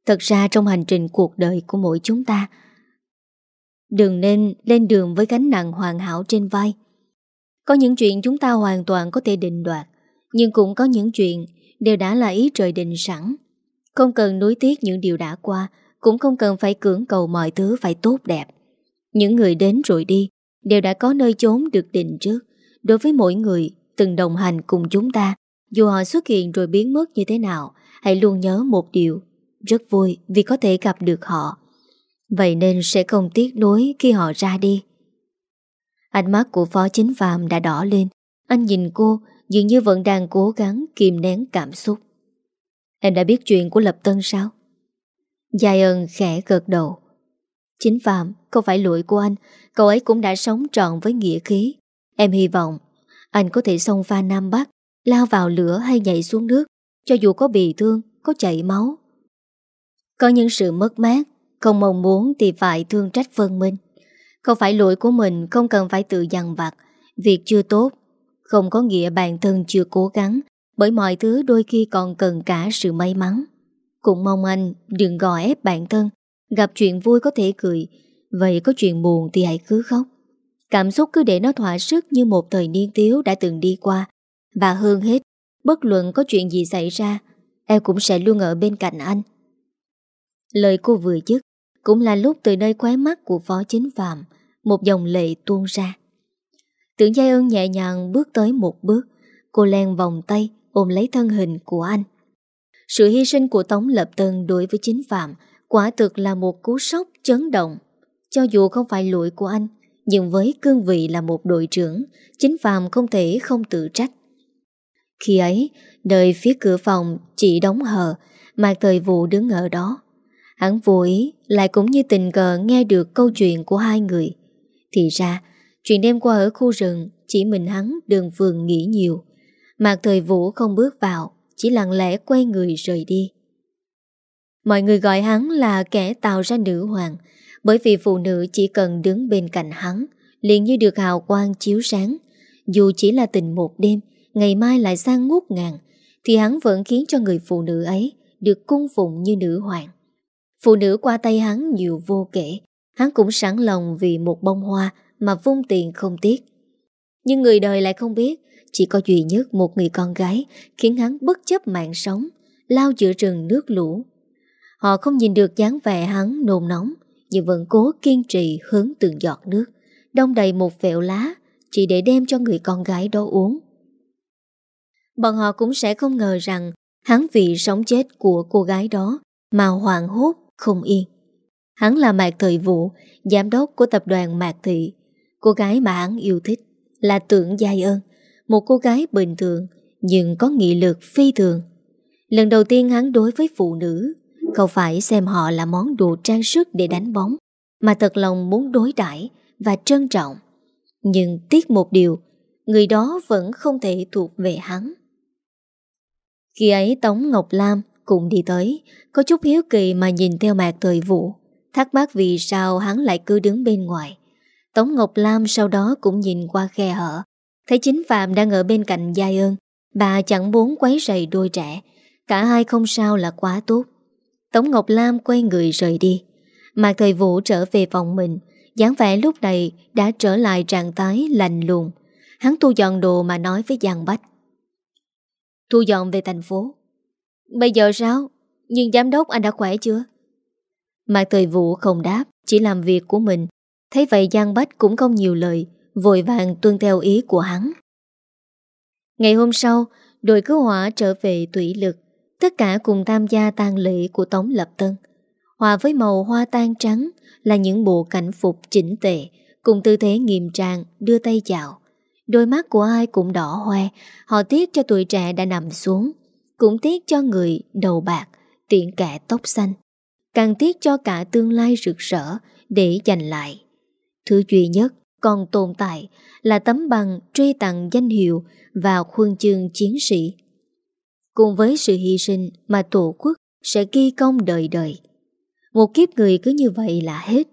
Thật ra trong hành trình cuộc đời của mỗi chúng ta, Đừng nên lên đường với gánh nặng hoàn hảo trên vai. Có những chuyện chúng ta hoàn toàn có thể định đoạt, Nhưng cũng có những chuyện đều đã là ý trời định sẵn. Không cần nuối tiếc những điều đã qua cũng không cần phải cưỡng cầu mọi thứ phải tốt đẹp. Những người đến rồi đi, Đều đã có nơi chốn được định trước. Đối với mỗi người, từng đồng hành cùng chúng ta, Dù họ xuất hiện rồi biến mất như thế nào, Hãy luôn nhớ một điều, Rất vui vì có thể gặp được họ. Vậy nên sẽ không tiếc nuối khi họ ra đi. Ánh mắt của phó chính phạm đã đỏ lên. Anh nhìn cô, Dường như vẫn đang cố gắng kìm nén cảm xúc. Em đã biết chuyện của Lập Tân sao? Giai ơn khẽ gật đầu. Chính Phạm không phải lỗi của anh Cậu ấy cũng đã sống trọn với nghĩa khí. Em hy vọng Anh có thể xông pha Nam Bắc Lao vào lửa hay nhảy xuống nước Cho dù có bị thương, có chảy máu. Có những sự mất mát Không mong muốn thì phải thương trách phân minh. Không phải lỗi của mình Không cần phải tự dằn vặt Việc chưa tốt Không có nghĩa bản thân chưa cố gắng Bởi mọi thứ đôi khi còn cần cả sự may mắn. Cũng mong anh đừng gò ép bản thân, Gặp chuyện vui có thể cười. Vậy có chuyện buồn thì hãy cứ khóc. Cảm xúc cứ để nó thỏa sức như một thời niên thiếu đã từng đi qua. Và hơn hết, Bất luận có chuyện gì xảy ra, Em cũng sẽ luôn ở bên cạnh anh. Lời cô vừa dứt Cũng là lúc từ nơi khóe mắt của phó chính phạm, Một dòng lệ tuôn ra. Tưởng Giai ơn nhẹ nhàng bước tới một bước, Cô len vòng tay ôm lấy thân hình của anh. Sự hy sinh của Tống Lập Tân đối với chính phạm Quả thực là một cú sốc chấn động. Cho dù không phải lỗi của anh, Nhưng với cương vị là một đội trưởng, Chính Phạm không thể không tự trách. Khi ấy Đời phía cửa phòng chỉ đóng hờ Mà thời vũ đứng ở đó. Hắn vô ý Lại cũng như tình cờ nghe được câu chuyện của hai người. Thì ra, Chuyện đêm qua ở khu rừng Chỉ mình hắn đường vườn nghĩ nhiều. Mạc thời vũ không bước vào. Chỉ lặng lẽ quay người rời đi. Mọi người gọi hắn là kẻ tạo ra nữ hoàng, Bởi vì phụ nữ chỉ cần đứng bên cạnh hắn, liền như được hào quang chiếu sáng. Dù chỉ là tình một đêm, Ngày mai lại sang ngút ngàn, Thì hắn vẫn khiến cho người phụ nữ ấy Được cung phụng như nữ hoàng. Phụ nữ qua tay hắn nhiều vô kể, Hắn cũng sẵn lòng vì một bông hoa Mà vung tiền không tiếc. Nhưng người đời lại không biết chỉ có duy nhất một người con gái Khiến hắn bất chấp mạng sống, Lao giữa rừng nước lũ. Họ không nhìn được dáng vẻ hắn nôn nóng, Nhưng vẫn cố kiên trì hướng từng giọt nước, Đông đầy một vẹo lá, Chỉ để đem cho người con gái đó uống. Bọn họ cũng sẽ không ngờ rằng Hắn vì sống chết của cô gái đó Mà hoảng hốt không yên. Hắn là Mạc Thời Vũ, Giám đốc của tập đoàn Mạc Thị. Cô gái mà hắn yêu thích Là Tưởng Giai ơn một cô gái bình thường, Nhưng có nghị lực phi thường. Lần đầu tiên hắn đối với phụ nữ, Không phải xem họ là món đồ trang sức để đánh bóng, Mà thật lòng muốn đối đãi Và trân trọng. Nhưng tiếc một điều, Người đó vẫn không thể thuộc về hắn. Khi ấy Tống Ngọc Lam cũng đi tới, Có chút hiếu kỳ mà nhìn theo mạc thời vụ, Thắc mắc vì sao hắn lại cứ đứng bên ngoài. Tống Ngọc Lam sau đó cũng nhìn qua khe hở Thấy chính Phạm đang ở bên cạnh Giai ơn, Bà chẳng muốn quấy rầy đôi trẻ. Cả hai không sao là quá tốt. Tống Ngọc Lam quay người rời đi. Mạc Thời Vũ trở về phòng mình, dáng vẻ lúc này đã trở lại trạng thái lành lùng. Hắn thu dọn đồ mà nói với Giang Bách. Thu dọn về thành phố. Bây giờ sao? Nhưng giám đốc anh đã khỏe chưa? Mạc Thời Vũ không đáp, Chỉ làm việc của mình. Thấy vậy Giang Bách cũng không nhiều lời Vội vàng tuân theo ý của hắn. Ngày hôm sau, Đội cứu hỏa trở về tủy lực, Tất cả cùng tham gia tang lễ của Tống Lập Tân. Hòa với màu hoa tan trắng Là những bộ cảnh phục chỉnh tệ Cùng tư thế nghiêm trang, Đưa tay chào. Đôi mắt của ai cũng đỏ hoe, Họ tiếc cho tuổi trẻ đã nằm xuống, Cũng tiếc cho người đầu bạc, Tiện kẻ tóc xanh. Càng tiếc cho cả tương lai rực rỡ Để giành lại. Thứ duy nhất còn tồn tại Là tấm bằng truy tặng danh hiệu Và khuôn chương chiến sĩ. Cùng với sự hy sinh Mà tổ quốc sẽ ghi công đời đời. Một kiếp người cứ như vậy là hết.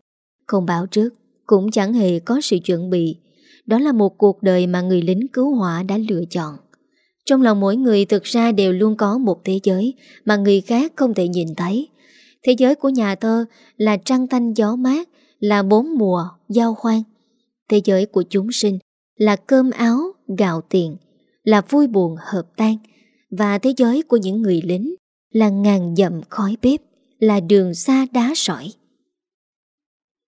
Không báo trước Cũng chẳng hề có sự chuẩn bị. Đó là một cuộc đời mà người lính cứu hỏa đã lựa chọn. Trong lòng mỗi người thực ra đều luôn có một thế giới Mà người khác không thể nhìn thấy. Thế giới của nhà thơ là trăng thanh gió mát, là bốn mùa, giao khoan. Thế giới của chúng sinh là cơm áo, gạo tiền, là vui buồn hợp tan. Và thế giới của những người lính là ngàn dặm khói bếp, là đường xa đá sỏi.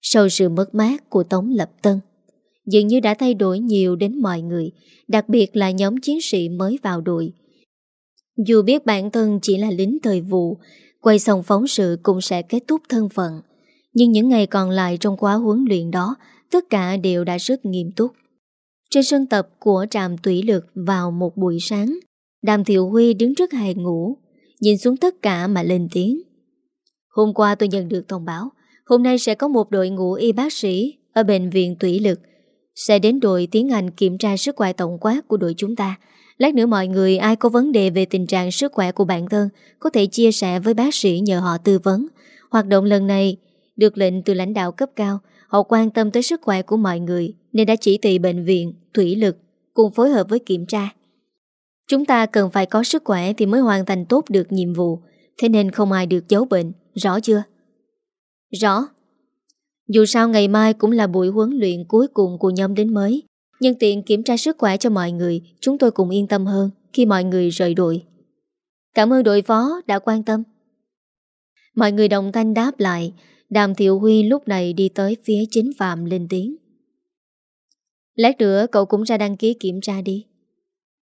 Sau sự mất mát của Tống Lập Tân, dường như đã thay đổi nhiều đến mọi người, đặc biệt là nhóm chiến sĩ mới vào đội. Dù biết bản thân chỉ là lính thời vụ, Quay xong phóng sự cũng sẽ kết thúc thân phận Nhưng những ngày còn lại trong khóa huấn luyện đó Tất cả đều đã rất nghiêm túc. Trên sân tập của trạm tủy lực vào một buổi sáng Đàm Thiệu Huy đứng trước hàng ngủ Nhìn xuống tất cả mà lên tiếng. Hôm qua tôi nhận được thông báo Hôm nay sẽ có một đội ngũ y bác sĩ Ở bệnh viện tủy lực. Sẽ đến đội tiến hành kiểm tra sức khỏe tổng quát của đội chúng ta. Lát nữa mọi người ai có vấn đề về tình trạng sức khỏe của bản thân có thể chia sẻ với bác sĩ nhờ họ tư vấn. Hoạt động lần này được lệnh từ lãnh đạo cấp cao, họ quan tâm tới sức khỏe của mọi người nên đã chỉ thị bệnh viện, thủy lực cùng phối hợp với kiểm tra. Chúng ta cần phải có sức khỏe thì mới hoàn thành tốt được nhiệm vụ, thế nên không ai được giấu bệnh, rõ chưa? Rõ. Dù sao ngày mai cũng là buổi huấn luyện cuối cùng của nhóm đến mới, Nhân tiện kiểm tra sức khỏe cho mọi người Chúng tôi cũng yên tâm hơn Khi mọi người rời đội Cảm ơn đội phó đã quan tâm Mọi người đồng thanh đáp lại Đàm Thiệu Huy lúc này đi tới phía chính Phạm lên tiếng. Lát nữa cậu cũng ra đăng ký kiểm tra đi.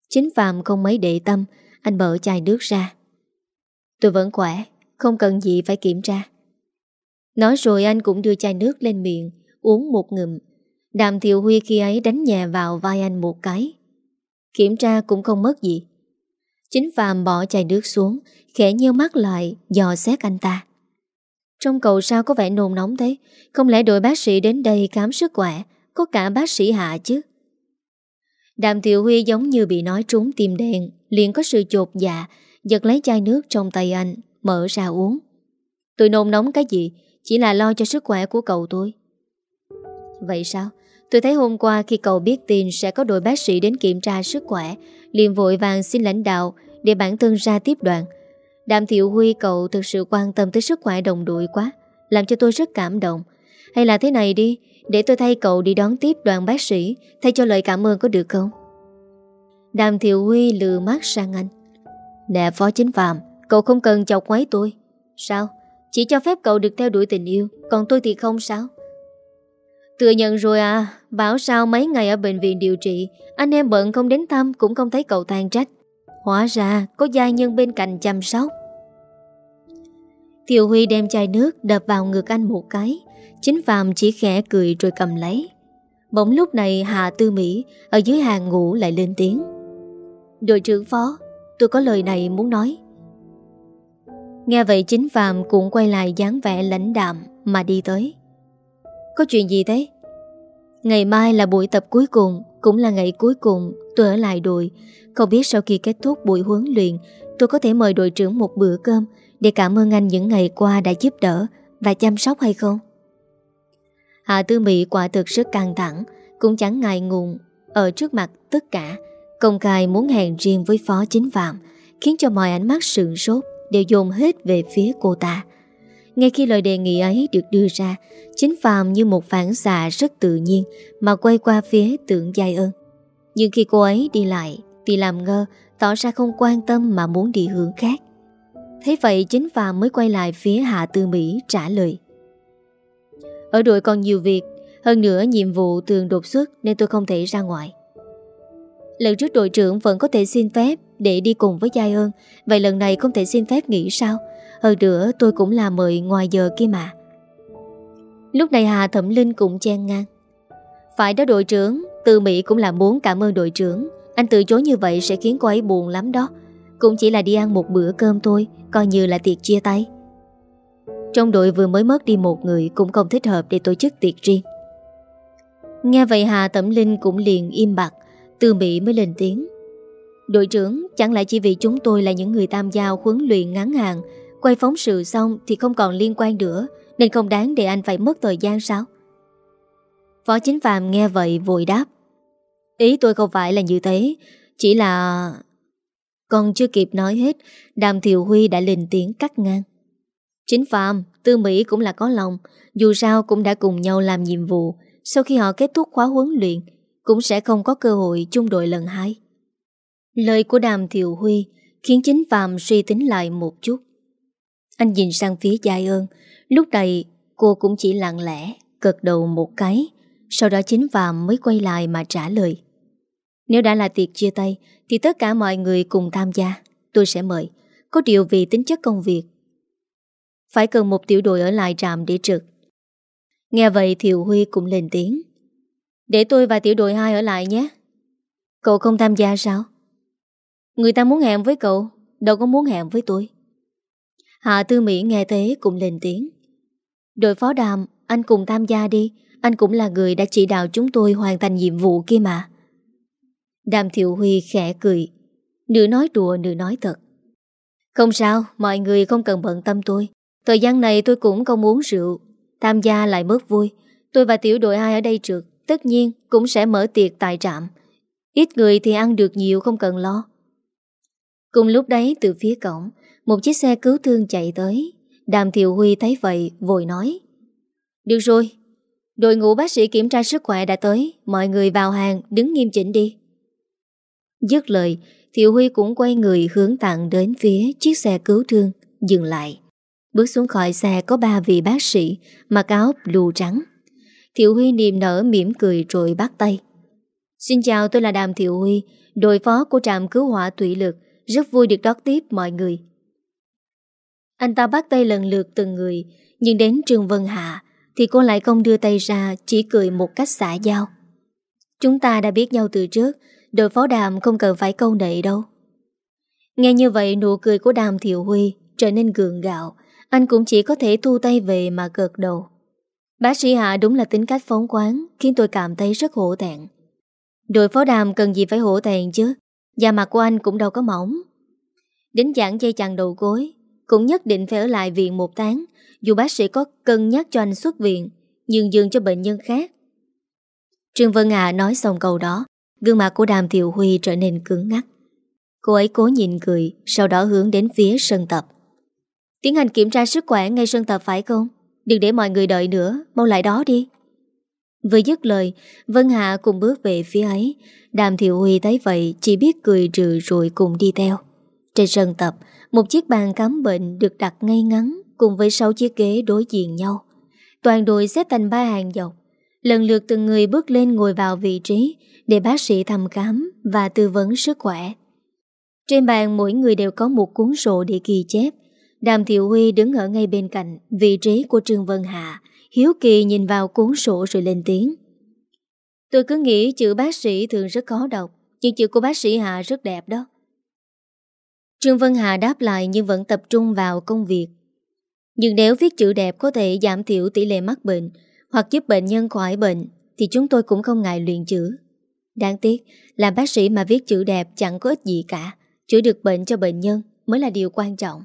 Chính Phạm không mấy để tâm, Anh mở chai nước ra. Tôi vẫn khỏe, Không cần gì phải kiểm tra. Nói rồi anh cũng đưa chai nước lên miệng, Uống một ngụm. Đàm Thiệu Huy khi ấy đánh nhẹ vào vai anh một cái. Kiểm tra cũng không mất gì. Chính Phạm bỏ chai nước xuống, Khẽ nheo mắt lại, Dò xét anh ta. Trong cầu sao có vẻ nôn nóng thế Không lẽ đội bác sĩ đến đây khám sức khỏe? Có cả bác sĩ Hạ chứ? Đàm Thiệu Huy giống như bị nói trúng tim đèn, liền có sự chột dạ Giật lấy chai nước trong tay anh Mở ra uống. Tôi nôn nóng cái gì? Chỉ là lo cho sức khỏe của cậu tôi. Vậy sao? Tôi thấy hôm qua khi cậu biết tin Sẽ có đội bác sĩ đến kiểm tra sức khỏe liền vội vàng xin lãnh đạo Để bản thân ra tiếp đoàn. Đàm Thiệu Huy, cậu thực sự quan tâm tới sức khỏe đồng đội quá, Làm cho tôi rất cảm động. Hay là thế này đi, Để tôi thay cậu đi đón tiếp đoàn bác sĩ, Thay cho lời cảm ơn có được không? Đàm Thiệu Huy lừa mắt sang anh. Nè, Phó Chính Phạm, Cậu không cần chọc quấy tôi. Sao? Chỉ cho phép cậu được theo đuổi tình yêu, Còn tôi thì không sao. Thừa nhận rồi à Bảo sao mấy ngày ở bệnh viện điều trị, Anh em bận không đến thăm Cũng không thấy cậu tàn trách. Hóa ra có gia nhân bên cạnh chăm sóc. Thiệu Huy đem chai nước đập vào ngực anh một cái. Chính Phạm chỉ khẽ cười rồi cầm lấy. Bỗng lúc này Hạ Tư Mỹ Ở dưới hàng ngủ lại lên tiếng. Đội trưởng phó, Tôi có lời này muốn nói. Nghe vậy chính Phạm cũng quay lại dáng vẻ lãnh đạm Mà đi tới. Có chuyện gì thế? Ngày mai là buổi tập cuối cùng, Cũng là ngày cuối cùng tôi ở lại đội Không biết sau khi kết thúc buổi huấn luyện, Tôi có thể mời đội trưởng một bữa cơm Để cảm ơn anh những ngày qua đã giúp đỡ Và chăm sóc hay không? Hạ Tư Mỹ quả thực rất căng thẳng, Cũng chẳng ngại ngùng Ở trước mặt tất cả, Công khai muốn hẹn riêng với phó chính phạm, Khiến cho mọi ánh mắt sượng sốt Đều dồn hết về phía cô ta. Ngay khi lời đề nghị ấy được đưa ra, Chính Phạm như một phản xạ rất tự nhiên Mà quay qua phía tượng giai ơn nhưng khi cô ấy đi lại Thì làm ngơ, Tỏ ra không quan tâm mà muốn đi hướng khác. Thế vậy chính Phạm mới quay lại phía Hạ Tư Mỹ trả lời. Ở đội còn nhiều việc, Hơn nữa nhiệm vụ thường đột xuất Nên tôi không thể ra ngoài. Lần trước đội trưởng vẫn có thể xin phép Để đi cùng với Giai ơn, Vậy lần này không thể xin phép nghỉ sao? Hơn nữa tôi cũng là mời ngoài giờ kia mà. Lúc này Hà Thẩm Linh cũng chen ngang. Phải đó đội trưởng từ Mỹ cũng là muốn cảm ơn đội trưởng. Anh từ chối như vậy sẽ khiến cô ấy buồn lắm đó. Cũng chỉ là đi ăn một bữa cơm thôi, Coi như là tiệc chia tay. Trong đội vừa mới mất đi một người Cũng không thích hợp để tổ chức tiệc riêng. Nghe vậy Hà Tẩm Linh cũng liền im bặt, Từ Mỹ mới lên tiếng. Đội trưởng, chẳng lẽ chỉ vì chúng tôi là những người tham gia huấn luyện ngắn hạn, Quay phóng sự xong thì không còn liên quan nữa, Nên không đáng để anh phải mất thời gian sao? Phó chính phạm nghe vậy vội đáp. Ý tôi không phải là như thế Chỉ là... Còn chưa kịp nói hết Đàm Thiều Huy đã lên tiếng cắt ngang. Chính phạm Tư Mỹ cũng là có lòng Dù sao cũng đã cùng nhau làm nhiệm vụ Sau khi họ kết thúc khóa huấn luyện Cũng sẽ không có cơ hội chung đội lần hai. Lời của Đàm Thiều Huy khiến chính Phạm suy tính lại một chút. Anh nhìn sang phía Giai ơn, lúc này cô cũng chỉ lặng lẽ, cật đầu một cái, sau đó chính Phạm mới quay lại mà trả lời. Nếu đã là tiệc chia tay, thì tất cả mọi người cùng tham gia, tôi sẽ mời. Có điều vì tính chất công việc. Phải cần một tiểu đội ở lại trạm để trực. Nghe vậy Thiều Huy cũng lên tiếng. Để tôi và tiểu đội 2 ở lại nhé. Cậu không tham gia sao? Người ta muốn hẹn với cậu Đâu có muốn hẹn với tôi Hạ Tư Mỹ nghe thế cũng lên tiếng Đội phó đàm Anh cùng tham gia đi anh cũng là người đã chỉ đạo chúng tôi hoàn thành nhiệm vụ kia mà. Đàm Thiệu Huy khẽ cười. Nửa nói đùa nửa nói thật. Không sao, Mọi người không cần bận tâm tôi. Thời gian này tôi cũng không uống rượu. Tham gia lại mất vui. Tôi và tiểu đội hai ở đây trượt, Tất nhiên cũng sẽ mở tiệc tại trạm. Ít người thì ăn được nhiều không cần lo. Cùng lúc đấy, từ phía cổng, Một chiếc xe cứu thương chạy tới. Đàm Thiệu Huy thấy vậy, vội nói. Được rồi Đội ngũ bác sĩ kiểm tra sức khỏe đã tới. Mọi người vào hàng đứng nghiêm chỉnh đi. Dứt lời Thiệu Huy cũng quay người hướng tặng đến phía chiếc xe cứu thương Dừng lại. Bước xuống khỏi xe có ba vị bác sĩ Mặc áo blue trắng. Thiệu Huy niềm nở mỉm cười rồi bắt tay. Xin chào tôi là Đàm Thiệu Huy Đội phó của trạm cứu hỏa thủy lực. Rất vui được đón tiếp mọi người. Anh ta bắt tay lần lượt từng người, nhưng đến Trương Vân Hạ thì cô lại không đưa tay ra, chỉ cười một cách xả giao. Chúng ta đã biết nhau từ trước, đội phó đàm không cần phải câu nệ đâu. Nghe như vậy nụ cười của đàm Thiệu Huy trở nên gượng gạo, anh cũng chỉ có thể thu tay về mà gật đầu. Bác sĩ Hạ đúng là tính cách phóng quán Khiến tôi cảm thấy rất hổ thẹn Đội phó đàm cần gì phải hổ thẹn chứ Da mặt của anh cũng đâu có mỏng Đến giảng dây chằng đầu gối Cũng nhất định phải ở lại viện một tháng dù bác sĩ có cân nhắc cho anh xuất viện, Nhưng dường cho bệnh nhân khác. Trương Vân Hạ nói xong câu đó, Gương mặt của Đàm Thiệu Huy trở nên cứng ngắc. Cô ấy cố nhìn cười, Sau đó hướng đến phía sân tập. Tiến hành kiểm tra sức khỏe ngay sân tập phải không? Đừng để mọi người đợi nữa, Mau lại đó đi. Vừa dứt lời, Vân Hạ cùng bước về phía ấy. Đàm Thiệu Huy thấy vậy, Chỉ biết cười trừ rồi cùng đi theo. Trên sân tập, Một chiếc bàn cắm bệnh được đặt ngay ngắn. Cùng với 6 chiếc ghế đối diện nhau Toàn đội xếp thành ba hàng dọc Lần lượt từng người bước lên ngồi vào vị trí Để bác sĩ thăm khám Và tư vấn sức khỏe Trên bàn mỗi người đều có một cuốn sổ để ghi chép Đàm Thiệu Huy đứng ở ngay bên cạnh vị trí của Trương Vân Hạ, hiếu kỳ nhìn vào cuốn sổ rồi lên tiếng. Tôi cứ nghĩ chữ bác sĩ thường rất khó đọc, nhưng chữ của bác sĩ Hạ rất đẹp đó. Trương Vân Hạ đáp lại nhưng vẫn tập trung vào công việc. Nhưng nếu viết chữ đẹp có thể giảm thiểu tỷ lệ mắc bệnh hoặc giúp bệnh nhân khỏi bệnh thì chúng tôi cũng không ngại luyện chữ. Đáng tiếc, làm bác sĩ mà viết chữ đẹp chẳng có ích gì cả. Chữa được bệnh cho bệnh nhân mới là điều quan trọng.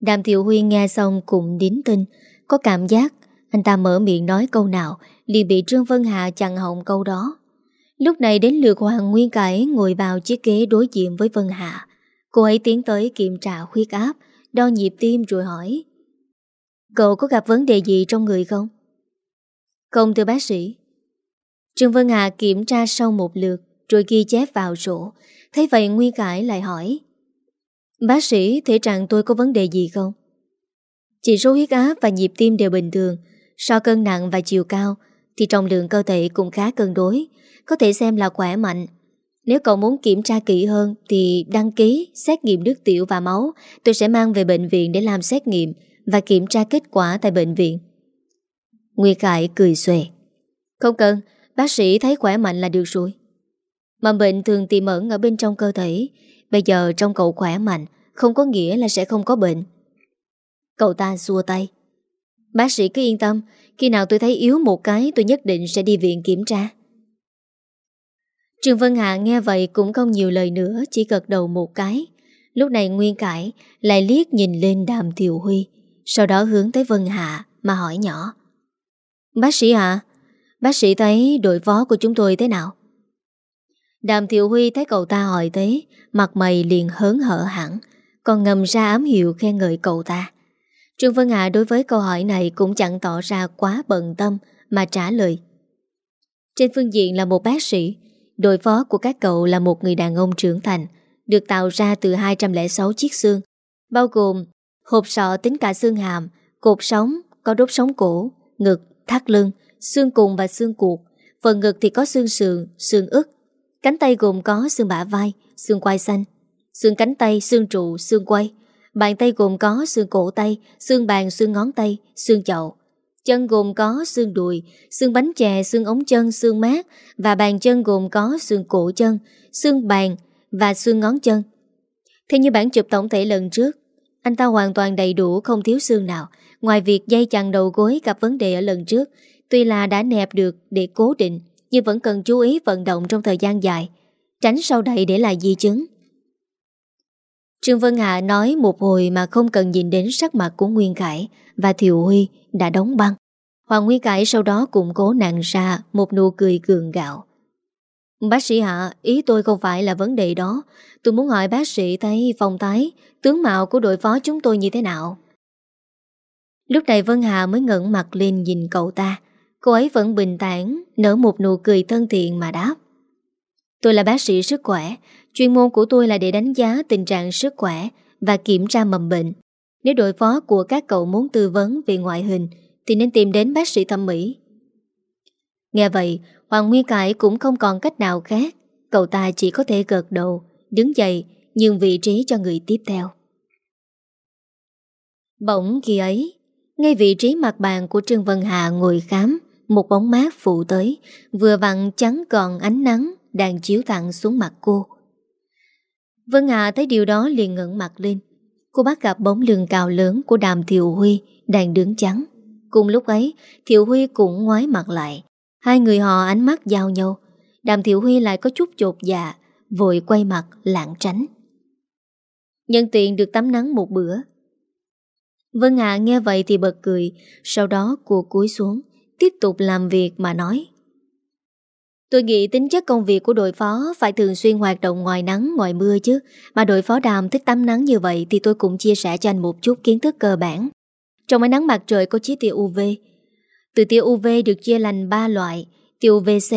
Đàm Thiệu Huy nghe xong cũng đính tin Có cảm giác Anh ta mở miệng nói câu nào liền bị Trương Vân Hà chặn họng câu đó Lúc này đến lượt Hoàng Nguyên Cải Ngồi vào chiếc ghế đối diện với Vân Hà Cô ấy tiến tới kiểm tra huyết áp Đo nhịp tim rồi hỏi. Cậu có gặp vấn đề gì trong người không? Không thưa bác sĩ. Trương Vân Hà kiểm tra sau một lượt Rồi ghi chép vào sổ. Thấy vậy Nguyên Cải lại hỏi. Bác sĩ, thể trạng tôi có vấn đề gì không? Chỉ số huyết áp và nhịp tim đều bình thường. So cân nặng và chiều cao Thì trọng lượng cơ thể cũng khá cân đối. Có thể xem là khỏe mạnh nếu cậu muốn kiểm tra kỹ hơn Thì đăng ký, xét nghiệm nước tiểu và máu. Tôi sẽ mang về bệnh viện để làm xét nghiệm Và kiểm tra kết quả tại bệnh viện. Nguyệt Khải cười xuề Không cần, Bác sĩ thấy khỏe mạnh là được rồi. Mầm bệnh thường tiềm ẩn ở bên trong cơ thể. Bây giờ trong cậu khỏe mạnh, Không có nghĩa là sẽ không có bệnh. Cậu ta xua tay. Bác sĩ cứ yên tâm, Khi nào tôi thấy yếu một cái, tôi nhất định sẽ đi viện kiểm tra. Trương Vân Hạ nghe vậy cũng không nhiều lời nữa, Chỉ gật đầu một cái. Lúc này Nguyên Cải lại liếc nhìn lên đàm Thiều Huy, Sau đó hướng tới Vân Hạ mà hỏi nhỏ. Bác sĩ ạ, Bác sĩ thấy đội vó của chúng tôi thế nào? Đàm Thiệu Huy thấy cậu ta hỏi thế Mặt mày liền hớn hở hẳn, Còn ngầm ra ám hiệu khen ngợi cậu ta. Trương Vân Hạ đối với câu hỏi này Cũng chẳng tỏ ra quá bận tâm Mà trả lời. Trên phương diện là một bác sĩ Đội phó của các cậu là một người đàn ông trưởng thành Được tạo ra từ 206 chiếc xương Bao gồm hộp sọ tính cả xương hàm Cột sống, có đốt sống cổ Ngực, thắt lưng, xương cùng và xương cuộc Phần ngực thì có xương sườn, xương ức Cánh tay gồm có xương bả vai, xương quai xanh, xương cánh tay, xương trụ, xương quay. Bàn tay gồm có xương cổ tay, xương bàn, xương ngón tay, xương chậu. Chân gồm có xương đùi, xương bánh chè, xương ống chân, xương mát và bàn chân gồm có xương cổ chân, xương bàn và xương ngón chân. Theo như bản chụp tổng thể lần trước, anh ta hoàn toàn đầy đủ không thiếu xương nào, ngoài việc dây chằng đầu gối gặp vấn đề ở lần trước, tuy là đã nẹp được để cố định, nhưng vẫn cần chú ý vận động trong thời gian dài, tránh sau đầy để lại di chứng. Trương Vân Hạ nói một hồi mà không cần nhìn đến sắc mặt của Nguyên Khải và Thiệu Huy đã đóng băng. Hoàng Nguyên Khải sau đó cũng cố nặng ra một nụ cười cường gạo. Bác sĩ Hạ, ý tôi không phải là vấn đề đó. Tôi muốn hỏi bác sĩ thấy phong tái, tướng mạo của đội phó chúng tôi như thế nào. Lúc này Vân Hà mới ngẩn mặt lên nhìn cậu ta. Cô ấy vẫn bình tản Nở một nụ cười thân thiện mà đáp Tôi là bác sĩ sức khỏe Chuyên môn của tôi là để đánh giá tình trạng sức khỏe Và kiểm tra mầm bệnh. Nếu đội phó của các cậu muốn tư vấn về ngoại hình, Thì nên tìm đến bác sĩ thẩm mỹ. Nghe vậy, Hoàng Nguyên Cải cũng không còn cách nào khác. Cậu ta chỉ có thể gật đầu, Đứng dậy, nhường vị trí cho người tiếp theo. Bỗng khi ấy, Ngay vị trí mặt bàn của Trương Vân Hà ngồi khám, một bóng mát phụ tới, Vừa vặn trắng còn ánh nắng Đang chiếu thẳng xuống mặt cô. Vân Hà thấy điều đó liền ngẩn mặt lên Cô bắt gặp bóng lưng cao lớn Của đàm thiệu huy Đang đứng trắng Cùng lúc ấy, Thiệu Huy cũng ngoái mặt lại. Hai người họ ánh mắt giao nhau. Đàm Thiệu Huy lại có chút chột dạ, vội quay mặt lạng tránh. Nhân tiện được tắm nắng một bữa. Vân Hạ nghe vậy thì bật cười, sau đó cô cúi xuống, tiếp tục làm việc mà nói. Tôi nghĩ tính chất công việc của đội phó phải thường xuyên hoạt động ngoài nắng, ngoài mưa chứ. Mà đội phó đàm thích tắm nắng như vậy thì tôi cũng chia sẻ cho anh một chút kiến thức cơ bản. Trong ánh nắng mặt trời có chiếc tia UV. Từ tia UV được chia thành 3 loại, tia UVC,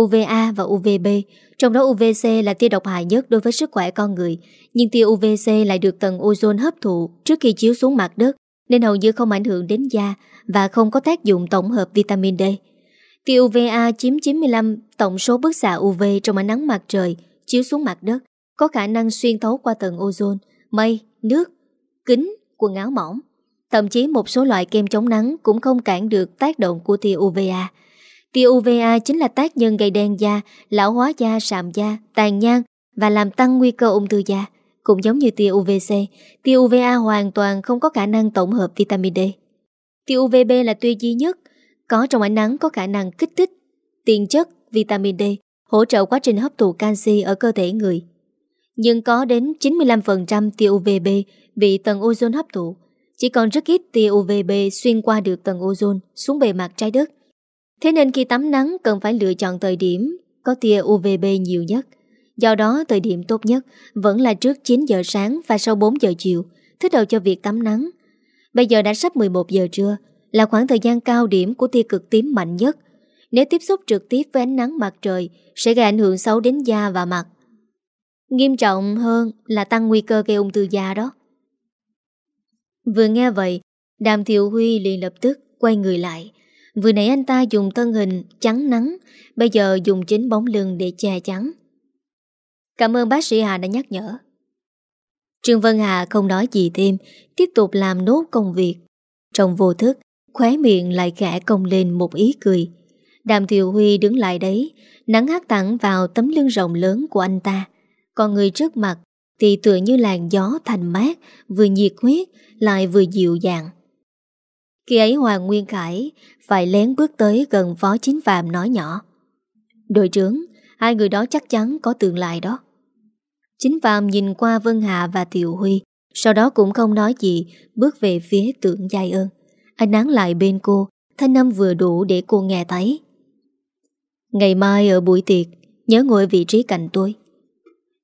UVA và UVB. Trong đó UVC là tia độc hại nhất đối với sức khỏe con người, nhưng tia UVC lại được tầng ozone hấp thụ trước khi chiếu xuống mặt đất, nên hầu như không ảnh hưởng đến da và không có tác dụng tổng hợp vitamin D. Tia UVA chiếm 95 tổng số bức xạ UV trong ánh nắng mặt trời chiếu xuống mặt đất, có khả năng xuyên thấu qua tầng ozone, mây, nước, kính, quần áo mỏng. Thậm chí một số loại kem chống nắng cũng không cản được tác động của tia UVA. Tia UVA chính là tác nhân gây đen da, lão hóa da, sạm da, tàn nhang và làm tăng nguy cơ ung thư da. Cũng giống như tia UVC, tia UVA hoàn toàn không có khả năng tổng hợp vitamin D. Tia UVB là tia duy nhất có trong ánh nắng có khả năng kích thích tiền chất vitamin D, hỗ trợ quá trình hấp thụ canxi ở cơ thể người. Nhưng có đến 95% tia UVB bị tầng ozone hấp thụ, chỉ còn rất ít tia UVB xuyên qua được tầng ozone xuống bề mặt trái đất. Thế nên khi tắm nắng cần phải lựa chọn thời điểm có tia UVB nhiều nhất. Do đó thời điểm tốt nhất vẫn là trước 9 giờ sáng và sau 4 giờ chiều, thích hợp cho việc tắm nắng. Bây giờ đã sắp 11 giờ trưa, là khoảng thời gian cao điểm của tia cực tím mạnh nhất. Nếu tiếp xúc trực tiếp với ánh nắng mặt trời sẽ gây ảnh hưởng xấu đến da và mặt. Nghiêm trọng hơn là tăng nguy cơ gây ung thư da đó. Vừa nghe vậy, Đàm Thiệu Huy liền lập tức quay người lại. Vừa nãy anh ta dùng thân hình trắng nắng, bây giờ dùng chính bóng lưng để che chắn. Cảm ơn bác sĩ Hà đã nhắc nhở. Trương Vân Hà không nói gì thêm, tiếp tục làm nốt công việc. Trong vô thức, Khóe miệng lại khẽ cong lên một ý cười. Đàm Thiều Huy đứng lại đấy, Nắng hát thẳng vào tấm lưng rộng lớn của anh ta. Còn người trước mặt Thì tựa như làn gió thành mát, Vừa nhiệt huyết, Lại vừa dịu dàng. Khi ấy Hoàng Nguyên Khải Phải lén bước tới gần phó chính phạm nói nhỏ. Đội trưởng, Hai người đó chắc chắn có tương lai đó. Chính phạm nhìn qua Vân Hạ và Thiều Huy, Sau đó cũng không nói gì, Bước về phía tượng giai ơn anh nán lại bên cô, Thanh âm vừa đủ để cô nghe thấy. Ngày mai ở buổi tiệc, Nhớ ngồi vị trí cạnh tôi.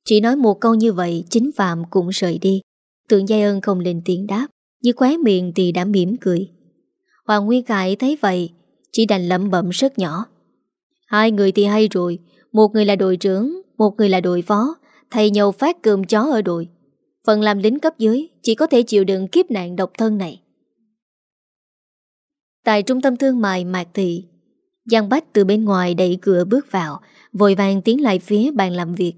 Chỉ nói một câu như vậy, Chính Phạm cũng rời đi. Tượng Giai ơn không lên tiếng đáp, như khóe miệng thì đã mỉm cười. Hoàng Nguyên Khải thấy vậy, Chỉ đành lẩm bẩm rất nhỏ. Hai người thì hay rồi, Một người là đội trưởng, Một người là đội phó Thầy nhau phát cơm chó ở đội. Phần làm lính cấp dưới, Chỉ có thể chịu đựng kiếp nạn độc thân này. Tại trung tâm thương mại Mạc Thị, Giang Bách từ bên ngoài đẩy cửa bước vào, Vội vàng tiến lại phía bàn làm việc.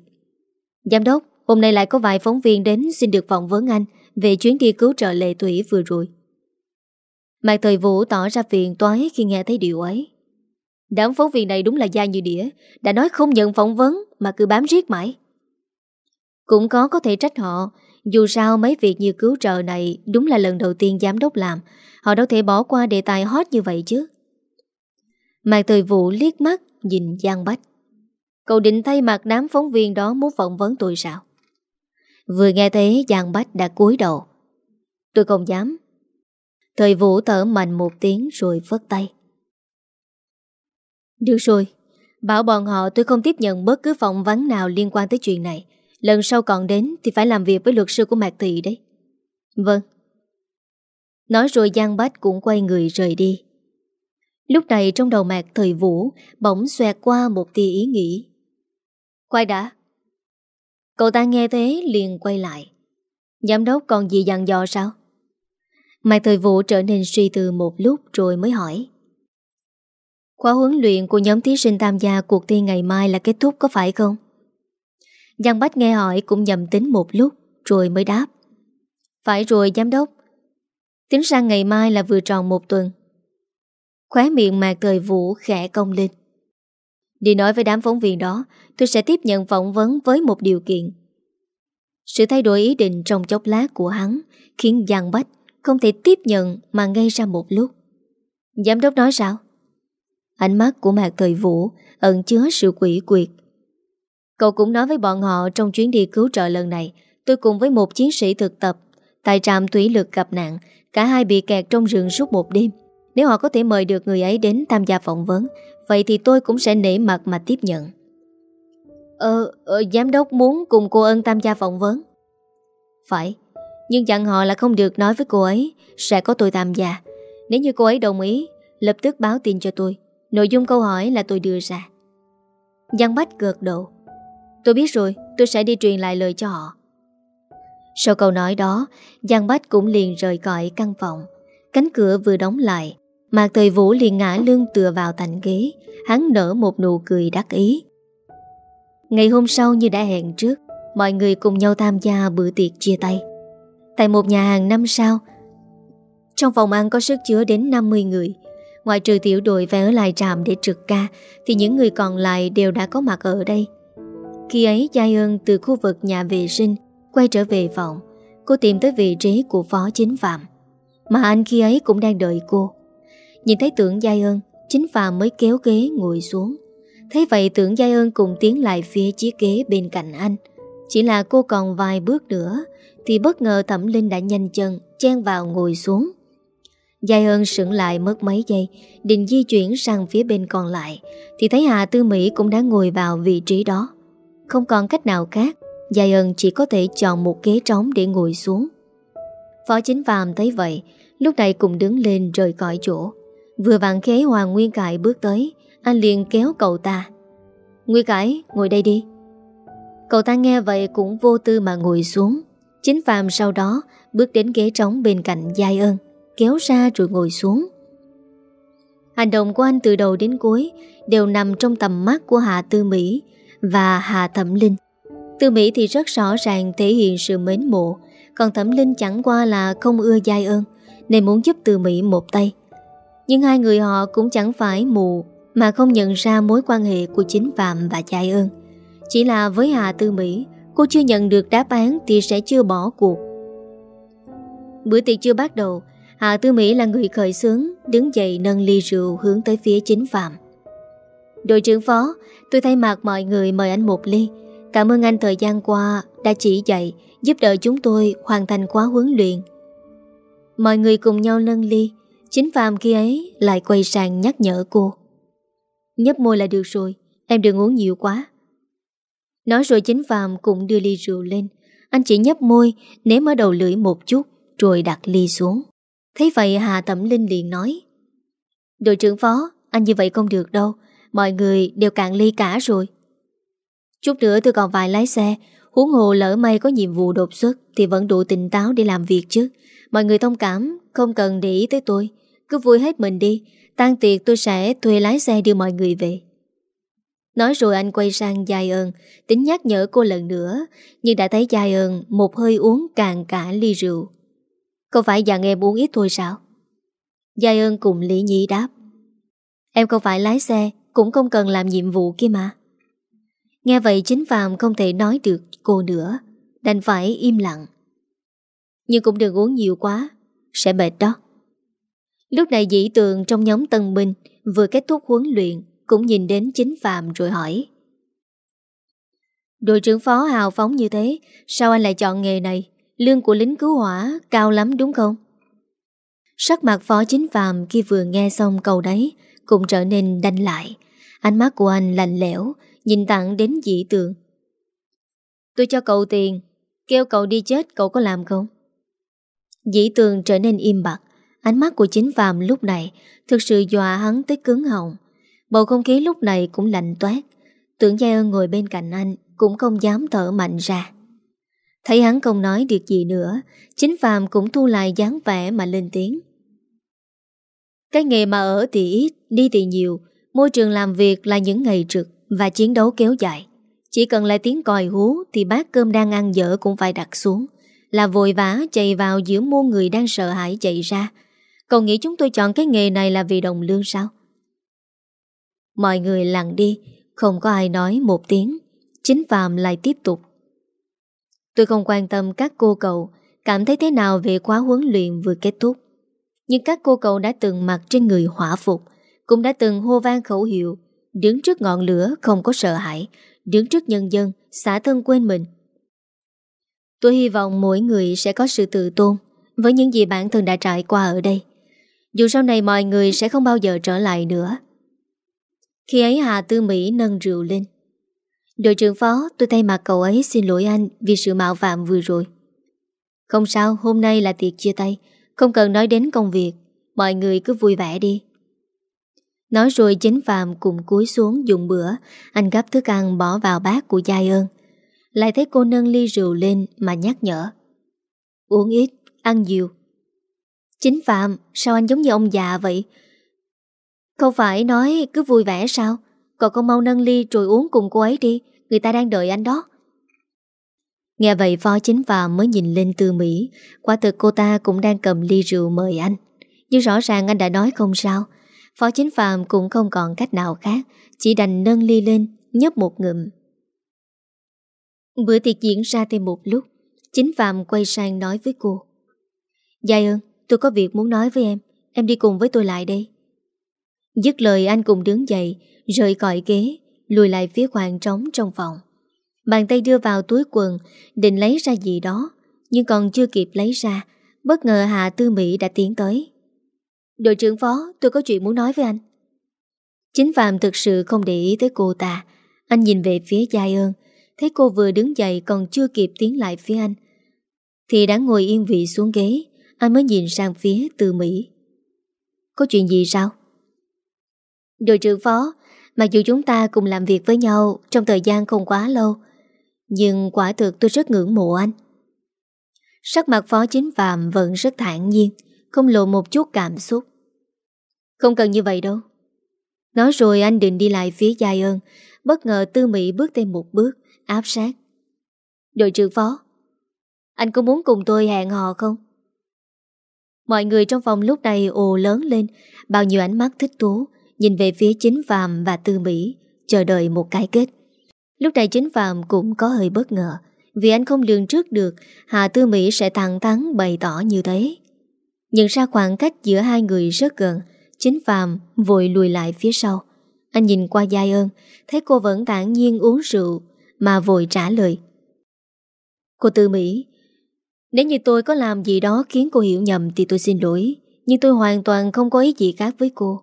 Giám đốc, Hôm nay lại có vài phóng viên đến xin được phỏng vấn anh Về chuyến đi cứu trợ lệ thủy vừa rồi. Mạc Thời Vũ tỏ ra phiền toái khi nghe thấy điều ấy. Đám phóng viên này đúng là da như đĩa, Đã nói không nhận phỏng vấn Mà cứ bám riết mãi. Cũng có có thể trách họ dù sao mấy việc như cứu trợ này Đúng là lần đầu tiên giám đốc làm. Họ đâu thể bỏ qua đề tài hot như vậy chứ. Mạc Thời Vũ liếc mắt, Nhìn Giang Bách. Cậu định thay mặt đám phóng viên đó Muốn phỏng vấn tôi sao? Vừa nghe thấy Giang Bách đã cúi đầu. Tôi không dám. Thời Vũ thở mạnh một tiếng Rồi phất tay. Được rồi, Bảo bọn họ tôi không tiếp nhận bất cứ phỏng vấn nào liên quan tới chuyện này. Lần sau còn đến thì phải làm việc với luật sư của Mạc Thị đấy. Vâng. Nói rồi Giang Bách cũng quay người rời đi. Lúc này trong đầu mạc thời vũ Bỗng xoẹt qua một tia ý nghĩ. Quay đã. Cậu ta nghe thế liền quay lại. Giám đốc còn gì dặn dò sao? Mạc thời vũ trở nên suy tư một lúc rồi mới hỏi. Khóa huấn luyện của nhóm thí sinh tham gia cuộc thi ngày mai là kết thúc có phải không? Giang Bách nghe hỏi cũng nhầm tính một lúc rồi mới đáp. Phải rồi giám đốc, Tính sang ngày mai là vừa tròn một tuần Khóe miệng mạc thời vũ khẽ công lên Đi nói với đám phóng viên đó Tôi sẽ tiếp nhận phỏng vấn với một điều kiện Sự thay đổi ý định trong chốc lát của hắn Khiến Giang Bách không thể tiếp nhận mà ngay ra một lúc Giám đốc nói sao? Ánh mắt của Mạc Thời Vũ ẩn chứa sự quỷ quyệt. Cậu cũng nói với bọn họ trong chuyến đi cứu trợ lần này, tôi cùng với một chiến sĩ thực tập tại trạm thủy lực gặp nạn, cả hai bị kẹt trong rừng suốt một đêm. Nếu họ có thể mời được người ấy đến tham gia phỏng vấn, vậy thì tôi cũng sẽ nể mặt mà tiếp nhận. Ờ, ờ giám đốc muốn cùng cô ân tham gia phỏng vấn. Phải, nhưng dặn họ là không được nói với cô ấy Sẽ có tôi tham gia Nếu như cô ấy đồng ý Lập tức báo tin cho tôi Nội dung câu hỏi là tôi đưa ra Giang Bách gợt đầu Tôi biết rồi, tôi sẽ đi truyền lại lời cho họ. Sau câu nói đó, Giang Bách cũng liền rời khỏi căn phòng. Cánh cửa vừa đóng lại, Mạc Thời Vũ liền ngã lưng tựa vào thành ghế. Hắn nở một nụ cười đắc ý. Ngày hôm sau như đã hẹn trước, Mọi người cùng nhau tham gia bữa tiệc chia tay. Tại một nhà hàng năm sao, Trong phòng ăn có sức chứa đến 50 người. Ngoài trừ tiểu đội phải ở lại trạm để trực ca, Thì những người còn lại đều đã có mặt ở đây. Khi ấy Giai ơn từ khu vực nhà vệ sinh Quay trở về phòng. Cô tìm tới vị trí của phó chính phạm. Mà anh khi ấy cũng đang đợi cô. Nhìn thấy tưởng Giai ơn Chính phạm mới kéo ghế ngồi xuống. Thấy vậy tưởng Giai ơn cùng tiến lại phía chiếc ghế bên cạnh anh. Chỉ là cô còn vài bước nữa, thì bất ngờ Thẩm Linh đã nhanh chân Chen vào ngồi xuống. Giai ơn sững lại mất mấy giây, Định di chuyển sang phía bên còn lại, Thì thấy Hà Tư Mỹ cũng đã ngồi vào vị trí đó. Không còn cách nào khác giai ơn chỉ có thể chọn một ghế trống để ngồi xuống. Phó chính phàm thấy vậy Lúc này cùng đứng lên rời khỏi chỗ. Vừa vặn khế Hoàng Nguyên Cải bước tới Anh liền kéo cậu ta. Nguyên Cải ngồi đây đi. Cậu ta nghe vậy cũng vô tư mà ngồi xuống. Chính phàm sau đó bước đến ghế trống bên cạnh Giai ơn, kéo ra rồi ngồi xuống. Hành động của anh từ đầu đến cuối đều nằm trong tầm mắt của Hạ Tư Mỹ và hà Thẩm Linh. Tư Mỹ thì rất rõ ràng thể hiện sự mến mộ, còn Thẩm Linh chẳng qua là không ưa Giai ơn, nên muốn giúp Tư Mỹ một tay. Nhưng hai người họ cũng chẳng phải mù mà không nhận ra mối quan hệ của chính Phạm và Giai ơn. Chỉ là với hà Tư Mỹ, Cô chưa nhận được đáp án thì sẽ chưa bỏ cuộc Bữa tiệc chưa bắt đầu Hạ Tư Mỹ là người khởi xướng Đứng dậy nâng ly rượu hướng tới phía chính phạm Đội trưởng phó, Tôi thay mặt mọi người mời anh một ly. Cảm ơn anh thời gian qua Đã chỉ dạy, Giúp đỡ chúng tôi hoàn thành khóa huấn luyện. Mọi người cùng nhau nâng ly, Chính Phạm khi ấy lại quay sang nhắc nhở cô. Nhấp môi là được rồi, Em đừng uống nhiều quá. Nói rồi chính Phạm cũng đưa ly rượu lên. Anh chỉ nhấp môi Ném ở đầu lưỡi một chút, Rồi đặt ly xuống. Thấy vậy Hà Tẩm Linh liền nói, Đội trưởng phó, Anh như vậy không được đâu. Mọi người đều cạn ly cả rồi. Chút nữa tôi còn vài lái xe. Huống hồ lỡ may có nhiệm vụ đột xuất Thì vẫn đủ tỉnh táo để làm việc chứ. Mọi người thông cảm, Không cần để ý tới tôi. Cứ vui hết mình đi. Tan tiệc tôi sẽ thuê lái xe đưa mọi người về. Nói rồi anh quay sang Giai ơn Tính nhắc nhở cô lần nữa, Nhưng đã thấy Giai ơn Một hơi uống càng cả ly rượu. Không phải dặn em uống ít thôi sao? Giai ơn cùng Lý Nhi đáp. Em không phải lái xe cũng không cần làm nhiệm vụ kia mà Nghe vậy chính Phạm không thể nói được cô nữa Đành phải im lặng Nhưng cũng đừng uống nhiều quá Sẽ mệt đó Lúc này dĩ tường trong nhóm tân binh Vừa kết thúc huấn luyện cũng nhìn đến chính Phạm rồi hỏi. Đội trưởng phó hào phóng như thế, sao anh lại chọn nghề này? Lương của lính cứu hỏa cao lắm đúng không? Sắc mặt phó chính Phạm khi vừa nghe xong câu đấy cũng trở nên đanh lại. Ánh mắt của anh lạnh lẽo, nhìn tặng đến dị tượng. Tôi cho cậu tiền, kêu cậu đi chết cậu có làm không? Dĩ tường trở nên im bặt Ánh mắt của chính Phạm lúc này Thực sự dọa hắn tới cứng họng Bầu không khí lúc này cũng lạnh toát Tưởng Gia ơn ngồi bên cạnh anh Cũng không dám thở mạnh ra Thấy hắn không nói được gì nữa Chính Phạm cũng thu lại dáng vẻ mà lên tiếng cái nghề mà ở thì ít, Đi thì nhiều. Môi trường làm việc là những ngày trực Và chiến đấu kéo dài. Chỉ cần lại tiếng còi hú Thì bát cơm đang ăn dở cũng phải đặt xuống. Là vội vã chạy vào giữa muôn người đang sợ hãi chạy ra. Cậu nghĩ chúng tôi chọn cái nghề này là vì đồng lương sao? Mọi người lặng đi, Không có ai nói một tiếng. Chính Phạm lại tiếp tục. Tôi không quan tâm các cô cậu, Cảm thấy thế nào về khóa huấn luyện vừa kết thúc. Nhưng các cô cậu đã từng mặc trên người hỏa phục, Cũng đã từng hô vang khẩu hiệu, Đứng trước ngọn lửa không có sợ hãi, Đứng trước nhân dân, Xả thân quên mình. Tôi hy vọng mỗi người sẽ có sự tự tôn Với những gì bản thân đã trải qua ở đây. Dù sau này mọi người sẽ không bao giờ trở lại nữa. Khi ấy Hà Tư Mỹ nâng rượu lên. Đội trưởng phó, tôi thay mặt cậu ấy xin lỗi anh Vì sự mạo phạm vừa rồi. Không sao, hôm nay là tiệc chia tay. Không cần nói đến công việc Mọi người cứ vui vẻ đi. Nói rồi chính Phạm cùng cúi xuống dùng bữa Anh gấp thức ăn bỏ vào bát của Giai ơn. Lại thấy cô nâng ly rượu lên mà nhắc nhở. Uống ít, ăn nhiều. Chính Phạm, sao anh giống như ông già vậy? Không phải nói cứ vui vẻ sao? Còn con mau nâng ly rồi uống cùng cô ấy đi Người ta đang đợi anh đó. Nghe vậy phó chính và mới nhìn lên tư Mỹ. Quả thực cô ta cũng đang cầm ly rượu mời anh. Nhưng rõ ràng anh đã nói không sao. Phó chính phàm cũng không còn cách nào khác, Chỉ đành nâng ly lên, Nhấp một ngụm. Bữa tiệc diễn ra thêm một lúc, Chính Phạm quay sang nói với cô. Giai ơn, Tôi có việc muốn nói với em. Em đi cùng với tôi lại đây. Dứt lời anh cùng đứng dậy, Rời cõi ghế, Lùi lại phía khoảng trống trong phòng. Bàn tay đưa vào túi quần, Định lấy ra gì đó, Nhưng còn chưa kịp lấy ra, Bất ngờ Hạ Tư Mỹ đã tiến tới. Đội trưởng phó, tôi có chuyện muốn nói với anh. Chính Phạm thực sự không để ý tới cô ta. Anh nhìn về phía Giai ơn, Thấy cô vừa đứng dậy còn chưa kịp tiến lại phía anh, Thì đã ngồi yên vị xuống ghế, Anh mới nhìn sang phía Tư Mỹ. Có chuyện gì sao? Đội trưởng phó, Mặc dù chúng ta cùng làm việc với nhau Trong thời gian không quá lâu nhưng quả thực tôi rất ngưỡng mộ anh. Sắc mặt phó chính phạm vẫn rất thản nhiên, Không lộ một chút cảm xúc. Không cần như vậy đâu. Nói rồi anh định đi lại phía dài ơn Bất ngờ Tư Mỹ bước thêm một bước, Áp sát. Đội trưởng phó, Anh có muốn cùng tôi hẹn hò không? Mọi người trong phòng lúc này ồ lớn lên, Bao nhiêu ánh mắt thích thú, Nhìn về phía chính Phạm và Tư Mỹ Chờ đợi một cái kết. Lúc này chính Phạm cũng có hơi bất ngờ. Vì anh không lường trước được, Hà Tư Mỹ sẽ thẳng thắn bày tỏ như thế. Nhận ra khoảng cách giữa hai người rất gần, Chính Phạm vội lùi lại phía sau. Anh nhìn qua Giai ơn Thấy cô vẫn tản nhiên uống rượu, Mà vội trả lời. Cô Tư Mỹ, Nếu như tôi có làm gì đó khiến cô hiểu nhầm Thì tôi xin lỗi, Nhưng tôi hoàn toàn không có ý gì khác với cô.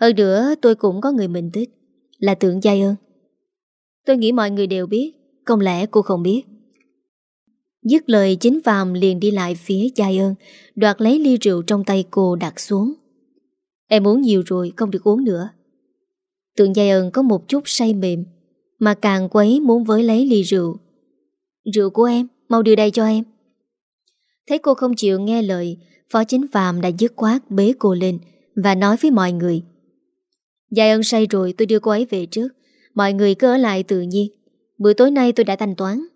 Hơn nữa, tôi cũng có người mình thích, Là tượng giai ơn Tôi nghĩ mọi người đều biết, Không lẽ cô không biết? Dứt lời, chính phàm liền đi lại phía giai ơn, Đoạt lấy ly rượu trong tay cô đặt xuống. Em uống nhiều rồi, Không được uống nữa. Tượng giai ơn có một chút say mềm, Mà càng quấy muốn với lấy ly rượu. Rượu của em, Mau đưa đây cho em. Thấy cô không chịu nghe lời, Phó chính phàm đã dứt khoát bế cô lên Và nói với mọi người Dài ơn say rồi, tôi đưa cô ấy về trước. Mọi người cứ ở lại tự nhiên. Bữa tối nay tôi đã thanh toán.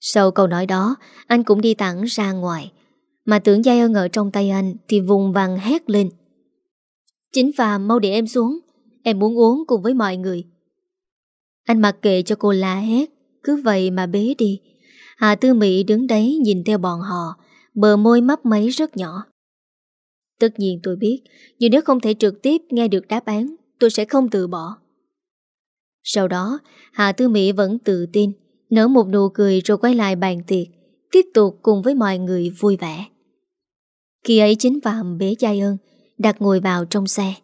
Sau câu nói đó, Anh cũng đi thẳng ra ngoài. Mà tưởng dây ơn ở trong tay anh Thì vùng vàng hét lên. Chính phàm mau để em xuống. Em muốn uống cùng với mọi người. Anh mặc kệ cho cô la hét. Cứ vậy mà bế đi. Hà Tư Mỹ đứng đấy nhìn theo bọn họ, Bờ môi mấp máy rất nhỏ. Tất nhiên tôi biết, Nhưng nếu không thể trực tiếp nghe được đáp án, Tôi sẽ không từ bỏ. Sau đó Hạ Tư Mỹ vẫn tự tin, Nở một nụ cười rồi quay lại bàn tiệc, Tiếp tục cùng với mọi người vui vẻ. Khi ấy chính Phạm bế Giai ơn Đặt ngồi vào trong xe.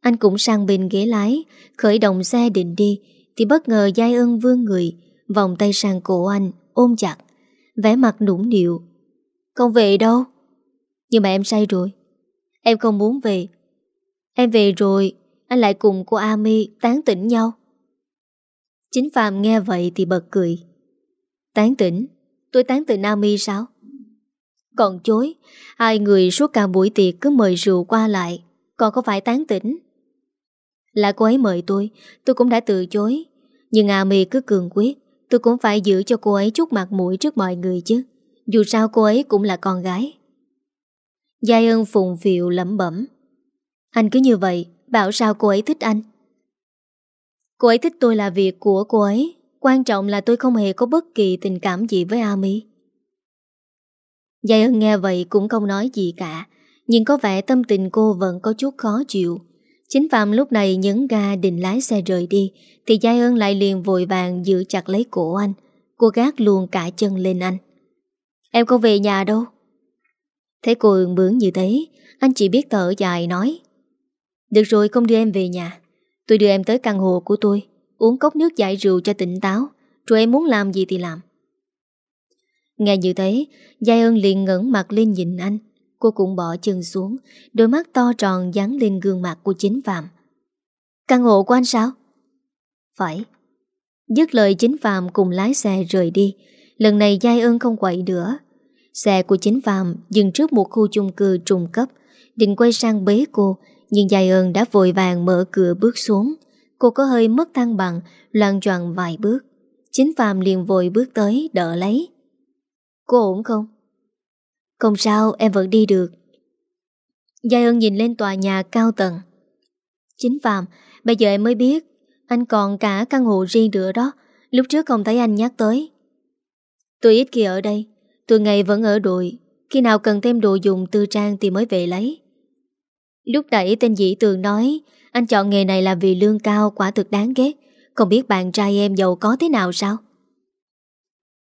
Anh cũng sang bên ghế lái, Khởi động xe định đi, Thì bất ngờ Giai ơn vương người, Vòng tay sang cổ anh, ôm chặt, vẻ mặt nũng điệu Không về đâu? Nhưng mà em say rồi. Em không muốn về. Em về rồi, Anh lại cùng cô Ami tán tỉnh nhau. Chính Phạm nghe vậy thì bật cười. Tán tỉnh, Tôi tán tỉnh Ami sao? Còn chối, Hai người suốt cả buổi tiệc cứ mời rượu qua lại, Còn có phải tán tỉnh? Là cô ấy mời tôi Tôi cũng đã từ chối. Nhưng Ami cứ cường quyết, Tôi cũng phải giữ cho cô ấy chút mặt mũi trước mọi người chứ. Dù sao cô ấy cũng là con gái. Giai ơn phùng phiệu lẩm bẩm. Anh cứ như vậy, Bảo sao cô ấy thích anh? Cô ấy thích tôi là việc của cô ấy. Quan trọng là tôi không hề có bất kỳ tình cảm gì với Ami. Giai ơn nghe vậy cũng không nói gì cả, Nhưng có vẻ tâm tình cô vẫn có chút khó chịu. Chính Phạm lúc này nhấn ga định lái xe rời đi, Thì Giai ơn lại liền vội vàng giữ chặt lấy cổ anh. Cô gác luôn cả chân lên anh. Em không về nhà đâu? Thấy cô ương bướng như thế, Anh chỉ biết thở dài nói. Được rồi, không đưa em về nhà. Tôi đưa em tới căn hộ của tôi, Uống cốc nước giải rượu cho tỉnh táo, Rồi em muốn làm gì thì làm. Nghe như thế, Giai ơn liền ngẩn mặt lên nhìn anh. Cô cũng bỏ chân xuống, Đôi mắt to tròn dán lên gương mặt của chính Phạm. Căn hộ của anh sao? Phải. Dứt lời chính Phạm cùng lái xe rời đi. Lần này Giai ơn không quậy nữa. Xe của chính Phạm dừng trước một khu chung cư trùng cấp, Định quay sang bế cô nhưng Giai ơn đã vội vàng mở cửa bước xuống. Cô có hơi mất thăng bằng Loan tròn vài bước. Chính Phạm liền vội bước tới, đỡ lấy. Cô ổn không? Không sao, em vẫn đi được. Giai ơn nhìn lên tòa nhà cao tầng. Chính Phạm, Bây giờ em mới biết, Anh còn cả căn hộ riêng nữa đó. Lúc trước không thấy anh nhắc tới. Tôi ít khi ở đây, Tôi ngày vẫn ở đội. Khi nào cần thêm đồ dùng, tư trang thì mới về lấy. Lúc nãy tên dĩ tường nói Anh chọn nghề này là vì lương cao quả thực đáng ghét Không biết bạn trai em giàu có thế nào sao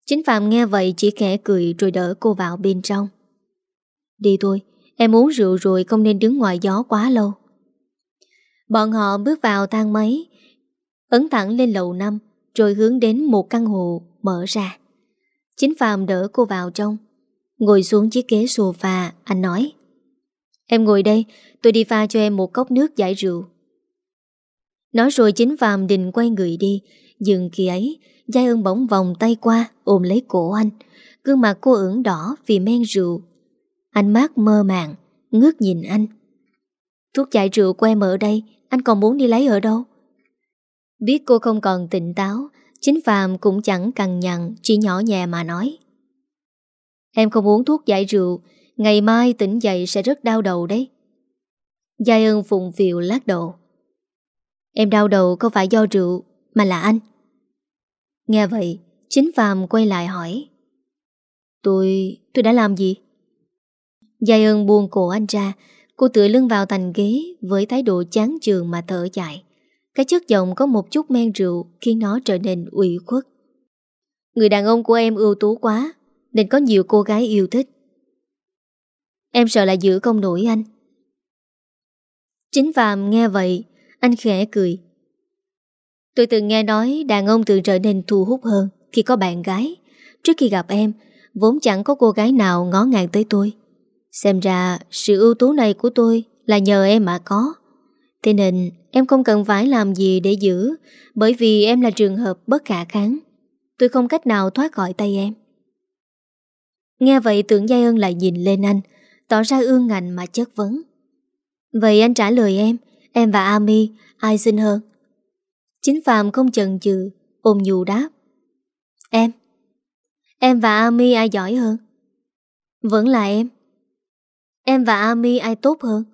Chính Phạm nghe vậy chỉ khẽ cười rồi đỡ cô vào bên trong Đi thôi, em uống rượu rồi không nên đứng ngoài gió quá lâu. Bọn họ bước vào thang máy, ấn thẳng lên lầu 5, rồi hướng đến một căn hộ mở ra. Chính Phạm đỡ cô vào trong. Ngồi xuống chiếc ghế sofa, anh nói. Em ngồi đây, tôi đi pha cho em một cốc nước giải rượu. Nói rồi chính Phạm định quay người đi, dừng khi ấy, Giai ơn bỗng vòng tay qua, ôm lấy cổ anh. Gương mặt cô ửng đỏ vì men rượu. Anh mát mơ màng Ngước nhìn anh. Thuốc giải rượu của em ở đây Anh còn muốn đi lấy ở đâu? Biết cô không còn tỉnh táo Chính Phạm cũng chẳng cằn nhằn Chỉ nhỏ nhẹ mà nói. Em không uống thuốc giải rượu Ngày mai tỉnh dậy sẽ rất đau đầu đấy. Giai ơn phụng phiệu lát độ. Em đau đầu không phải do rượu Mà là anh? Nghe vậy, Chính Phạm quay lại hỏi. Tôi... tôi đã làm gì? Giai ơn buông cổ anh ra, Cô tựa lưng vào thành ghế Với thái độ chán trường mà thở dài. Cái chất giọng có một chút men rượu Khiến nó trở nên ủy khuất. Người đàn ông của em ưu tú quá, Nên có nhiều cô gái yêu thích. Em sợ là giữ không nổi anh Chính Phạm nghe vậy, Anh khẽ cười Tôi từng nghe nói đàn ông thường trở nên thu hút hơn Khi có bạn gái Trước khi gặp em, Vốn chẳng có cô gái nào ngó ngàng tới tôi Xem ra sự ưu tú này của tôi là nhờ em mà có. Thế nên em không cần phải làm gì để giữ, bởi vì em là trường hợp bất khả kháng. Tôi không cách nào thoát khỏi tay em. Nghe vậy tưởng Giai ơn lại nhìn lên anh tỏ ra ương ngạnh mà chất vấn. Vậy anh trả lời em em và Ami ai xinh hơn? Chính Phạm không chần chừ ôm nhù đáp. Em. Em và Ami ai giỏi hơn? Vẫn là em. Em và Ami ai tốt hơn?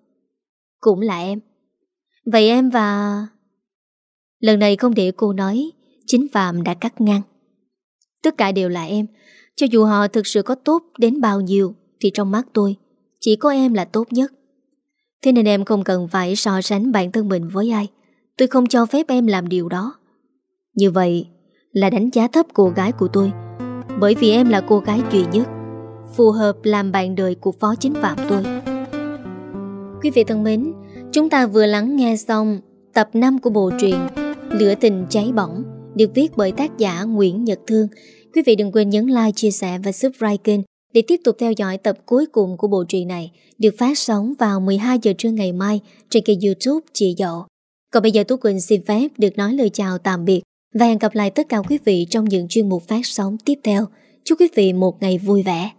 Cũng là em. Vậy em và... Lần này không để cô nói, chính Phạm đã cắt ngang. Tất cả đều là em. Cho dù họ thực sự có tốt đến bao nhiêu, thì trong mắt tôi, chỉ có em là tốt nhất. Thế nên em không cần phải so sánh bản thân mình với ai. Tôi không cho phép em làm điều đó. Như vậy là đánh giá thấp cô gái của tôi. Bởi vì em là cô gái duy nhất phù hợp làm bạn đời của phó chính phạm tôi. Quý vị thân mến, chúng ta vừa lắng nghe xong tập 5 của bộ truyện Lửa tình cháy bỏng được viết bởi tác giả Nguyễn Nhật Thương. Quý vị đừng quên nhấn like, chia sẻ và subscribe kênh để tiếp tục theo dõi tập cuối cùng của bộ truyện này, được phát sóng vào 12 giờ trưa ngày mai trên kênh youtube Chị Dậu. Còn bây giờ Tú Quỳnh xin phép được nói lời chào tạm biệt và hẹn gặp lại tất cả quý vị trong những chuyên mục phát sóng tiếp theo. Chúc quý vị một ngày vui vẻ.